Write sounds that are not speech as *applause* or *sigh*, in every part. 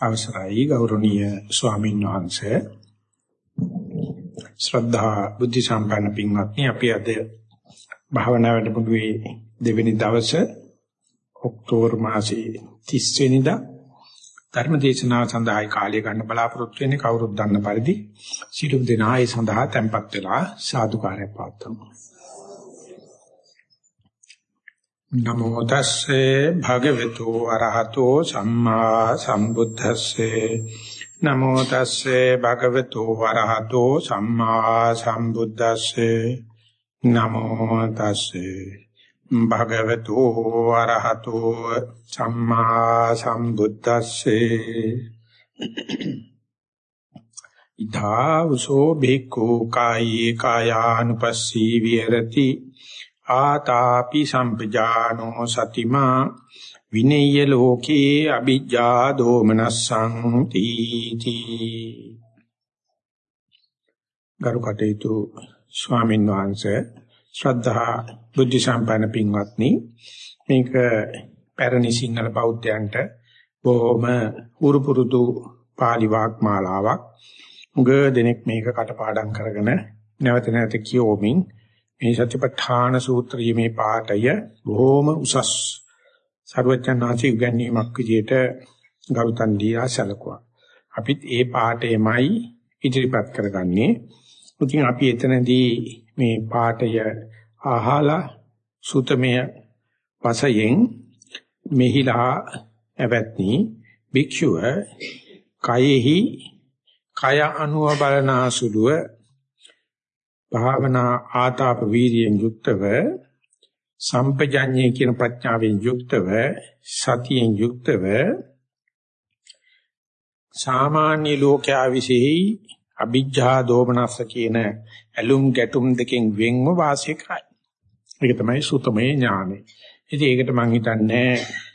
අවසරයි ගෞරවනීය ස්වාමීන් වහන්සේ. ශ්‍රද්ධා බුද්ධ සම්පන්න පින්වත්නි අපි අද භාවනා වැඩමුළුවේ දෙවෙනි දවසේ ඔක්තෝබර් මාසයේ 30 වෙනිදා ධර්ම දේශනාව සඳහායි කාලය ගන්න බලාපොරොත්තු වෙන්නේ කවුරුත් දන්න පරිදි සිළුම් දෙනා ඒ සඳහා tempත් වෙලා සාදුකාරය පාත්තුමු නමෝ තස්සේ භගවතු අරහතෝ සම්මා සම්බුද්දස්සේ. නමෝ තස්සේ භගවතු අරහතෝ සම්මා සම්බුද්දස්සේ. නමෝ තස්සේ භගවතු අරහතෝ සම්මා සම්බුද්දස්සේ. ඉදා උසෝ බිකු කායේ කායානුපස්සී විහෙරති. ආතාපි සම්පජානෝ සතිමා විනේය ලෝකේ අ비ජ්ජා දෝමනස්සං තීති. ගරු කටයුතු ස්වාමීන් වහන්සේ ශ්‍රද්ධා බුද්ධ සම්පන්න පින්වත්නි මේක පැරණි සිංහල බෞද්ධයන්ට බොහොම උරුපුරුදු පාලි වාග්මාලාවක්. උග දෙනෙක් මේක කටපාඩම් කරගෙන නැවත නැවත කියෝමින් මේ සත්‍යපට්ඨාන සූත්‍රයේ මේ පාඩය බොහොම උසස් සර්වඥාන්සේ උගන්වීමක් විදිහට ගෞතම් දීලා සැලකුවා. අපිත් ඒ පාඩේමයි ඉදිරිපත් කරගන්නේ. ඉතින් අපි එතනදී මේ පාඩය අහලා සුතමය වශයෙන් මෙහිලා ඇවැත්නි භික්ෂුව කයෙහි කය අනුව බලනාසුලුව භාවනා ආතාප වීර්යයෙන් යුක්තව සම්පජඤ්ඤේ කියන ප්‍රඥාවෙන් යුක්තව සතියෙන් යුක්තව සාමාන්‍ය ලෝකයා විසෙහි අ비ජ්ජා දෝමනස්ස කියන ඇලුම් ගැටුම් දෙකෙන් වෙන්ව වාසය කරයි. ඒක තමයි සුතමේ ඥානෙ. ඉතින් ඒකට මම හිතන්නේ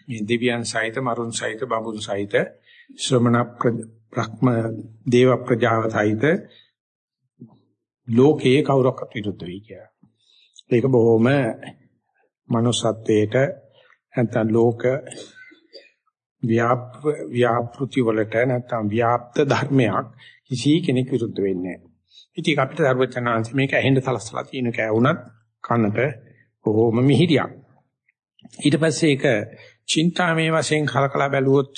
මේ දෙවියන් සහිත මරුන් සහිත බඹුන් සහිත ශ්‍රමණ බ්‍රහ්ම දේව ප්‍රජාව සහිත ලෝකයේ කවුරක්වත් විරුද්ධ වෙයි කියලා. ඒක බොහොම manussත්වයට නැත්නම් ලෝක ව්‍යාප ව්‍යාපෘති වලට නැත්නම් ව්‍යාප්ත ධර්මයක් කිසි කෙනෙක් විරුද්ධ වෙන්නේ නැහැ. ඉතින් අපිට ධර්මචනාංශ මේක ඇහෙන්න සලස්සලා තියෙන කෑවුණත් කනට බොහොම මිහිරියක්. ඊට පස්සේ ඒක චින්තාමේ වශයෙන් කලකලා බැලුවොත්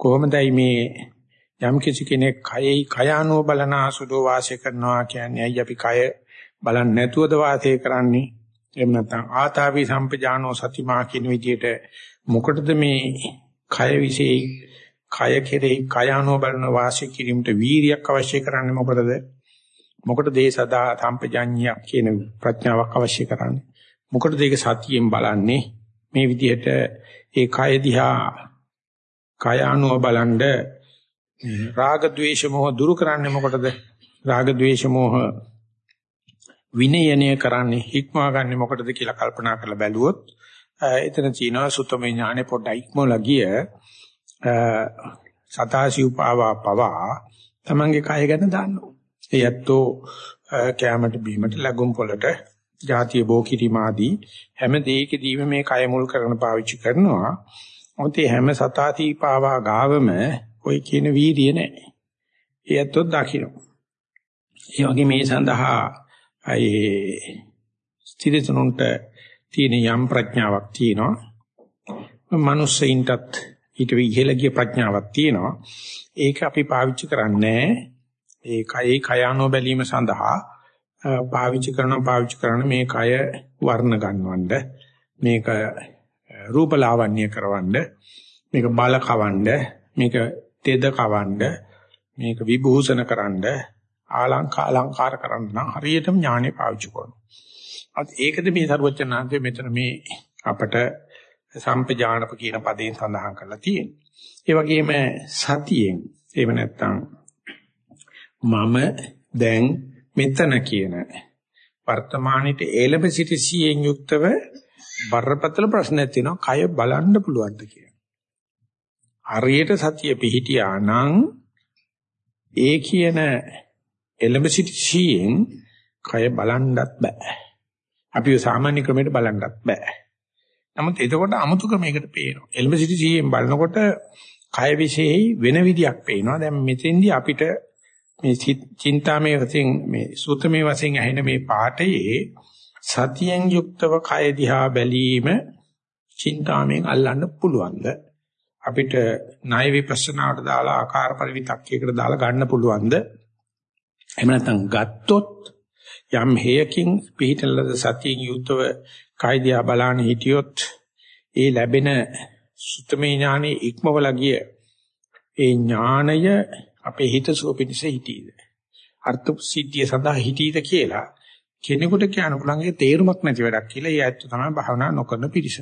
කොහොමදයි මේ යම් කිසි කෙනෙක් කයෙහි කයානෝ බලන ආසුදෝ වාසය කරනවා කියන්නේ ඇයි අපි කය බලන්නේ නැතුවද වාසය කරන්නේ? එහෙම නැත්නම් ආතාවි සම්පජානෝ සතිමා කියන විදිහට මොකටද මේ කය વિશે කය කෙරෙහි කයානෝ බලන වාසය කිරීමට වීරියක් අවශ්‍ය කරන්නේ මොකටද? මොකටද ඒ සදා සම්පජාඤ්ඤය කියන ප්‍රඥාවක් අවශ්‍ය කරන්නේ? මොකටද ඒක සතියෙන් බලන්නේ? මේ විදිහට ඒ කය දිහා කයානුව බලන්නේ රාග ద్వේෂ මොහ දුරු කරන්නේ මොකටද? රාග ద్వේෂ මොහ විනයනය කරන්නේ හික්මවා ගන්න මොකටද කියලා කල්පනා කරලා බැලුවොත් එතන තියෙනවා සුතම ඥානෙ පොඩ්ඩයි ඉක්මවලා ගිය සතාසිව්පාවා පවා තමන්ගේ කය ගැන දාන්න. ඒ ඇත්තෝ කැමැට බීමට ලැබුම් පොළට ජාතිය බෝ කිරීම ආදී හැම දෙයකදීම මේ කය මුල් කරගෙන පාවිච්චි කරනවා. මොකද හැම සතාතිපාවා ගාවම ඔය කියන වීර්ය නැහැ. ඒ ඇත්තොත් දකින්න. ඒ වගේ මේ සඳහා ඒ ස්ථිරතුන්ට තියෙන යම් ප්‍රඥාවක් තියෙනවා. මනුස්සයින්ටත් ඊට ඉහළ ගිය ප්‍රඥාවක් තියෙනවා. ඒක අපි පාවිච්චි කරන්නේ ඒ කයේ කයano බැලීම සඳහා පාවිච්චි කරන පාවිච්චි කරන මේ කය වර්ණ ගන්නවන්න මේක රූපලාවන්‍ය කරවන්න මේක බල කවන්න මේක තෙද කවන්න මේක විභූෂණ කරන්න ආලංකා අලංකාර කරන්න නම් හරියටම ඥානෙ පාවිච්චි කරනවා. අත් ඒකද මේ සර්වඥාන්තයේ මෙතන මේ අපට සම්පජානප කියන පදයෙන් සඳහන් කරලා තියෙන්නේ. ඒ වගේම සතියෙන් එහෙම නැත්නම් මම දැන් මෙතන කියන වර්තමානයේ එළඹ සිටි සියෙන් යුක්තව බරපතල ප්‍රශ්නයක් තියෙනවා කය බලන්න පුළුවන්ද කියලා. හරියට සතිය පිහිටියා නම් ඒ කියන එලඹ සිටියෙන් කය බලන්නත් බෑ. අපි සාමාන්‍ය ක්‍රමයට බලන්නත් බෑ. නමුත් එතකොට අමුතු ක්‍රමයකට පේනවා. එලඹ සිටියෙන් බලනකොට කය විශේෂයි වෙන විදියක් පේනවා. දැන් මෙතෙන්දී අපිට මේ චින්තාමය වශයෙන් මේ සූත්‍රමය වශයෙන් ඇහෙන මේ පාඨයේ සතියෙන් යුක්තව කය දිහා බැලීම චින්තාමයෙන් අල්ලන්න පුළුවන්ද? අපිට ණය විපස්සනාවට දාලා ආකාර පරිවිතක්කයකට දාලා ගන්න පුළුවන්ද? එහෙම නැත්නම් ගත්තොත් යම් හේයකින් පිහිටලද සතියෙන් යුක්තව කය දිහා බලන්න හිටියොත් ඒ ලැබෙන සුත්තමේ ඥානෙ ඉක්මවලා ගිය ඒ ඥාණය අපේ හිතසුව පිණිස හිටීද අර්ථ සිද්ධිය සඳහා හිටීද කියලා කෙනෙකුට කියන්න පුළුවන් ඒ තේරුමක් නැති වැඩක් කියලා ඒ ඇත්ත තමයි භාවනා නොකරන පිරිස.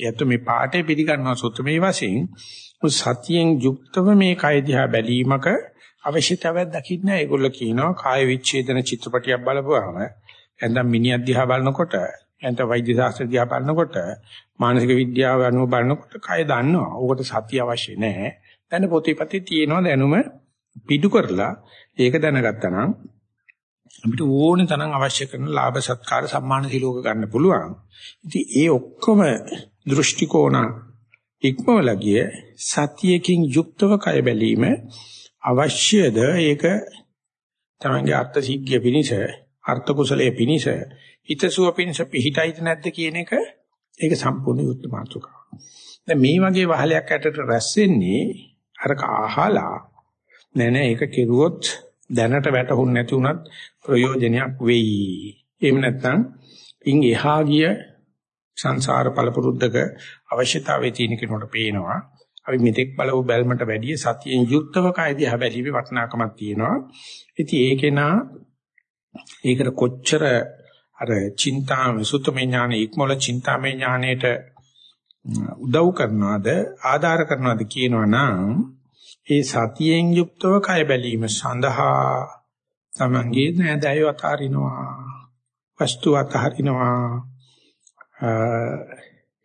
ඒ ඇත්ත මේ පාඩේ පිළිගන්නවා සුත්තමේ වශයෙන් සතියෙන් යුක්තව මේ කය දිහා බැලීමක අවශ්‍යතාවයක් දකින්න ඒගොල්ලෝ කියනවා කාය විච්ඡේදන චිත්‍රපටියක් බලපුවාම නැත්නම් මිනිහක් දිහා බලනකොට නැත්නම් වෛද්‍ය ශාස්ත්‍ර දිහා බලනකොට මානසික විද්‍යාව අනුව බලනකොට කය දන්නවා. ඕකට සතිය අවශ්‍ය නැහැ. දැන් පොතේපතේ තියෙනවා දැනුම පිටු කරලා ඒක දැනගත්තා නම් අපිට ඕනේ තරම් අවශ්‍ය කරන ලාභ සත්කාර සම්මාන සිලෝක ගන්න පුළුවන්. ඉතින් ඒ ඔක්කොම දෘෂ්ටි කෝණ ඉක්මවලා ගිය සතියකින් යුක්තව කය බැලීම අවශ්‍යද ඒක තමන්ගේ අර්ථ සිද්ධිය පිණිස අර්ථ කුසලයේ පිණිස හිතසුව පිණිස පිහිටයිද නැද්ද කියන එක ඒක සම්පූර්ණ යුක්ත මාතෘකාවක්. දැන් මේ වගේ වහලයක් ඇටට රැස් වෙන්නේ අරක අහලා නෑ නෑ ඒක කෙරුවොත් දැනට වැටහුන්නේ නැති වුණත් ප්‍රයෝජනයක් වෙයි. එහෙම නැත්නම් ඉන් එහා ගිය සංසාර පළපුරුද්දක අවශ්‍යතාවයේ තියෙන කෙනෙකුට පේනවා. අපි මෙතෙක් බලව බැල්මට වැඩිය සතියෙන් යුක්තව කයදී හැබැයි වටිනාකමක් තියෙනවා. ඉතින් ඒකේ නා ඒකට කොච්චර අර චින්තාම සුතමේ ඥාන ඉක්මොල චින්තාමේ ඥානෙට උදව් කරනවාද ආධාර කරනවාද කියනවා නම් ඒ සතියෙන් යුක්තව කය බැලීම සඳහා තමන්ගේ නෑදෑයෝ අතාරිනවා වස්තු අතාරිනවා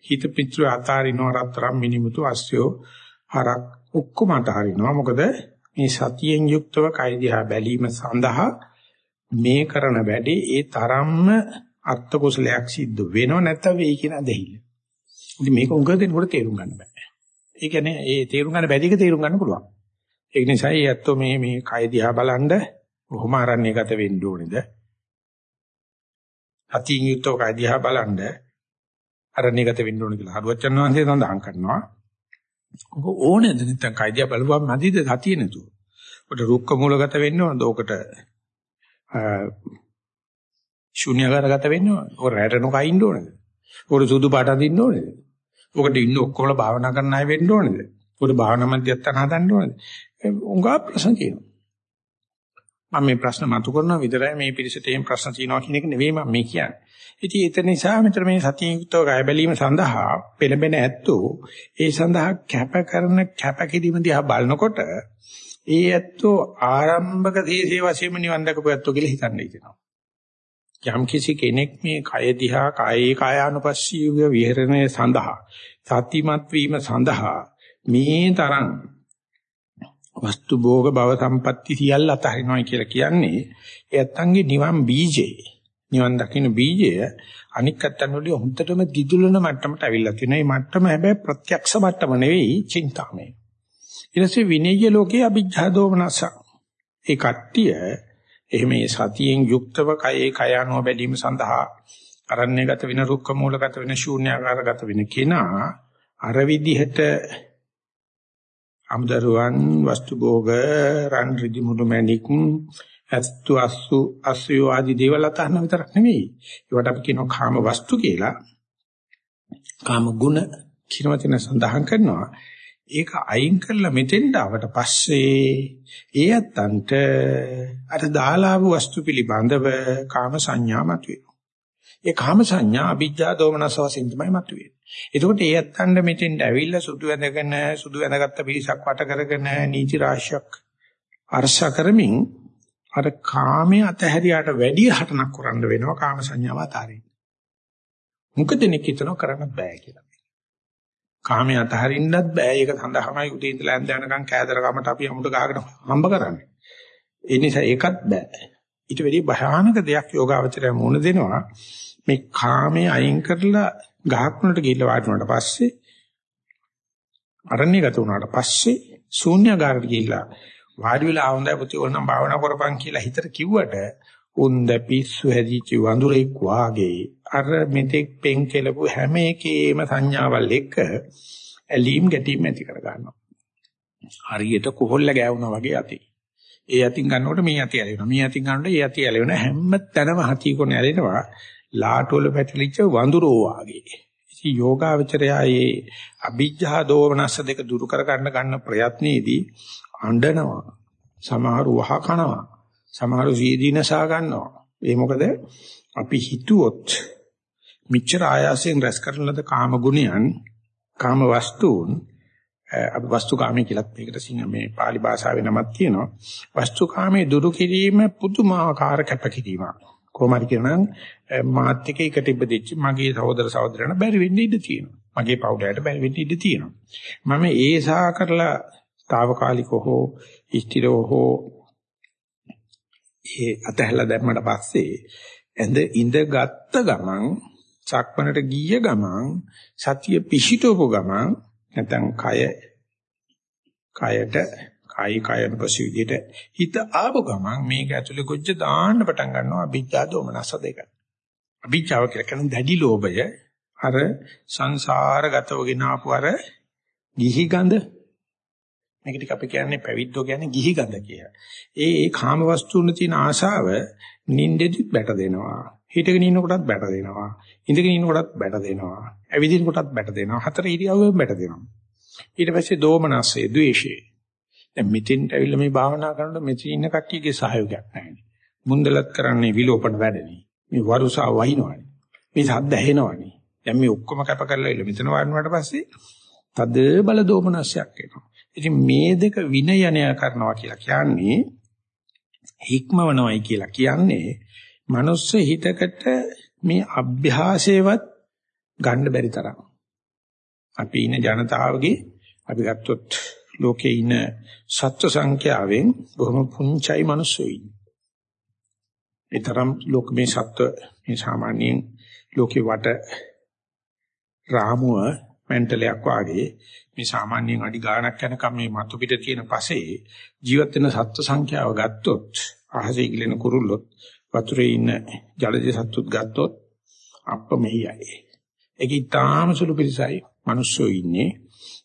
හිත පිටු අතාරිනවා රත්තරම් මිනිමුතු අස්යෝ හරක් ඔක්කොම අතාරිනවා මොකද මේ සතියෙන් යුක්තව කය දිහා බැලීම සඳහා මේ කරන වැඩේ ඒ තරම්ම අර්ථ කුසලයක් සිද්ධ වෙනව නැත්නම් වෙයි කියන දෙහිල්ල. ඉතින් මේක උඟ දෙනකොට තේරුම් ගන්න බෑ. ඒ කියන්නේ ඒ තේරුම් ගන්න බැරි එක තේරුම් ගන්න පුළුවන්. ඒක නිසා ඒ ඇත්තෝ මේ මේ කය දිහා බලනද කොහොම ආරණ්‍ය ගත වෙන්න ඕනේද? අතින් යුක්තව කය දිහා බලනද ආරණ්‍ය ගත වෙන්න ඕනේ කියලා හරුවචන් වහන්සේ සඳහන් කරනවා. ඔක ඕනේද නැත්නම් කය දිහා බලුවම මදිද සතිය නේතුව. ඔකට රුක්ක මූලගත වෙන්න ඕනද? ඔකට ශුන්‍යකාරගත වෙන්න ඕනද? ඔක රැට නොකයින්න ඕනේද? ඔකට සුදු පාට අඳින්න ඕනේද? ඔකට ඉන්න ඔක්කොම භාවනා කරන්න අය වෙන්න ඕනේද? ඔකට භාවනා මධ්‍යස්ථාන හදන්න ඕනේද? උංගා ප්‍රශ්න තියෙනවා. මම මේ ප්‍රශ්න මතු කරනවා විතරයි මේ පිළිසෙට එහෙම ප්‍රශ්න තියෙනවා කියන එක නෙවෙයි මම මේ කියන්නේ. ඉතින් ඒක නිසා මෙතන මේ සතියුක්තව ගය බැලීම සඳහා පෙළඹෙන ඇත්තෝ ඒ සඳහා කැප කරන කැප කිරීම දිහා බලනකොට ඒ ඇත්තෝ ආරම්භක දේශේ වශයෙන්ම නිවන් දකපු ඇත්තෝ කියලා හිතන්න හිතෙනවා. යම් කිසි කෙනෙක් මේ කය දිහා කායේ කායානුපස්සීව විහෙරණය සඳහා සතිමත් වීම සඳහා මේ තරම් වස්තු භෝග භව සම්පatti සියල්ල අතහරිනවා කියලා කියන්නේ ඒ ඇත්තන්ගේ නිවන් බීජේ නිවන් දකින්න බීජය අනික් අත්තන් වලින් හොඳටම දිදුලන මට්ටමට අවිල්ලා තියෙනවා. මේ මට්ටම හැබැයි ප්‍රත්‍යක්ෂ මට්ටම නෙවෙයි චින්තාමය. ඊටසේ විනය්‍ය ලෝකේ අභිජ්ජා දෝමනස. ඒ කට්ටිය එහෙම මේ සතියෙන් යුක්තව කයේ කය අනුව බැලීම සඳහා අරණ්‍යගත වෙන රුක්ක මූලගත වෙන ශූන්‍යාකාරගත වෙන කෙනා අර විදිහට අමුදරුවන් වස්තු භෝග රන් රිදි මුළු මැණික් අස්තු අස්සු අස්සයෝ ආදී දේවල් අතහන විතරක් නෙමෙයි ඒවට අපි කියනවා කාම වස්තු කියලා කාම ගුණ කිනවතින සඳහන් කරනවා ඒක අයින් කරලා මෙතෙන්ට ආවට පස්සේ ඒ අත්තන්ට අර දාලාව වස්තු පිළිබඳව කාම සංඥා මතුවෙනවා. ඒ කාම සංඥා අභිජ්ජා දෝමනස වශයෙන් තමයි මතුවෙන්නේ. එතකොට ඒ අත්තන්ට මෙතෙන්ට ඇවිල්ලා සුදු වැඳගෙන සුදු වැඳගත්ත පිරිසක් වට කරගෙන නීති රාශියක් අර්ශ කරමින් අර කාමයේ අතහැරියාට වැඩි හටනක් කරන්න වෙනවා කාම සංඥාව අතාරින්න. මොකද දෙනෙක් හිතනවා කරන්න බෑ කියලා. කාමයේ අතහරින්නත් බෑ. ඒක සඳහාමයි උදේ ඉඳලා ඇඳ යනකම් කෑදරකමට අපි අමුඩ ගහගෙන හම්බ කරන්නේ. ඒ නිසා ඒකත් බෑ. ඊට වැඩි භයානක දෙයක් යෝගාවචරය මුණ දෙනවා. මේ කාමයේ අයින් කරලා ගහක් වලට ගිහිල්ලා වාඩි වුණාට පස්සේ අරණ්‍යගත වුණාට පස්සේ ශූන්‍යagaraට ගිහිලා වාඩි වෙලා ආවොන්දයි පුතේ ඕනනම් භාවනා කරපන් කියලා හිතට කිව්වට උන්ද පිස්සු හැදිච්ච වඳුරෙක් වාගේ අර මෙතෙක් පෙන් කෙලපු හැම එකේම සංඥාවල් එක්ක ඇලීම් ගැටීම් ඇති කර ගන්නවා. හරියට කොහොල්ල ගෑවුනා වගේ අතේ. ඒ අතින් ගන්නකොට මේ අතේ ඇලෙනවා. මේ අතින් ගන්නකොට ඒ අතේ ඇලෙනවා. හැම තැනම හති කොන ඇලෙනවා. ලාටු වල පැටලිච්ච වඳුරෝ වාගේ. ඉතින් යෝගාවචරයයේ අභිජ්ජා දෝමනස්ස දෙක දුරු කර ගන්න ගන්න ප්‍රයත්නයේදී අඬනවා. සමහරු වහ කනවා. සමහරු සීදීනසා ගන්නවා. ඒ මොකද අපි හිතුවොත් මිච්ඡර ආයාසයෙන් රැස් කරන ලද කාම ගුණයන් කාම වස්තුන් අපි වස්තුකාමී කියලාත් මේකට සිංහ මේ pāli භාෂාවේ නමක් තියෙනවා. වස්තුකාමී දුරු කිරීම පුදුමාකාර කැපකිරීමක්. කොහොමද කියනනම් මාත් එක්ක එකට ඉපදිච්ච මගේ සහෝදර සහෝදරයන් බැරි වෙන්න ඉඩ තියෙනවා. මගේ පවුලට බැරි වෙන්න ඉඩ තියෙනවා. මම ඒසා කරලා తాවකාලිකව හෝ ස්ථිරව හෝ ඒ අතහැලා දැම්මට පස්සේ ඇඳ ඉඳ ගත්ත ගමන් සක්මනට ගිය ගමන් සතිය පිහිටවපු ගමන් නැත්නම් කය කයට කායි කායන පසුවිදියට හිත ආපු ගමන් මේක ඇතුලේ කොච්ච දාන්න පටන් ගන්නවා අභිජ්ජා දෝමනස දෙක. අභිජ්ජාව කියලා කියන්නේ දැඩි ලෝභය අර සංසාරගතව ගෙන ආපු අර ගිහි ගඳ මේක ටික අපි කියන්නේ පැවිද්දෝ කියන්නේ ගිහි ගඳ කියලා. ඒ ඒ කාම වස්තුන් තියෙන ආශාව නින්දෙදිත් බැට දෙනවා. හිටගෙන ඉන්න කොටත් බැට දෙනවා. ඉඳගෙන ඉන්න කොටත් බැට දෙනවා. ඇවිදින කොටත් බැට දෙනවා. හතර ඉරියව්වෙම බැට දෙනවා. ඊට පස්සේ දෝමනස්සේ ද්වේෂේ. දැන් මෙතෙන්ට ඇවිල්ලා මේ භාවනා කරනකොට මෙතන ඉන්න කට්ටියගේ සහයෝගයක් නැහැ. මුන්දලත් කරන්නේ විලෝපන වැඩනේ. මේ වරුසා වහිනවනේ. මේ සද්ද ඇහෙනවනේ. දැන් මේ ඔක්කොම කැප කරලා ඉල මෙතන වඩනවාට පස්සේ තද බල දෝමනස්යක් එනවා. ඉතින් මේ දෙක විනයනය කරනවා කියලා කියන්නේ හික්මවනවයි කියලා කියන්නේ මනුස්ස හිතකට මේ අභ්‍යාසයවත් ගන්න බැරි තරම්. අපි ඉන්න ජනතාවගේ අපි ගත්තොත් ලෝකේ ඉන්න සත්ව සංඛ්‍යාවෙන් බොහොම පුංචයි මිනිස්සු ඉන්නේ. ඒ තරම් ලෝක මේ සත්ව මේ සාමාන්‍යයෙන් ලෝකේ වට රාමුව මෙන්ටලයක් වාගේ මේ සාමාන්‍යයෙන් අඩි ගාණක් යනකම් මේ මතු පිට තියෙන පසේ ජීවත් වෙන සත්ව සංඛ්‍යාව ගත්තොත් අහසේ ඉගලෙන කුරුල්ලොත් වතුරේ ඉන්න ජලජ සත්තුත් ගත්තොත් අප්ප මෙහියයි. ඒක ඊටාම සුළු පිළිසයි මිනිස්සු ඉන්නේ.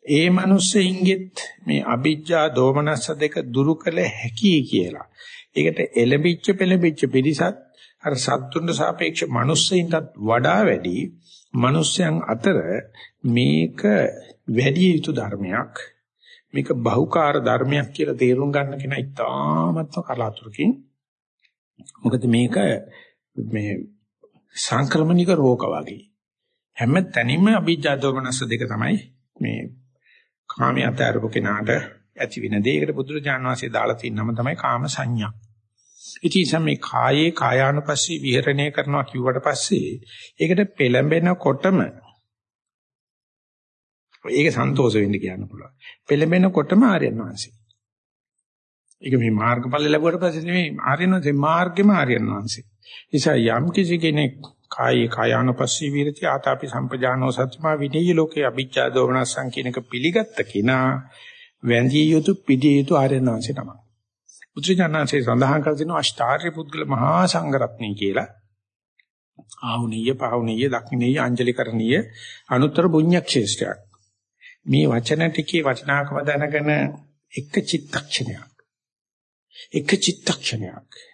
ඒ මිනිස්සෙයින්ගෙත් මේ අ비ජ්ජා දෝමනස්ස දෙක දුරු කළ හැකි කියලා. ඒකට එලෙබිච්ච පෙලෙබිච්ච පිරිසත් අර සත්තුන්ට සාපේක්ෂ මිනිස්සෙයින්ටත් වඩා වැඩි මිනිස්යන් අතර මේක වැඩි යුතු ධර්මයක් මේක බහුකාර ධර්මයක් කියලා තේරුම් ගන්න කෙනා ඉතාමත්ම කලාතුරකින් මොකද මේක මේ සංක්‍රමණික රෝග වගේ හැම තැනින්ම අභිජ්ජා දෝමනස්ස දෙක තමයි මේ කාමයේ අතහැරපු කෙනාට ඇති වෙන දේ. ඒකට බුදුරජාණන් වහන්සේ දාලා තියෙන නම තමයි කාම සංඥා. ඉතින් මේ කායේ කායානුපස්සී විහරණය කරනවා කිව්වට පස්සේ ඒකට පෙළඹෙනකොටම ඒක සන්තෝෂ වෙන්න කියන්න පුළුවන්. පෙළඹෙනකොටම ආර්යයන් වහන්සේ. ඒක මේ මාර්ගඵල ලැබුවට පස්සේ නෙමෙයි ආර්යයන් වහන්සේ මාර්ගෙම ආර්යයන් වහන්සේ. නිසා යම් කිසි කෙනෙක් කායේ කායානුපස්සී විරති ආතාපි සම්පජානෝ සත්‍යමා විනීය ලෝකේ අභිජ්ජා දෝමනස්සං කියනක පිළිගත්ත කිනා වැඳිය යුතු පිළිය යුතු ආර්යනාංශය තමයි. බුදුජානනාංශයේ සඳහන් කර තිනවා අෂ්ටාර්ය පුද්ගල මහා සංඝරත්නය කියලා. ආහුනීය පාහුනීය දක්ෂිනීය අංජලිකරණීය අනුත්තර පුණ්‍යක්ෂේත්‍රයක්. මේ වචන ටිකේ වචනාකම දැනගෙන එක චිත්තක්ෂණයක්. එක චිත්තක්ෂණයක්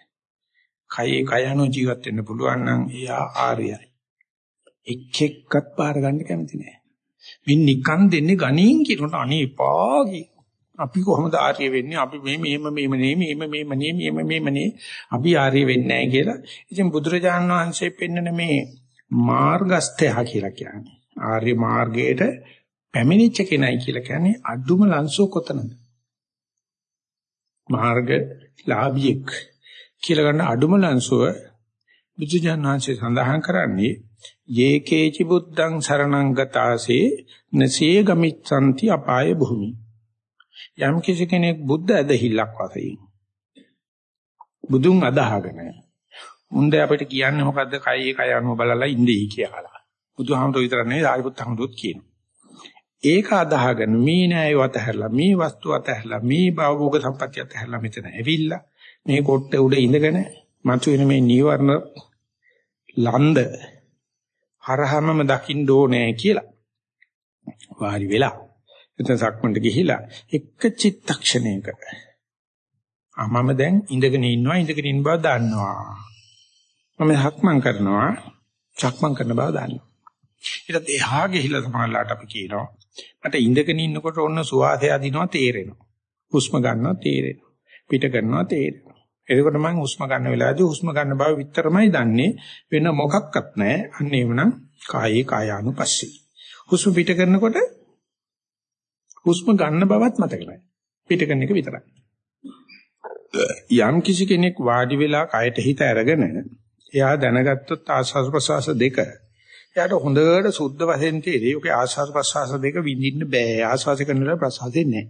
කයේ කයano ජීවත් වෙන්න පුළුවන් නම් එයා ආර්යයි. එක් එක්කත් පාර ගන්න කැමති නෑ. මින් නිකන් දෙන්නේ ගණින් කියනකොට අනේ පාගි. අපි කොහොමද ආර්ය වෙන්නේ? අපි මේ මෙහෙම මෙහෙම නේ මෙහෙම මෙහෙම නේ මෙහෙම මෙහෙම නේ අපි ආර්ය වෙන්නේ නැහැ කියලා. ඉතින් බුදුරජාණන් වහන්සේ පෙන්වන මේ මාර්ගස්ථය කියලා කියන්නේ. ආර්ය මාර්ගයට පැමිණිච්ච කෙනයි කියලා කියන්නේ අඩුම ලංසෝ කොතනද? මාර්ග ලාභියෙක් කියලා ගන්න අඩුම ලංසුව බුදුජානනාංශය සඳහන් කරන්නේ යේකේචි බුද්ධං සරණං ගතාසේ නසේ ගමිච්ඡanti අපාය භූමි. යම් කිසි කෙනෙක් බුද්ධ ඇදහිල්ලක් වශයෙන් බුදුන් අදහගෙන උන්ද අපිට කියන්නේ මොකද්ද? කයි කය අනුව බලලා ඉඳී කියලා. බුදුහාමුදුරු විතර නෙවෙයි ආරිපුත් හමුදුත් කියනවා. ඒක අදාහගෙන මේ නෑයව අතහැරලා මේ වස්තු අතහැරලා මේ භවෝග සම්පත්තිය අතහැරලා මෙතන ඇවිල්ලා මේ කොට්ටේ උඩ ඉඳගෙන මතුවෙන මේ නීවරණ ලන්ද හරහමම දකින්න ඕනේ කියලා. වාරි වෙලා. එතන සක්මන්ට ගිහිලා එක චිත්තක්ෂණයක. මම දැන් ඉඳගෙන ඉන්නවා ඉඳගෙන ඉන්න බව දන්නවා. මම හක්මන් කරනවා සක්මන් කරන බව දන්නවා. ඊට එහා ගිහිලා සමහරලාට අපි කියනවා මට ඉඳගෙන ඉන්නකොට ඔන්න සුවාසය අදිනවා තේරෙනවා. හුස්ම ගන්නවා තේරෙනවා. පිට කරනවා තේරෙනවා. එතකොට මම හුස්ම ගන්න වෙලාවදී හුස්ම ගන්න බව විතරමයි දන්නේ වෙන මොකක්වත් නැහැ අන්න එවනම් කායේ කායානුපස්සී හුස්ම පිට කරනකොට හුස්ම ගන්න බවත් මතක නැහැ පිට කරන එක විතරයි යම් කිසි කෙනෙක් වාඩි වෙලා කයට හිත අරගෙන එයා දැනගත්තොත් ආස්වාද ප්‍රසවාස දෙක එයාට හොඳට සුද්ධ වශයෙන් තේරෙයි. ඔකේ ආස්වාද ප්‍රසවාස දෙක විඳින්න බෑ. ආස්වාද කරනකොට ප්‍රසවාසෙ නැහැ.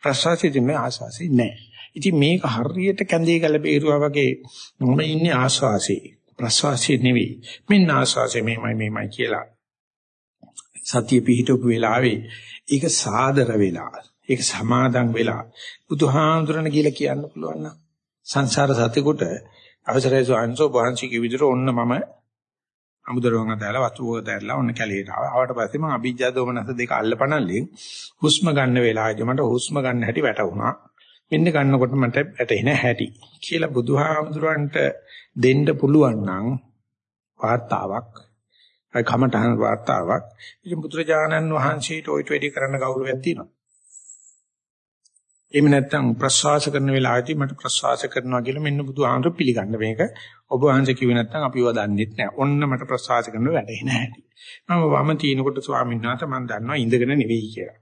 ප්‍රසවාසෙ දිනේ ආස්වාසෙ නැහැ. ඉතින් මේක හරියට කැඳේ ගල බේරුවා වගේ මම ඉන්නේ ආස්වාසේ. ප්‍රසවාසෙ නෙවෙයි. මෙන්න ආස්වාසේ මේමයි මේමයි කියලා. සතිය පිහිටවපු වෙලාවේ ඒක සාදර වෙලා ඒක සමාදන් වෙලා බුදුහාමුදුරන කියලා කියන්න පුළුවන් නම් සංසාර සතෙකුට අවසරයි සෝංශෝ වහන්සේ විදිහට ඔන්න මම අමුදරුවන් අදාලා වතුව දැරලා ඔන්න කැලේට ආවා. ආවට පස්සේ මම අභිජ්ජා දෝමනස දෙක අල්ලපනල්ලෙන් හුස්ම ගන්න වෙලාවේදී මට හුස්ම ගන්න හැටි වැටුණා. මෙන්න ගන්නකොට මට වැටෙන හැටි කියලා බුදුහාමුදුරන්ට දෙන්න පුළුවන් නම් වාර්තාවක් අය කමටහන් වාර්තාවක් ඉතින් බුදුරජාණන් වහන්සේට ඔයිට වැඩි කරන්න ගෞරවයක් තියෙනවා. එහෙම නැත්නම් ප්‍රසවාස කරන වෙලාවදී මට ප්‍රසවාස කරනවා කියලා මෙන්න බුදුහාමුදුරු පිළිගන්න මේක ඔබ වහන්සේ කිව්වේ නැත්නම් අපිව දන්නෙත් නැහැ. ඔන්න මට ප්‍රසවාස කරන වැටේ නැහැ. මම වම තිනකොට ස්වාමීන් වහන්සේ මම දන්නවා ඉඳගෙන නෙවෙයි කියලා.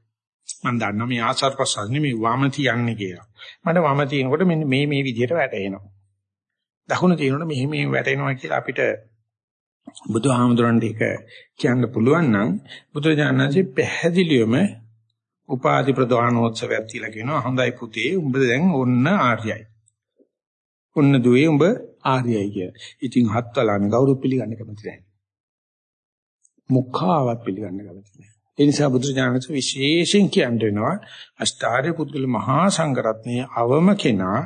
මම දන්නවා මේ ආසාර ප්‍රසවාස නෙමෙයි වම තියන්නේ කියලා. මට වම තිනකොට මෙන්න මේ මේ විදිහට වැටෙනවා. දකුණ තිනකොට මෙහෙම මෙහෙම වැටෙනවා කියලා අපිට බුදුහාමුදුරන්ට ඒක කියන්න පුළුවන් නම් බුදුජානනාංශේ පැහැදිලිවම උපාධි ප්‍රදානෝත්සවයක් තියලා කියනවා හොඳයි පුතේ උඹ දැන් ඔන්න ආර්යයි. ඔන්න දුවේ උඹ ආර්යයි කිය. ඉතින් හත්වලානේ කවුරු පිළිගන්න කැමති නැහැ. මුඛාවත් පිළිගන්න කැමති නැහැ. ඒ නිසා බුදුරජාණන් විශේෂයෙන් කියනවා අෂ්ටාර්ය පුද්ගල මහා සංඝරත්නයේ අවම කෙනා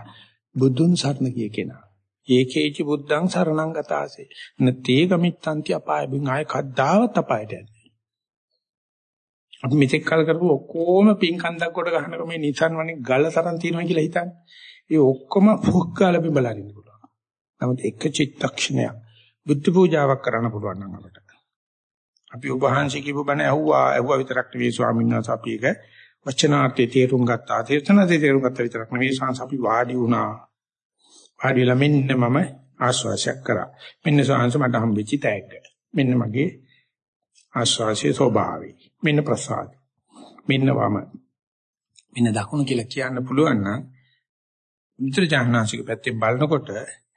බුදුන් සරණ ගිය කෙනා. ඒකේචි බුද්ධං සරණං ගතාසේ. නතේ ගමිත්තන්ති අපාය බින් ආය කද්දාවත් අපායට යන්නේ. අපි මෙතෙක් කල් කරපු ඔක්කොම පින්කන්දක් කොට ගහනකො මේ නිසන් වනේ ගල තරම් තියෙනවා කියලා හිතන්නේ. ඒ ඔක්කොම ෆුක්කාල බිඹලරින්න පුළුවන්. නමුත් එක චිත්තක්ෂණයක් බුද්ධ පූජාවක් කරන්න පුළුවන් නම් අපට. අපි ඔබ වහන්සේ කියපු බණ ඇහුවා ඇහුවා විතරක් නෙවෙයි ස්වාමීන් වහන්සේ අපි ඒක වචනාර්ථයේ තේරුම් ගත්තා. තේරෙනදී තේරුම් ගත්තා විතරක් නෙවෙයි සංස අපි වාඩි වුණා. වාඩි වෙලා මෙන්න මම ආශ්වාසයක් කරා. මෙන්න සංස මට හම්බෙච්ච තෑග්ග. මෙන්න මගේ ආශ්වාසයේ ස්වභාවය. මෙන්න ප්‍රසාද. මෙන්න වම. මෙන්න දකුණ කියලා කියන්න පුළුවන් නම් මිත්‍ර ජානනාසික පැත්තෙන් බලනකොට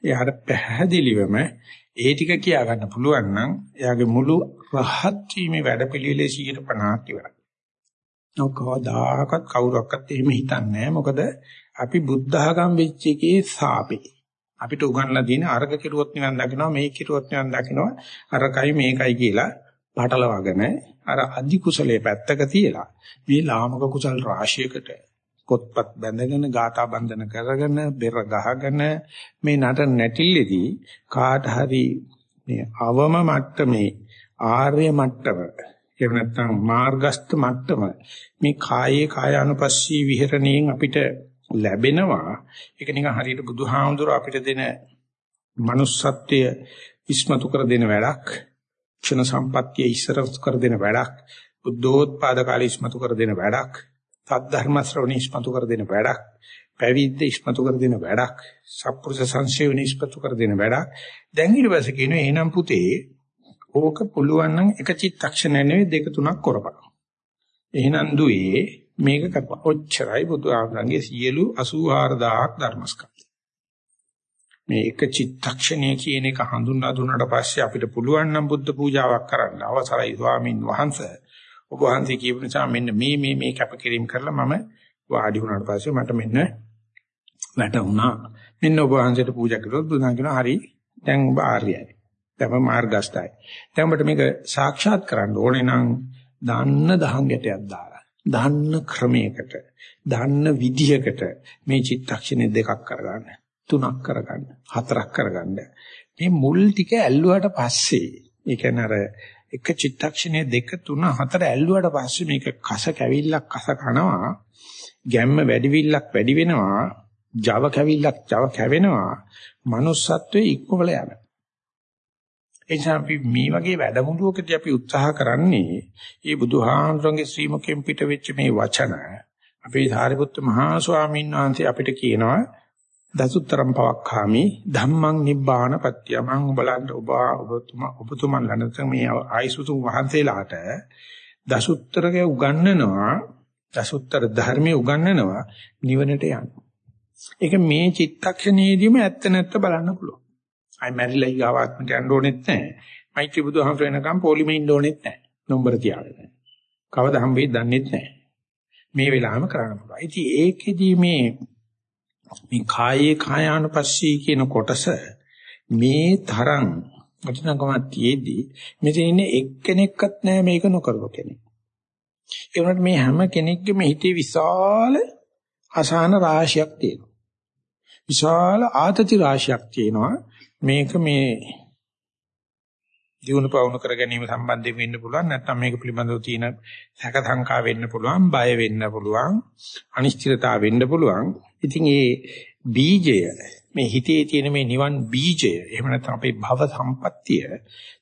එයාට පැහැදිලිවම ඒ ටික කියා ගන්න පුළුවන් නම් එයාගේ මුළු රහත් වීමේ වැඩපිළිවෙලේ 150ක් ඉවරයි. නොකවදාකවත් කවුරක්වත් එහෙම හිතන්නේ නැහැ. මොකද අපි බුද්ධ ආගම් වෙච්ච එකේ සාපේ. අපිට උගන්ලා දින අර්ග කිරුවොත් නිවන් දකින්නවා මේ කිරුවොත් නිවන් දකින්නවා අරකයි මේකයි කියලා පටලවාගෙන අර අධි කුසලයේ පැත්තක තියලා මේ ලාමක කුසල් රාශියකට පොත්පත් බැඳගෙන ගාථා බන්ධන කරගෙන බෙර ගහගෙන මේ නට නැටිල්ලේදී කාට හරි මේ අවම මට්ටමේ ආර්ය මට්ටම එහෙම නැත්නම් මාර්ගස්ත මට්ටම මේ කායේ කායානුපස්සී විහෙරණයෙන් අපිට ලැබෙනවා. ඒක නිකන් හරියට බුදුහාමුදුර අපිට දෙන manussත්වය ඉස්මතු කර දෙන වැඩක් ක්ෂණ සම්පත්තිය ඉස්සර කර දෙන වැඩක් බුද්ධෝත්පාද කාලේ ඉස්මතු කර දෙන වැඩක්. සද්ධර්ම ශ්‍රවණී ඉස්මතු කර දෙන වැඩක් පැවිද්ද ඉස්මතු කර දෙන වැඩක් සත්පුරුෂ සංසේවණී ඉස්මතු කර දෙන වැඩක්. දැන් ඊට පස්සේ කියනවා එහෙනම් පුතේ ඕක පුළුවන් නම් එක චිත්තක්ෂණ නෙවෙයි දෙක තුනක් කරපන්. එහෙනම් දුවේ මේක කරපන්. ඔච්චරයි බුදු ආගමගේ සියලු 84000ක් ධර්මස්කන්ධ මේ එක චිත්තක්ෂණය කියන එක හඳුන්වා දුන්නාට පස්සේ අපිට පුළුවන් නම් බුද්ධ පූජාවක් කරන්න. අවසරයි ස්වාමින් වහන්සේ. ඔබ වහන්සේ කියපු නිසා මෙන්න මේ මේ මේ කැපකිරීම කරලා මම වාඩි වුණාට පස්සේ මට මෙන්න වැටුණා. මෙන්න ඔබ වහන්සේට පූජා කළොත් බුදුන් කියනවා හරි දැන් ඔබ ආර්යයි. දැන් මාර්ගස්ථයි. දැන් ඔබට මේක සාක්ෂාත් කරන්න ඕනේ නම් දාන්න දහං ගැටයක් දාලා දාන්න ක්‍රමයකට දාන්න විදියකට මේ චිත්තක්ෂණේ දෙකක් කරගන්න තුනක් කරගන්න හතරක් කරගන්න මේ මුල් ටික ඇල්ලුවාට පස්සේ ඒ කියන්නේ අර එක චිත්තක්ෂණයේ දෙක තුන හතර ඇල්ලුවාට පස්සේ මේක කස කැවිල්ලක් කස කනවා. ගැම්ම වැඩිවිල්ලක් වැඩි වෙනවා. Java කැවිල්ලක් Java කැවෙනවා. manussත්වයේ ඉක්මවල යනවා එනිසා අපි මේ වගේ වැඩමුළුවකදී අපි උත්සාහ කරන්නේ මේ බුදුහාමුදුරන්ගේ ශ්‍රීමුකෙන් පිට වෙච්ච මේ වචන. අපේ සාරිපුත්ත මහා ස්වාමීන් වහන්සේ අපිට කියනවා දසුත්තරම් පවක්ඛාමි ධම්මං නිබ්බාන පත්‍ය මං බලන්න ඔබ ඔබතුමා ඔබතුමන් ළඟට මේ ආයිසුතු වහන්සේලාට දසුත්තරක උගන්වනවා දසුත්තර ධර්මයේ උගන්වනවා නිවනට යන්න. ඒක මේ චිත්තක්ෂණයේදීම ඇත්ත නැත්ත බලන්න පුළුවන්. අය මැරිලා ඊගාවාත්මට යන්න ඕනෙත් නැහැ. මෛත්‍රී බුදුහාමර වෙනකම් පොලිමේ ඉන්න ඕනෙත් නැහැ. නම්බර තියාගෙන. කවදා හම්බෙයි දන්නෙත් නැහැ. මේ වෙලාවම කරන්න පුළුවන්. ඉතින් ඒකෙදී මේ මේ කායේ කායානුපස්සී කියන කොටස මේ තරම් වටිනකමක් තියේදී මෙතන ඉන්නේ එක්කෙනෙක්වත් නැහැ මේක නොකරව කෙනෙක්. ඒ වුණාට මේ හැම කෙනෙක්ගේම හිතේ විශාල අසහන රාශියක් තියෙනවා. විශාල ආතති රාශියක් තියෙනවා. මේක මේ දිනු පවුණු කර ගැනීම සම්බන්ධයෙන් වෙන්න පුළුවන් නැත්නම් මේක පිළිබඳව තියෙන සැක සංකා වෙන්න පුළුවන් බය වෙන්න පුළුවන් අනිශ්චිතතාව වෙන්න පුළුවන් ඉතින් ඒ බීජය මේ හිතේ තියෙන මේ නිවන් බීජය එහෙම නැත්නම් අපේ භව සම්පත්තිය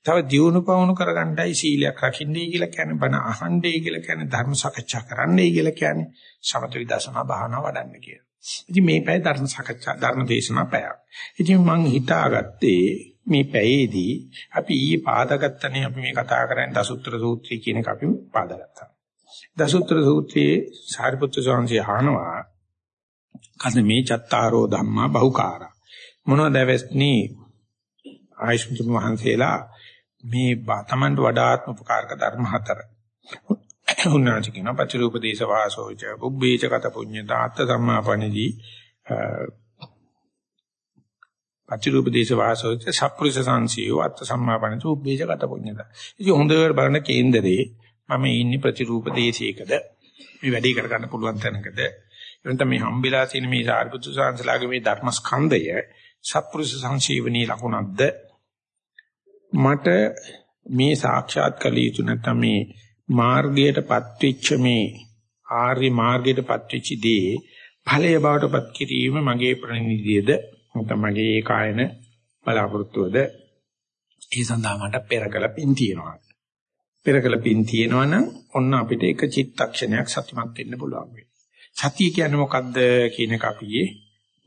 තව දියුණු පවුණු කරගන්නයි සීලයක් රකින්නයි කියලා කියන්නේ බණ අහන්නයි කියලා කියන්නේ ධර්ම සාකච්ඡා කරන්නයි කියලා කියන්නේ සමත විදර්ශනා භාවනා වඩන්න කියලා. ඉතින් මේ පැය ධර්ම සාකච්ඡා ධර්ම දේශනා පැයක්. ඉතින් මම හිතාගත්තේ මේ පැයේදී අපි ඊයේ පාදගත්තනේ අපි මේ කතා කරන්නේ දසුත්‍ර සූත්‍රය කියන එක අපි පාදගත්තා. දසුත්‍ර සූත්‍රයේ සාරිපුත්‍ර ස්වාමීන් අහනවා කද මේ චත්තාරෝ ධම්මා බහුකාරා. මොනවද වැස්නි? ආයුෂ්මතුන් වහන්සේලා මේ තමන්ට වඩාත්ම උපකාරක ධර්ම හතර. උන්වහන්සේ කියන පටිරූපදේශ වාසෝච බුබ්බේච කත පුඤ්ඤතා අත්ත සම්මාපණිදී පටිරූපදේශ වාසෝච සප්පුරිස සංසියෝ අත්ත සම්මාපණිදී බුබ්බේච කත පුඤ්ඤතා ඉතින් හොඳට බලන කේන්දරේ මම ඉන්නේ ප්‍රතිරූපදේශයකද මේ වැඩේ කරගන්න පුළුවන් තැනකද? එතන මේ හම්බෙලා තියෙන මේ සාරිපුත්තු සාංශලාගේ මේ ධර්මස්කන්ධය සප්පුරුෂ සංසීවනී ලකුණක්ද? මට මේ සාක්ෂාත් කළ යුතු නැත්නම් මේ මාර්ගයටපත් වෙච්ච මේ ආර්ය මාර්ගයටපත් වෙච්ච දේ ඵලය බවටපත් කිරීම මගේ ප්‍රණිනිදියද නැත්නම් මගේ ඒකායන බලාපොරොත්තුවද? ඒ සඳහා මට පෙරකල පින් තියෙනවා. පෙරකල පින් තියෙනවා නම් ඔන්න අපිට එක චිත්තක්ෂණයක් සතුටුමත් වෙන්න පුළුවන් වෙයි. සතිය කියන්නේ මොකද්ද කියන එක අපි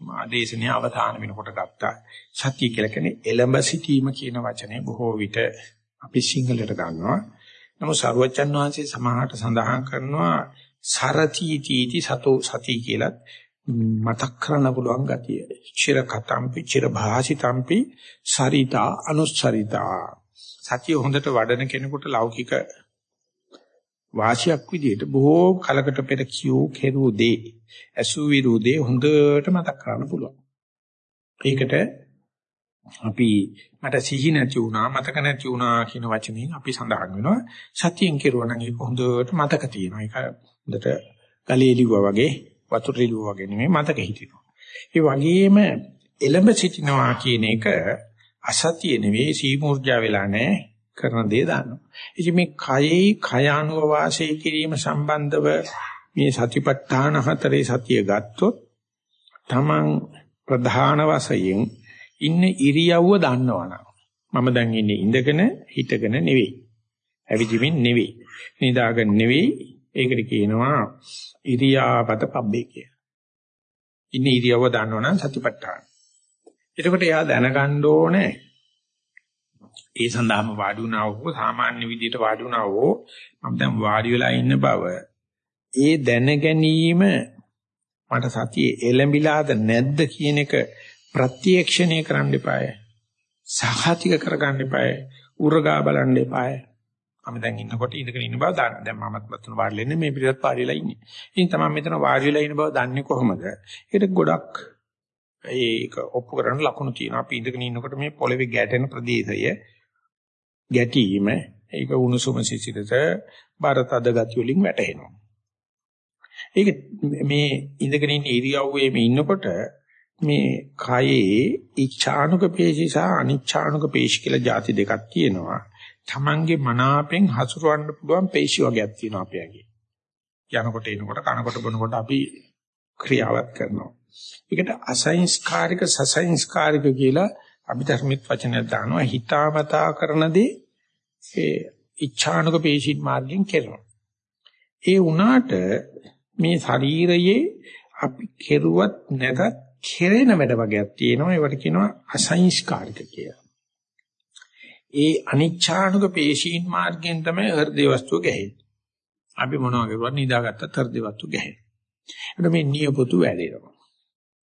ආදේශනීය අවධානය වෙනකොට ගත්තා. සතිය කියලා කියන්නේ එළඹ සිටීම කියන වචනේ බොහෝ විට අපි සිංහලට ගන්නවා. නමුත් සරුවචන් වහන්සේ සමාහට සඳහන් කරනවා සරති තීති සතෝ සති කියලා මතක් කරන්න පුළුවන් ගතිය. චිර කතම්පි චිර භාසිතම්පි සරිතා අනුස්සරිතා. සතිය හොඳට වඩන කෙනෙකුට ලෞකික වාසියක් විදිහට බොහෝ කලකට පෙර කියෝ කෙරූ දේ ඇසු විරූ දේ හොඳට මතක් කරන්න පුළුවන්. ඒකට අපි මට සිහි නැති වුණා මතක නැති වුණා කියන වචنين අපි සඳහන් වෙනවා. සතියෙන් කෙරුවා නම් ඒක හොඳට මතක තියෙනවා. ඒක හොඳට ගලේ ලිව්වා වගේ වතුර ලිව්වා වගේ නෙමෙයි මතක හිටිනවා. ඒ වගේම එළඹ සිටිනවා කියන එක අසතිය නෙවෙයි සීමුර්ජා වෙලා නැහැ. කරන දේ දන්නවා. ඉතින් මේ කයේ කයානුව වාසය කිරීම සම්බන්ධව මේ සතිපට්ඨාන හතරේ සතිය ගත්තොත් තමන් ප්‍රධාන වශයෙන් ඉන්න ඉරියව්ව දන්නවනම් මම දැන් ඉන්නේ ඉඳගෙන හිටගෙන නෙවෙයි. ඇවිදිමින් නෙවෙයි. නිදාගෙන නෙවෙයි. ඒකට කියනවා ඉරියාපත පබ්බේ කියලා. ඉන්න ඉරියව්ව දන්නවනම් සතිපට්ඨාන. එතකොට එයා දැනගන්න ඕනේ ඒ සඳහාම වාඩි වුණා වූ සාමාන්‍ය විදිහට වාඩි වුණා වූ මම දැන් වාඩි වෙලා ඉන්න බව ඒ දැන ගැනීම මට සතියේ එළඹිලාද නැද්ද කියන එක ප්‍රත්‍යක්ෂණය කරන්න එපාය. සහතික කරගන්න එපාය. උරගා බලන්න එපාය. මම දැන් ඉන්නකොට ඉඳගෙන ඉන්න බව දන්න. දැන් මමත් මතන වාඩි වෙන්නේ මේ පිටත් වාඩිලා ඉන්නේ. ඉතින් තමයි මෙතන වාඩි වෙලා ඉන්න බව දන්නේ කොහොමද? ඒක ගොඩක් ඒක ඔප්පු කරන ලකුණු තියෙනවා. අපි ඉඳගෙන ඉන්නකොට මේ පොළවේ ගැටෙන ප්‍රදේශය ගැටීම ඒක උණුසුම සිසිලස බාරතද ගති වලින් වැටෙනවා. ඒක මේ ඉඳගෙන ඉන්න ඉරියව්වේ මේ ඉන්නකොට මේ කයේ ඉච්ඡානුක පේශි සහ අනිච්ඡානුක පේශි කියලා ಜಾති දෙකක් තියෙනවා. Tamange මනාපෙන් හසුරවන්න පුළුවන් පේශි වර්ගයක් තියෙනවා අපේ ඇඟේ. යනකොට එනකොට කනකොට බොනකොට අපි ක්‍රියාවත් කරනවා. ඒකට අසංස්කාරික සසංස්කාරික කියලා අපි ධර්මිත වචනයක් දානවා හිතාමතා කරන දේ ඒ ඉච්ඡානුක පේශීන් මාර්ගයෙන් කරනවා. ඒ වුණාට මේ ශරීරයේ අපි කෙරුවත් නැතත් කෙරෙන වැඩ වගේක් තියෙනවා ඒවට කියනවා අසංස්කාරික කියලා. ඒ අනිච්ඡානුක පේශීන් මාර්ගයෙන් තමයි හෘදේ වස්තුව ගැහෙන්නේ. අපි මොනවා කරුවත් නිදාගත්තත් හෘදේ වස්තුව ගැහෙන්නේ. එතකොට මේ නියපොතු වැඩෙනවා.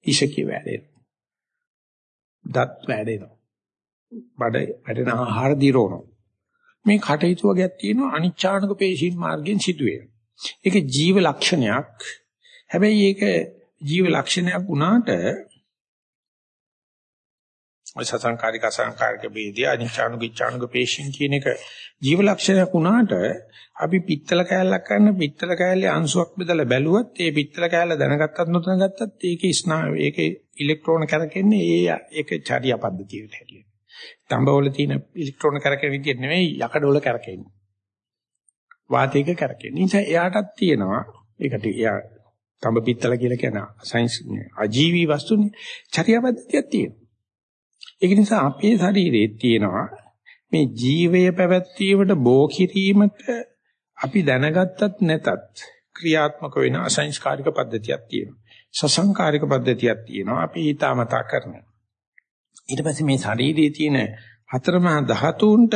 ඉෂකේ වැඩෙනවා. දත් වැඩෙනවා. බඩ වැඩෙන ආහාර දිරවනවා. මේ කටයුතු වගේක් තියෙනවා අනිච්ඡානුක පේශීන් මාර්ගයෙන් සිදුවේ. ඒක ජීව ලක්ෂණයක්. හැබැයි ඒක ජීව ලක්ෂණයක් වුණාට සසංකාරික අසංකාරික ભેදිය අනිච්ඡානුක ඉච්ඡානුක පේශීන් කියන එක ජීව ලක්ෂණයක් වුණාට අපි පිත්තල කෑල්ලක් කරන පිත්තල කෑල්ලේ අංශුවක් බෙදලා බැලුවත් ඒ පිත්තල කෑල්ල දැනගත්තත් නොදැනගත්තත් ඒකේ ස්නා ඒකේ ඉලෙක්ට්‍රෝන කරකෙන්නේ ඒ ඒක චර්යා පද්ධතියට හැටියට. තඹවල තියෙන ඉලෙක්ට්‍රෝන කරකෙන විදිහ නෙවෙයි යකඩවල කරකෙන්නේ. වාතයක කරකෙන්නේ. නිසා එයාටත් තියෙනවා ඒකට එයා තඹ පිත්තල කියලා කියන සයන්ස් අජීවී වස්තුනේ චර්යා පද්ධතියක් තියෙනවා. ඒක නිසා අපේ ශරීරයේ තියෙනවා මේ ජීවය පැවැත්වීමට බෝ කිරීමට අපි දැනගත්තත් නැතත් ක්‍රියාත්මක වෙන අසංස්කාරික පද්ධතියක් තියෙනවා. සසංකාරික පද්ධතියක් තියෙනවා. අපි ඊටමතා කරනවා. ඊට පස්සේ මේ ශරීරයේ තියෙන හතරමහා ධාතුන්ට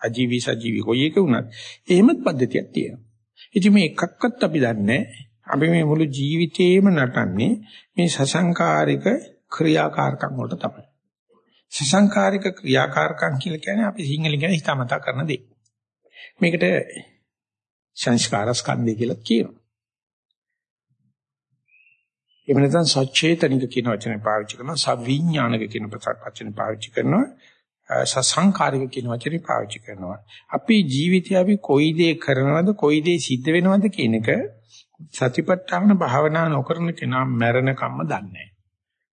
අජීවී සජීවී කොයි එක වුණත් එහෙමත් පද්ධතියක් තියෙනවා. ඉතින් මේ එකක්වත් අපි දන්නේ අපි මේ මුළු ජීවිතේම නටන්නේ මේ සසංකාරික ක්‍රියාකාරකම් වලට තමයි. සසංකාරික ක්‍රියාකාරකම් කියලා කියන්නේ අපි සිංහලෙන් කියන හිතාමතා කරන දේ. මේකට සංස්කාර ස්කන්ධය කියලා කියනවා. එහෙම නැත්නම් සචේතනික කියන වචනේ පාවිච්චි කරනවා සවිඥානික කියන වචනේ පාවිච්චි කරනවා සසංකාරික කියන වචනේ පාවිච්චි කරනවා. අපි ජීවිතය අපි කොයි දේ කරනවද කොයි දේ සිද්ධ වෙනවද කියන එක සතිපට්ඨාන භාවනා නොකරන කෙනා මැරෙන කම්ම දන්නේ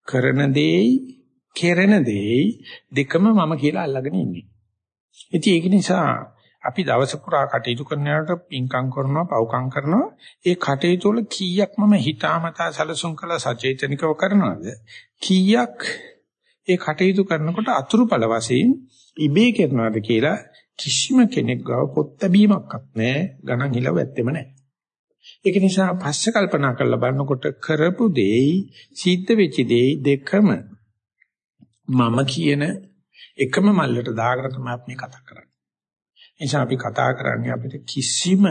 කරන දෙයි කෙරෙන දෙයි දෙකම මම කියලා අල්ලගෙන ඉන්නේ. ඉතින් ඒක නිසා අපි දවස පුරා කටයුතු කරනකොට පින්කම් කරනවා පව්කම් කරනවා. ඒ කටයුතු වල කීයක් මම හිතාමතා සැලසුම් කළ සචේතනිකව කරනවද? කීයක් ඒ කටයුතු කරනකොට අතුරුඵල වශයෙන් ඉබේ කරනවද කියලා කිසිම කෙනෙක් ගාව පොත් බැීමක්වත් නැහැ. ගණන් හිලව ඇත්තෙම නැහැ. ඒක නිසා පස්සේ කල්පනා කරලා බලනකොට කරපු දෙයි සිද්ධ වෙච්ච දෙයි දෙකම මම කියන එකම මල්ලට දාගෙන තමයි අපි කතා කරන්නේ. නිසා අපි කතා කරන්නේ අපිට කිසිම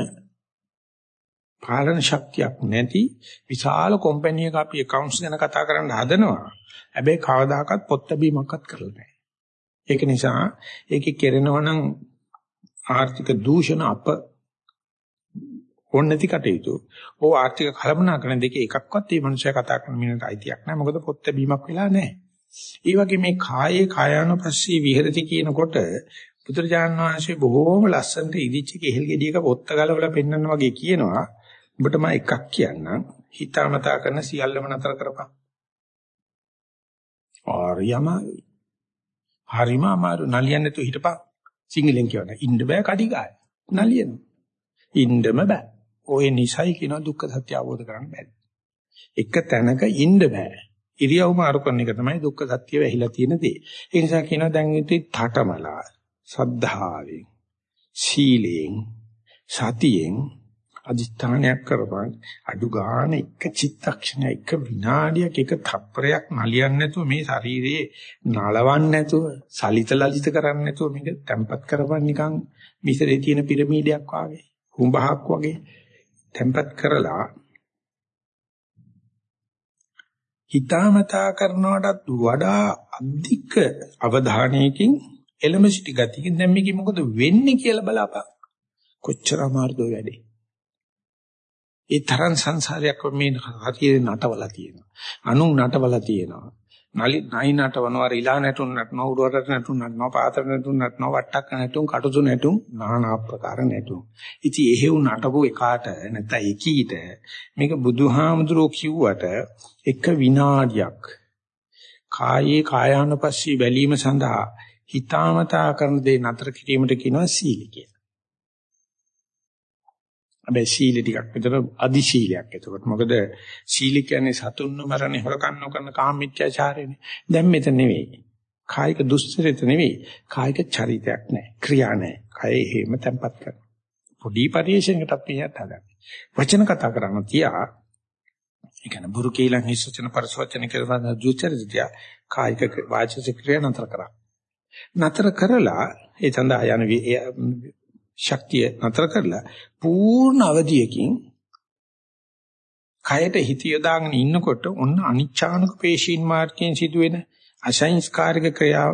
පාලන ශක්තියක් නැති විශාල කම්පැනි එකක අපි accounts ගැන කතා කරන්න හදනවා. හැබැයි කවදාකවත් පොත් බැීමක්වත් කරලා නැහැ. ඒක නිසා ඒකේ කෙරෙනවා නම් ආර්ථික දූෂණ අප ඕන නැති කටයුතු. ඕ ආර්ථික කලබනාකරන දෙකේ එකක්වත් මේ මනුස්සයා කතා කරන මිනිහට අයිතියක් නැහැ. මොකද පොත් බැීමක් වෙලා නැහැ. ඒ වගේ මේ කායේ කායानुපස්සී විහෙරති කියනකොට බුදුරජාන් වහන්සේ බොහෝම ලස්සනට ඉදිච්ච කෙහෙල් ගෙඩියක පොත්ත ගලවලා පෙන්වන්න වගේ කියනවා. ඔබට මම එකක් කියන්නම්. හිතාමතා කරන සියල්ලම නතර කරපන්. ආරියම හරිම අමාරු නලියන්නේ තු හිටපන්. සිංහලෙන් කියවන ඉන්න බෑ කඩිගාය. නලියන. ඉන්නම බෑ. ඔය නිසයි කියන දුක්ඛ සත්‍ය අවබෝධ කරගන්න බැරි. එක තැනක ඉන්න බෑ. ඉරියව් මාරු කරන එක තමයි දුක්ඛ සත්‍ය වෙහිලා තියෙන දේ. ඒ නිසා කියනවා දැන් ඉතින් තටමලා සද්ධාවෙන් සීලයෙන් සතියෙන් අදිස්ථානයක් කරපන්. අඩු ගන්න එක චිත්තක්ෂණයක් එක විනාඩියක් එක තප්පරයක් නලියන්නේ නැතුව මේ ශරීරයේ නලවන්නේ නැතුව සලිත ලලිත කරන්නේ නැතුව මේක තැම්පත් කරපන් නිකන් මිසරේ තියෙන පිරමීඩයක් වගේ හුඹහක් වගේ තැම්පත් කරලා හිතාමතා කරනවටත් වඩා අධික අවධානයකින් එළම සිටි ගතියකින් දැන් මේකේ මොකද වෙන්නේ කියලා බලපන්. කොච්චර අමාරුද වැඩේ. ඒ තරම් සංසාරයක් මේ හරියට නටවලා තියෙනවා. අනු නටවලා තියෙනවා. නලි නයි නටවනවා රිලා නැටුම් නටනවා උඩරට නැටුම් නටනවා පාතර නැටුම් නටනවා වට්ටක්ක නැටුම් කටුසු නැටුම් নানা ආකාර නැටුම් ඉතින් එහෙව් නටපු එකාට නැත්නම් එකීට මේක බුදුහාමුදුරෝ කිව්වට එක විනාඩියක් කායේ කායානුපස්සී බැලීම සඳහා හිතාමතා කරන දේ නතර කිරීමට කියනවා සීල කියලා. හැබැයි සීල ටිකක් විතර අදි සීලයක්. එතකොට මොකද සීල කියන්නේ සතුන්ව මරණේ හොරකම් නොකරන කාමීත්‍යාචාරයනේ. දැන් මෙතන නෙවෙයි. කායික දුස්චරිත නෙවෙයි. කායික චරිතයක් නැහැ. ක්‍රියා නැහැ. කය හේම තැම්පත් කරන. පොඩි පරිශ්‍රයකටත් පියත් හදන්න. වචන කතා කරන්න තියා ඒ කියන්නේ බුරු කීලන් හිස් වචන පරස වචන කියලා දුස්චරිතය කායික වාචික ක්‍රියා නතර කරා. නතර කරලා ඒ සඳහා යන ශක්තිය නතර කරලා පූර්ණ අවධියකින් කයට හිත යොදාගෙන ඉන්නකොට ඔන්න අනිච්ඡානුක පේශීන් මාර්ගයෙන් සිදුවෙන අසංස්කාරික ක්‍රියා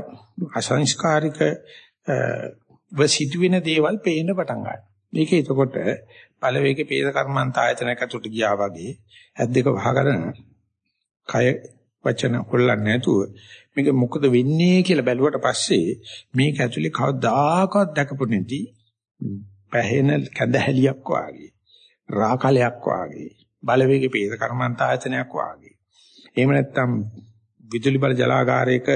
අසංස්කාරික වසිදුවෙන දේවල් පේන්න පටන් ගන්නවා. මේක එතකොට පළවේගේ පේස කර්මන්ත ආයතනයක් ඇතුළට ගියා වගේ ඇද්දක වහගෙන කය වචන හොල්ලන්නේ නැතුව මේක මොකද වෙන්නේ කියලා බැලුවට පස්සේ මේක ඇතුලේ කවදාකවත් දැකපු නැති පැහෙන කැඳහැලියක් වාගේ රාකලයක් වාගේ බලවේග පේස කර්මන්ත ආයතනයක් වාගේ. එහෙම නැත්නම් විදුලි බල ජලාගාරයක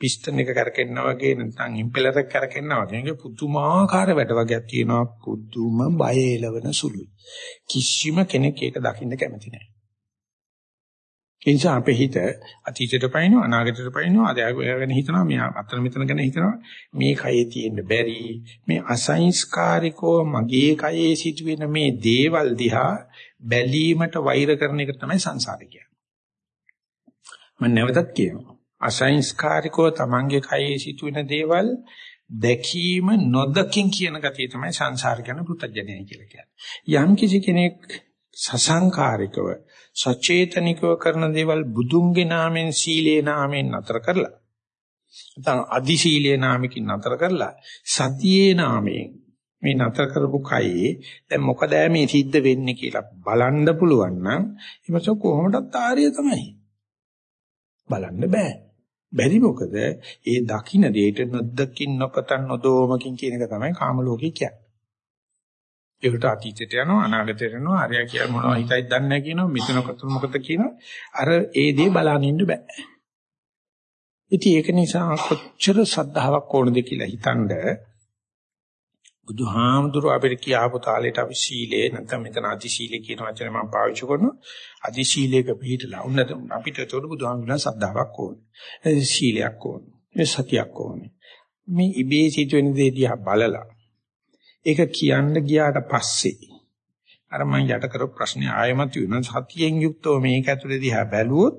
පිස්ටන් එක කරකෙන්නා වගේ නැත්නම් ඉම්පෙලර් එක කරකෙන්නා වගේ මේක පුදුමාකාර වැඩ වගේක් තියෙනවා. පුදුම බය එලවන සුළුයි. කිසිම කෙනෙක් ඒක දකින්න කැමති නැහැ. ඒ නිසා අපේ හිත අතීතයට පයින්නවා අනාගතයට පයින්නවා අද ගැන හිතනවා මේ අතන මෙතන ගැන හිතනවා මේ කයේ තියෙන්න බැරි මේ අසංස්කාරිකෝ මගේ කයේ සිදුවෙන මේ දේවල් දිහා බැලීමට වෛර කරන එක තමයි සංසාරය කියන්නේ. මම නැවතත් කියනවා අසංස්කාරිකෝ තමන්ගේ කයේ සිදුවෙන දේවල් දැකීම නොදකින් කියන ගතිය තමයි සංසාර කියන පුතඥය කියලා කියන්නේ. යම් කිසි කෙනෙක් සසංකාරිකව සචේතනිකව කරන දේවල් බුදුන්ගේ නාමෙන් සීලේ නාමෙන් නතර කරලා නැත්නම් අදි සීලේ නාමකින් නතර කරලා සතියේ නාමයෙන් මේ නතර කරපු කයේ දැන් මොකද මේ සිද්ධ වෙන්නේ කියලා බලන්න පුළුවන් නම් ඊමස කොහොමදත් ආර්ය තමයි. බලන්න බෑ. බැරි මොකද? ඒ දකින්න දෙයට නොදකින් නොපතන් නොදෝමකින් කියන එක තමයි කාම ලෝකේ කියන්නේ. ඒකට අතීතයට යනවා අනාගතයට යනවා අරයා කිය මොනවද හිතයි දන්නේ නැහැ කියනවා මෙතන කොතන මොකද කියනවා? අර ඒ දේ බලන්න ඉන්න බෑ. ඉතින් ඒක නිසා කොච්චර සද්ධාාවක් ඕනද කියලා හිතනද බුදුහාමුදුරුව අපිට කියාපු තාලෙට අපි සීලේ නැත්නම් මෙතන අදි සීලේ කියන වචනේ මම පාවිච්චි කරනවා. අදි සීලේක පිළිහිටලා උන්නත අපිට ඒතකොට බුදුහාමුදුරුවෝ සද්ධාාවක් ඕනේ. සීලයක් ඕනේ. සතියක් ඕනේ. මේ ඉබේ සිදුවෙන දේ දිහා බලලා ඒක කියන්න ගියාට පස්සේ අර මම යට කරපු ප්‍රශ්නේ ආයමත් වෙන සතියෙන් යුක්තව මේක ඇතුලේ දිහා බැලුවොත්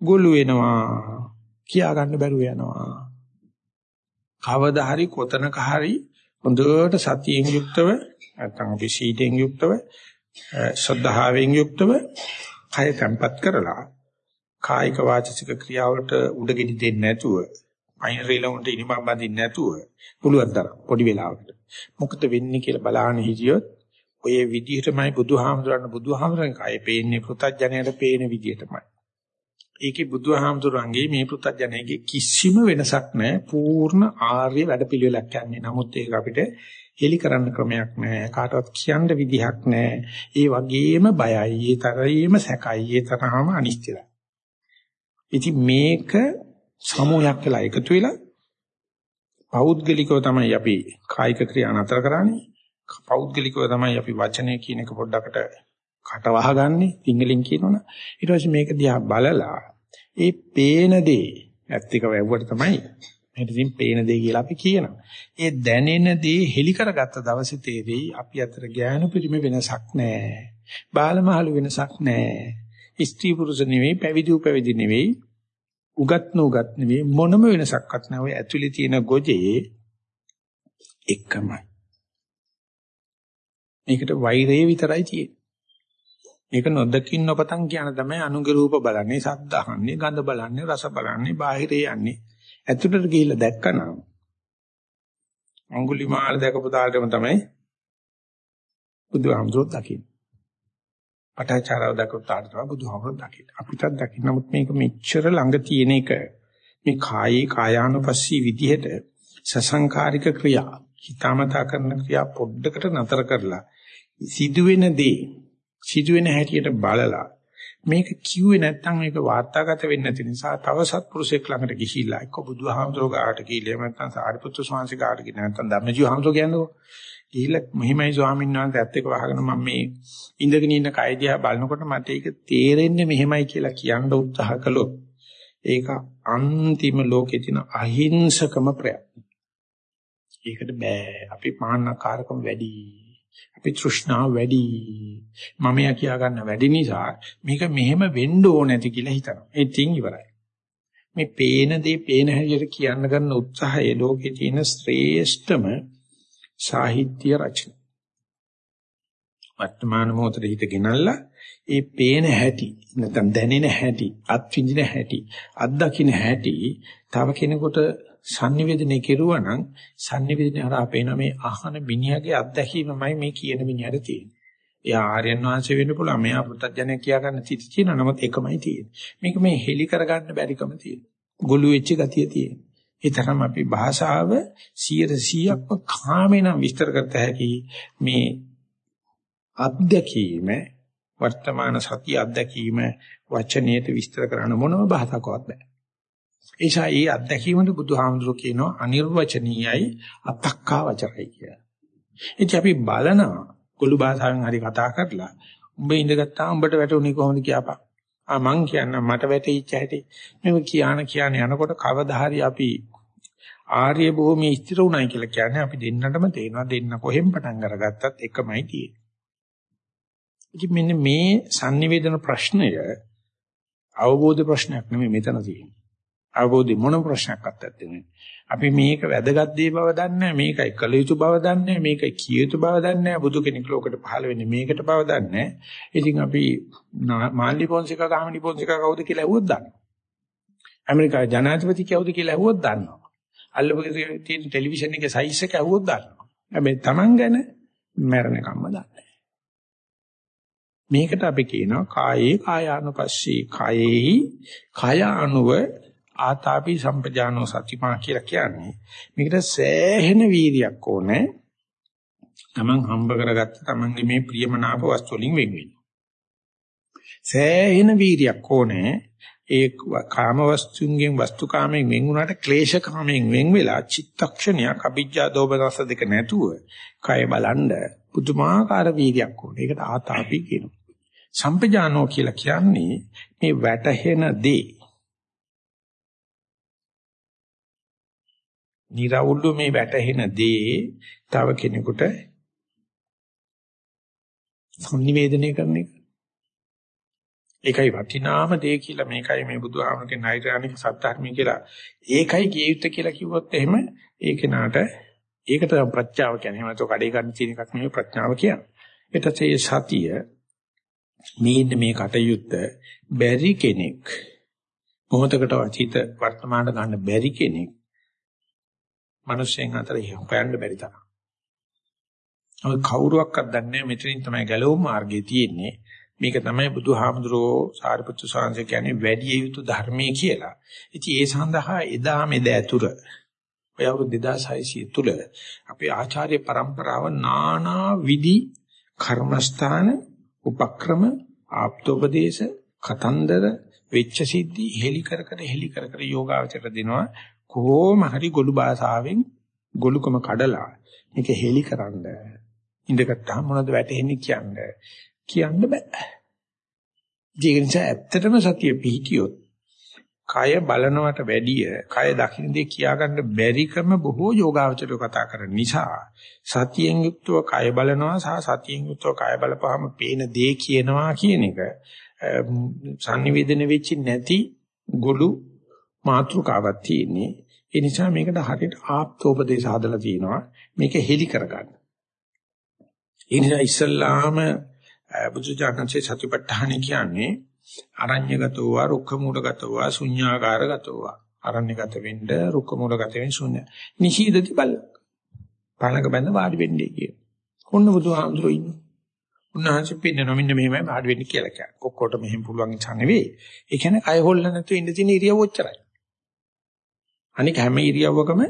ගොළු වෙනවා කියා ගන්න බැරුව යනවා. කවදා හරි කොතනක හරි හොඳට සතියෙන් යුක්තව නැත්නම් අපි සීතෙන් යුක්තව ශ්‍රද්ධාවෙන් යුක්තව කය තැම්පත් කරලා කායික වාචික ක්‍රියාවලට උඩගෙඩි දෙන්නේ නැතුව අයින් රේලොන්ට ඉනිමම් බඳින්න නැතුව පුළුවන් තරම් පොඩි වෙලාවකට මොකද වෙන්නේ කියලා බලාගෙන හිටියොත් ඔය විදිහටමයි බුදුහාමුදුරන් බුදුහාමුදුරන් කය පේන්නේ පෘථජ්ජනයට පේන විදිහටමයි. ඒකේ බුදුහාමුදුරන්ගේ මේ පෘථජ්ජනයේ කිසිම වෙනසක් නැහැ. පූර්ණ ආර්ය වැඩපිළිවෙලක් යන්නේ. නමුත් ඒක අපිට හෙලි කරන්න ක්‍රමයක් නැහැ. කාටවත් කියන්න විදිහක් නැහැ. ඒ වගේම බයයි, ඒ තරයේම සැකයි, ඒ තරහම අනිශ්චිතයි. ඉතින් මේක සමූහයක් වෙලා එකතු වෙලා පෞද්ගලිකව තමයි අපි කායික ක්‍රියා නතර කරන්නේ. පෞද්ගලිකව තමයි අපි වචනේ කියන එක පොඩ්ඩකට කටවහ ගන්නෙ සිංහලෙන් කියනවනේ. ඊට පස්සේ මේක දිහා බලලා ඒ පේන දේ ඇත්තක වැව්වට තමයි මේක ඉතින් පේන දේ කියලා අපි කියනවා. ඒ දැනෙන දේ හෙලි කරගත්ත දවසේ තේරෙයි අපි අතර ඥාන පරිමේ වෙනසක් නැහැ. බාලමහලු වෙනසක් නැහැ. ස්ත්‍රී පුරුෂ නෙවෙයි පැවිදි උපැවිදි නෙවෙයි උගත් නුගත් නෙවෙයි මොනම වෙනසක්වත් නැහැ. ඔය ඇතුලේ තියෙන ගොජේ එකමයි. මේකට වෛරය විතරයි තියෙන්නේ. මේක නොදකින් නොපතන් කියන තමයි අනුගේ රූප බලන්නේ, ශබ්ද අහන්නේ, ගඳ බලන්නේ, රස බලන්නේ, බාහිරේ යන්නේ. ඇතුළට ගිහිල්ලා දැක්කනම් අඟුලිමාල දැකපු තාලෙම තමයි බුදුහාමුදුරුවෝ දකින්නේ. පටාචාරව දක්වතාට තමයි බුදුහාමුදුරුවෝ දකින්න. අපිටත් දකින්න. නමුත් මේක මෙච්චර ළඟ තියෙන එක මේ කායේ කායානුපස්සී විදිහට සසංකාරික ක්‍රියා හිතාමතා කරන ක්‍රියා පොඩ්ඩකට නතර කරලා සිදුවෙන දේ සිදුවෙන හැටියට බලලා මේක කිව්වේ නැත්නම් මේක වාර්තාගත වෙන්නේ නැති නිසා තව සත්පුරුෂයෙක් ළඟට ගිහිල්ලා එක්ක බුදුහාමුදුරුවෝ ගාට ගිහිල්ලා නැත්නම් සාරිපුත්‍ර ස්වාමීන් ගාට ගිහිල්ලා නැත්නම් ධම්මජීව හාමුදුරුවෝ කියනකො ගිහිල්ලා මෙහිමයි ස්වාමීන් වහන්සේ ඇත්ත එක වහගෙන මම මේ ඉඳගෙන ඉන්න කය දිහා බලනකොට මට ඒක තේරෙන්නේ මෙහෙමයි කියලා කියන්න උත්සාහ කළොත් ඒක අන්තිම ලෝකේ තියෙන අහිංසකම ප්‍රයත්න. ඒකට බෑ. අපි මාන්නකාරකම වැඩි. අපි තෘෂ්ණාව වැඩි. මමයා කියා ගන්න වැඩි නිසා මේක මෙහෙම වෙන්න ඕන නැති කියලා හිතනවා. ඒ තින් ඉවරයි. මේ පේන දේ පේන හැටියට කියන්න ගන්න උත්සාහය ලෝකේ තියෙන ශ්‍රේෂ්ඨම සාහිත්‍ය රචන. වර්තමාන මොහොතේ හිත ගෙනල්ලා ඒ පේන හැටි නැත්නම් දැනෙන හැටි අත්විඳින හැටි අත්දකින්න හැටි තව කෙනෙකුට sannivedana කෙරුවා නම් sannivedana හරහා පේන මේ අහන මිනිහාගේ අත්දැකීමමයි මේ කියන මිනිහට තියෙන්නේ. එයා ආර්යයන් වහන්සේ වෙන්න පුළුවන්. මෙයා පුත්තජනය කියා ගන්න තිත තියෙන නමුත් එකමයි තියෙන්නේ. මේක මේ හෙලි කරගන්න බැරිකම තියෙනවා. ගොළු වෙච්ච ගතිය තියෙනවා. ඒ තරම් අපි භාෂාව 100%ක්ම කාමෙනම් විස්තර කරත හැකි මේ අත්දැකීම වර්තමාන සතිය අත්දැකීම වචනයට විස්තර කරන්න මොනම භාෂාවකවත් බෑ. ඒ නිසා මේ අත්දැකීමට බුදුහාමුදුරුවෝ කියනවා අනිර්වචනීයයි අතක්කා වචරයි කියලා. ඉතින් අපි බලනවා කුළු භාෂාවෙන් හරි කතා කරලා උඹ ඉඳගත්තා උඹට වැටුනේ කොහොමද කියපන්. ආ මං කියන්න මට වැටෙච්ච හැටි. මේක කියාන කියන යනකොට කවදා හරි අපි ආර්ය භූමියේ ස්ථිර උනායි කියලා කියන්නේ අපි දෙන්නටම තේනවා දෙන්න කොහෙන් පටන් අරගත්තත් එකමයි තියෙන්නේ. ඉතින් මෙන්න මේ sannivedana ප්‍රශ්නය අවබෝධ ප්‍රශ්නයක් නෙමෙයි මෙතන තියෙන්නේ. අවබෝධි මොන ප්‍රශ්නයක්වත් නැත්තේ. අපි මේක වැදගත් දේ බව දන්නේ මේකයි කළ යුතු බව දන්නේ මේකයි කිය යුතු බව දන්නේ බුදු කෙනෙක් ලෝකෙට පහළ වෙන්නේ මේකට බව දන්නේ. ඉතින් අපි මාල්ලි පොන්සිකා ගාමිණි පොන්සිකා කවුද කියලා ඇහුවොත් දන්නවා. ඇමරිකාවේ ජනාධිපති කවුද කියලා ඇහුවොත් දන්නවා. අල්ලපු තියෙන ටෙලිවිෂන් එකේ සයිස් එක ඇහුවොත් දන්නවා. හැබැයි Taman ගැන මැරෙනකම්ම දන්නේ මේකට අපි කියනවා කායේ කායානුපස්සී. කායේහි කාය අනුව ආතාපි සම්පජානෝ සතිමා කියලා කියන්නේ. මේකට සෑහෙන වීරියක් ඕනේ. තමන් හම්බ කරගත්ත තමන්ගේ මේ ප්‍රියමනාප වස්තු වලින් වෙන් වෙන්න. සෑහෙන වීරියක් ඕනේ. ඒ කාම වස්තුන්ගෙන් වස්තු කාමයෙන් වෙන් වුණාට ක්ලේශ කාමයෙන් වෙන් වෙලා චිත්තක්ෂණයක් අභිජ්ජා දෝමනස දෙක නැතුව කය බලන්න පුදුමාකාර වීර්යයක් ඕනේ. ඒකට ආතාපි කියනවා. සම්පජානෝ කියලා කියන්නේ මේ වැටහෙන දේ. නිරවුල්ව මේ වැටහෙන දේ තව කෙනෙකුට සංනිවේදනය කරන එක. ඒකයි වටිනාම දේ කියලා මේකයි මේ බුදුහාමගේ නෛර්යානික සත්‍ධර්මී කියලා. ඒකයි කිය යුත්තේ කියලා කිව්වොත් එහෙම ඒ කෙනාට ඒකට ප්‍රඥාව කියන්නේ. එහෙම නැත්නම් කඩේ ගන්න තියෙන එකක් නෙවෙයි ප්‍රඥාව කියන්නේ. ඊට ඒ සතිය මේ මේ කටයුත්ත බැරි කෙනෙක් මොහොතකට අතීත වර්තමාන ගන්න බැරි කෙනෙක් මිනිස්යන් අතර හොයන්න බැරි තරම්. ඔය කවුරුවක්වත් දන්නේ මෙතනින් තමයි ගැලවුම් මාර්ගය තියෙන්නේ. මේක තමයි බුදුහාමුදුරෝ සාරිපුත්තු සාංශ කියන්නේ වැඩි යුතු ධර්මයේ කියලා. ඉතින් ඒ සඳහා එදා මෙද ඇතුර ඔය අවුරුදු 2600 තුල අපේ ආචාර්ය પરම්පරාව නානා විදි කර්මස්ථාන උපක්‍රම ආප්තෝපදේශ කතන්දර වෙච්ච සිද්ධි හෙලි කර කර හෙලි කර කර යෝගාවචර දෙනවා කොහොම හරි ගොළු භාෂාවෙන් ගොළුකම කඩලා මේක හෙලි කරන්න ඉඳගත්තාම මොනවද වැටෙන්නේ කියන්නේ කියන්න බෑ. ඒක නිසා ඇත්තටම සතිය පිහිටියොත් කය බලනවට වැඩිය කය දකින්න දේ කියාගන්න බැරිකම බොහෝ යෝගාවචරය කතා කරන නිසා සතියෙන් යුක්තව කය බලනවා සහ සතියෙන් යුක්තව කය බලපුවාම පේන දේ කියනවා කියන එක sannivedana වෙච්ච නැති ගොළු මාත්‍රකාවක් තියෙන්නේ. ඒ නිසා මේකට හරියට ආප්තෝපදේශ හදලා තිනවා මේක හෙලි කරගන්න. ඒ නිසා ඉස්සල්ලාම බුදුජානකසේ සතිපට්ඨාන කියන්නේ අරඤ්‍යගතෝ වා රුක්ඛ මූලගතෝ වා ශුඤ්ඤාකාරගතෝ වා අරඤ්‍යගත වෙන්න රුක්ඛ මූලගත වෙන්න ශුඤ්ඤ නිශීදති බල පණක බඳ වාඩි වෙන්නේ කිය. ඔන්න බුදුහාමුදුරුවෝ ඉන්නේ. උන්වහන්සේ පින්නන මෙන්න මෙහෙමයි මාඩ වෙන්නේ කියලා කියන්නේ. ඔක්කොට මෙහෙම පුළුවන් ඉච්ඡා නෙවෙයි. ඒ කියන්නේ කය හොල්ල නැතුව ඉඳ තියෙන ඉරියව්ව ඔච්චරයි. අනික හැම ඉරියව්වකම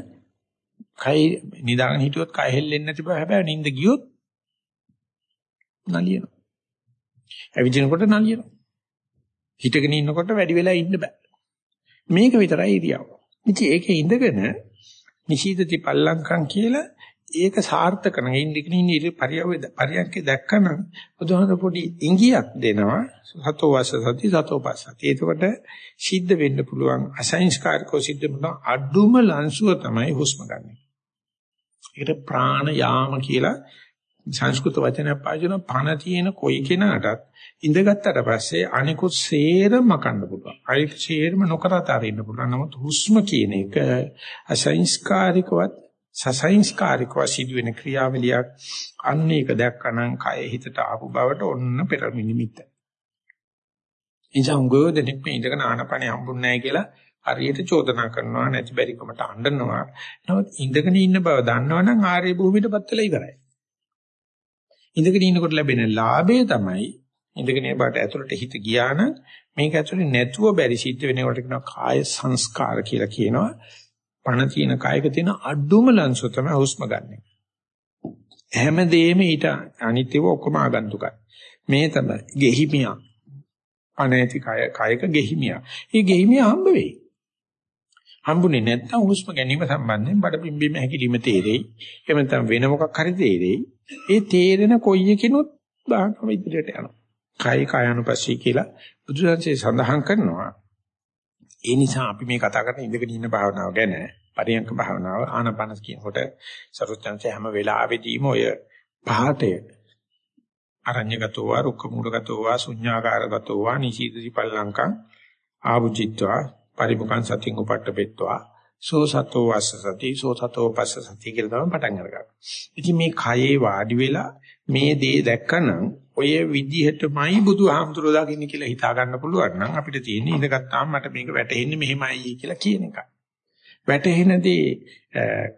කය නිදාගෙන හිටියොත් කය හෙල්ලෙන්නේ නැති බව හැබැයි නිින්ද ගියොත් නලියනවා. ඇවිදිනකොට නලියනවා. හිටගෙන ඉන්නකොට වැඩි වෙලා ඉන්න බෑ. මේක විතරයි ඉරියව්ව. ඉතින් ඒකේ ඉඳගෙන නිශීදති පල්ලංකම් කියලා ඒක සාර්ථක නැහැ. ඉන්දිකන ඉන්නේ පරියව පරියන්කේ දැක්කම බුදුහාම පොඩි ඉංගියක් දෙනවා. සතෝ වාස සති සතෝ පස්සති. එතකොට සිද්ධ වෙන්න පුළුවන් අසංස්කාරකෝ සිද්ධ වෙන අඩුම ලංසුව තමයි හුස්ම ගන්න. ඒකට ප්‍රාණ යාම කියලා සංස්කෘත වචනයක් පාවිච්චි කරන පණ තියෙන කොයි කෙනාටත් ඉඳගත්තට පස්සේ අනිකුත් සේරම කන්න පුළුවන්. අනික සේරම නොකරත අරින්න පුළුවන්. නමුත් හුස්ම කියන එක අසංස්කාරිකවත් සසංස්කාරිකව සිදුවෙන ක්‍රියාවලියක් අන්න ඒක දැක්කනම් කය හිතට ආපු බවට ඔන්න පෙර නිමිත්ත. ඉන්ජංගෝ දෙනෙක් මේ ඉඳගෙන ආනපනේ හම්බුන්නේ නැහැ කියලා හරියට චෝදනා කරනවා නැති බැරිකමට අඬනවා. නමුත් ඉඳගෙන ඉන්න බව දන්නවනම් ආර්ය භූමියටපත් වෙලා ඉවරයි. ඉඳගෙන ඉන්නකොට ලැබෙන ලාභය තමයි ඉඳගෙන ඉන්න බාට ඇතුළට හිත ගියා නම් මේක ඇතුළේ නැතුව බැරි සිද්ධ වෙනකොට කියනවා කාය සංස්කාර කියලා කියනවා. පණ තියෙන කායක තියෙන අඩුම ලංසු තමයි හුස්ම ගන්න. හැමදේම ඊට අනිත්‍යව ඔක්කොම ආගන්තුකයි. මේ තමයි ගෙහිමියා. අනේති කය කයක ගෙහිමියා. මේ ගෙහිමියා හම්බ වෙයි. හම්බුනේ නැත්නම් හුස්ම ගැනීම සම්බන්ධයෙන් බඩ පිම්බීම හැකිලිම තේරෙයි. එහෙම නැත්නම් වෙන මොකක් හරි තේරෙයි. ඒ තේරෙන කොයි එකකිනුත් බාහම ඉදිරියට යනවා. කය කායानुපස්සී කියලා බුදුසසුනේ සඳහන් කරනවා. ඒ නිසා අපි මේ කතා කරන ඉඳගෙන ඉන්න භාවනාව ගැන පරියන්ක භාවනාව ආනපන කියනකොට සරුවචන්සේ හැම වෙලාවෙදීම ඔය පහතය අරඤ්‍යගතෝ වා රුක්ක මූලගතෝ වා ශුඤ්ඤාකාරගතෝ වා නිශීදති පල්ලංකං ආභුජිත්වා පරිමුඛං සතින් උපට්ඨපෙත්වා සෝ සතෝ වස්ස සති සෝ සතෝ පස්ස සති කියලා තමයි පටන් අරගන්නේ. ඉතින් මේ කයේ වාඩි වෙලා මේ දේ දැක්කනම් ඔය විදිහටමයි බුදුහාමුදුරුවෝ දකින්න කියලා හිතා ගන්න පුළුවන් නම් අපිට තියෙන්නේ ඉඳගත්තාම මට මේක වැටහෙන්නේ මෙහෙමයි කියලා කියන එක. වැටහෙනදී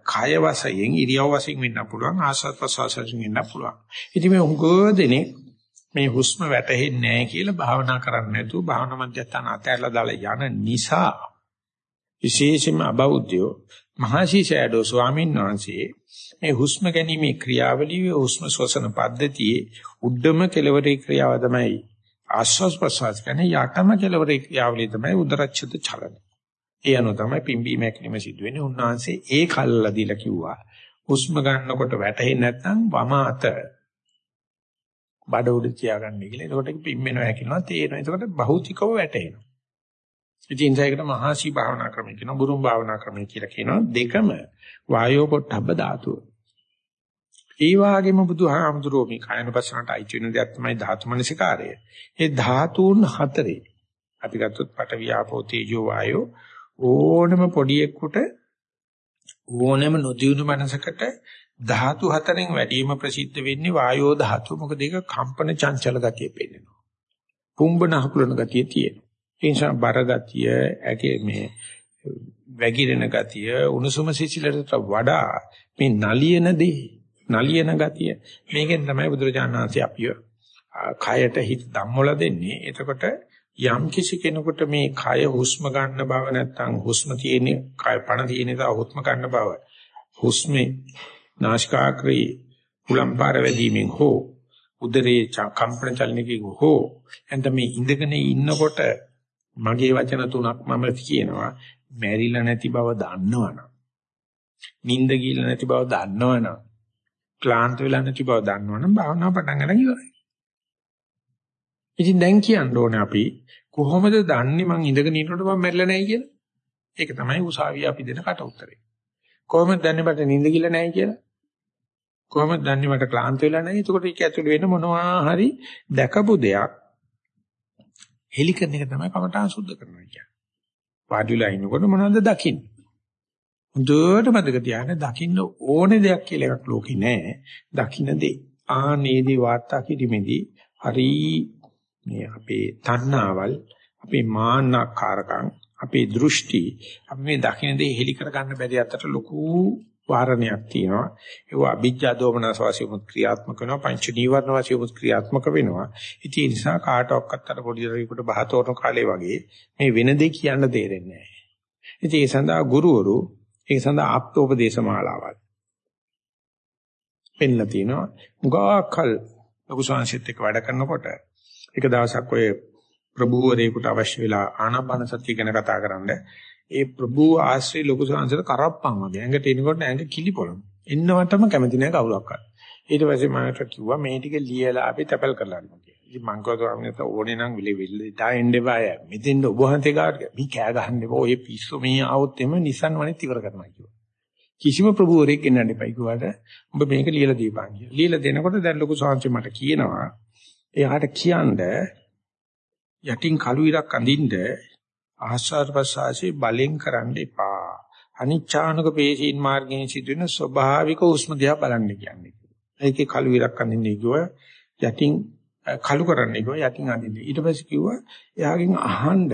කය වශයෙන් ඉරියව් වශයෙන් වෙන්න පුළුවන් ආස්වාද ප්‍රසවාසයෙන් වෙන්න පුළුවන්. ඉතින් මේ උගෝදෙනේ මේ හුස්ම වැටහෙන්නේ නැහැ කියලා භාවනා කරන්නේ නැතුව භාවනා මධ්‍යස්ථාන අතහැරලා දාලා යන නිසා විශේෂයෙන්ම අබෞද්ධයෝ මහසි ෂැඩෝ ස්වාමීන් වහන්සේ මේ හුස්ම ගැනීමේ ක්‍රියාවලියේ හුස්ම ශ්වසන පද්ධතියේ උඩම කෙලවරේ ක්‍රියාව තමයි ආශ්වාස ප්‍රශ්වාස කියන්නේ යටම කෙලවරේ ක්‍රියාවලිය තමයි උදරච්ඡද චලන. ඒ අනුව තමයි පිම්බීම හැකිලිම සිදු වෙන්නේ. උන්වහන්සේ ඒ කල්ලා දීලා කිව්වා. හුස්ම ගන්නකොට වැටෙන්නේ නැත්නම් වම අත බඩ උඩ තියාගන්න කියලා. එතකොට පිම්බෙනවා හැකිනවා තේරෙනවා. එතකොට භෞතිකව වැටෙනවා. ඉතින් ඒකට මහසි භාවනා ක්‍රමය කියනවා බුරුම් භාවනා ක්‍රමය කියලා කියනවා දෙකම වායෝ පොට්ටබ්බ ධාතුව. ඒ වගේම බුදුහාමුදුරුවෝ මේ කායනපසනට අයිති වෙන දෙයක් තමයි ධාතු මනසිකාරය. ඒ ධාතුන් හතරේ අපි ගත්තොත් පඨ වියාපෝ තේජෝ වායෝ ඕනම පොඩියෙකුට ඕනම නොදියුණු මනසකට ධාතු හතරෙන් වැඩිම ප්‍රසිද්ධ වෙන්නේ වායෝ ධාතුව. මොකද ඒක කම්පන චංචල ගතිය පෙන්නනවා. කුම්බන හකුලන ගතිය තියෙනවා. ඒ නිසා බර ගතිය, ඇගේ මේ වැగిරෙන ගතිය, උණුසුම සිසිලට වඩා මේ නලියන දේ, නලියන ගතිය මේකෙන් තමයි බුදුරජාණන් වහන්සේ අපිව කයට හිත ධම්මොල දෙන්නේ. එතකොට යම් කිසි කෙනෙකුට මේ කය හුස්ම ගන්න බව නැත්නම් හුස්ම තියෙන කය පණ තියෙන නිසා හුස්ම ගන්න බව හුස්මේ නාසිකාග්‍රේ උලම්පාර වැදීමෙන් හෝ උදරේ කම්පන චලනකින් හෝ එතන මේ ඉඳගෙන ඉන්නකොට මගේ වචන තුනක් මම කියනවා මැරිලා නැති බව දන්නවනම් නිින්ද ගිහලා නැති බව දන්නවනම් ක්ලාන්ත වෙලා නැති බව දන්නවනම් භාවනාව පටන් ගන්න ඉවරයි. ඉතින් දැන් කියන්න ඕනේ අපි කොහොමද දන්නේ මං ඉඳගෙන ඉන්නකොට මම මැරිලා නැහැ කියලා? ඒක තමයි උසාවිය අපි දෙන කට උත්තරේ. කොහොමද දන්නේ මට නිින්ද ගිහලා නැහැ කියලා? කොහොමද දන්නේ මට ක්ලාන්ත වෙලා නැහැ? එතකොට ඒක ඇතුළේ වෙන මොනවා හරි දැකපු දෙයක් හෙලි කරන එක තමයි කමඨාන් සුද්ධ කරනවා කියන්නේ. වාඩිලා ඉන්නකොට මොනවද දකින්නේ? හොඳට මතක තියාගන්න දකින්න ඕනේ දෙයක් කියලා එකක් ලෝකේ නැහැ. දකින්න දේ. ආනේදී වාර්තා කිරීමේදී හරි මේ අපේ තණ්හාවල්, අපේ මාන්නකාරකම්, අපේ දෘෂ්ටි අපි මේ දකින්න දේ හෙලි කර ගන්න බැරි අතට ලොකු වාරණයක් තියෙනවා. ඒක අභිජ්ජා දෝමනස වශයෙන් ක්‍රියාත්මක වෙනවා. පංච නීවරණ වශයෙන් ක්‍රියාත්මක වෙනවා. ඉතින් ඒ නිසා කාටවත් අර පොඩි දරුවෙකුට බහතෝරන කාලේ වගේ මේ වෙන දෙයක් කියන්න තේරෙන්නේ නැහැ. ඉතින් ඒ සඳහා ගුරුවරු ඒ සඳහා ආප්තෝපදේශ මාලාවල් පෙන්න තිනවා. මුගාකල් ලොකු සංසිත් එක්ක වැඩ කරනකොට එක දවසක් ඔය ප්‍රභූවරයෙකුට අවශ්‍ය වෙලා ආනාපාන සතිය ගැන කතා කරන්නේ ඒ ප්‍රභූ ආශ්‍රේ ලොකු සංසාර කරප්පන් වගේ ඇඟට එනකොට ඇඟ කිලිපොළන. එන්නවටම කැමති නැහැ කවුරක්වත්. ඊට පස්සේ මට කිව්වා මේ ටික ලියලා අපි තැපල් කරලා යන්න කියලා. ඉතින් මං කිව්වා ඕනේ නම් විලි විලි දාන්න එපා. මෙතෙන්ද ඔබ වහන්සේ ගාවට මේ කෑ ගහන්න එපා. ඔය පිස්සු මේ ආවොත් එම Nissan වනේ ඉවර කරනවා කිව්වා. කිසිම ප්‍රභූවරයෙක් එන්නන්න එපා කිව්වට ඔබ මේක ලියලා දීපන් කියලා. ලියලා දෙනකොට දැන් ලොකු සංසි මට කියනවා එයාට කියන්න යටින් කළු ඉරක් අඳින්න ආස්වාද ප්‍රසආසී බලෙන් කරන්න එපා. අනිච්ඡානක පේශීන් මාර්ගයෙන් සිදුවෙන ස්වභාවික උස්ම දිහා බලන්න කියන්නේ. ඒකේ කළු ඉරක් අඳින්නේ කිව්වා යටින් කළු කරන්න කිව්වා යටින් අඳින්නේ. ඊට පස්සේ කිව්වා එයාගෙන් අහන්න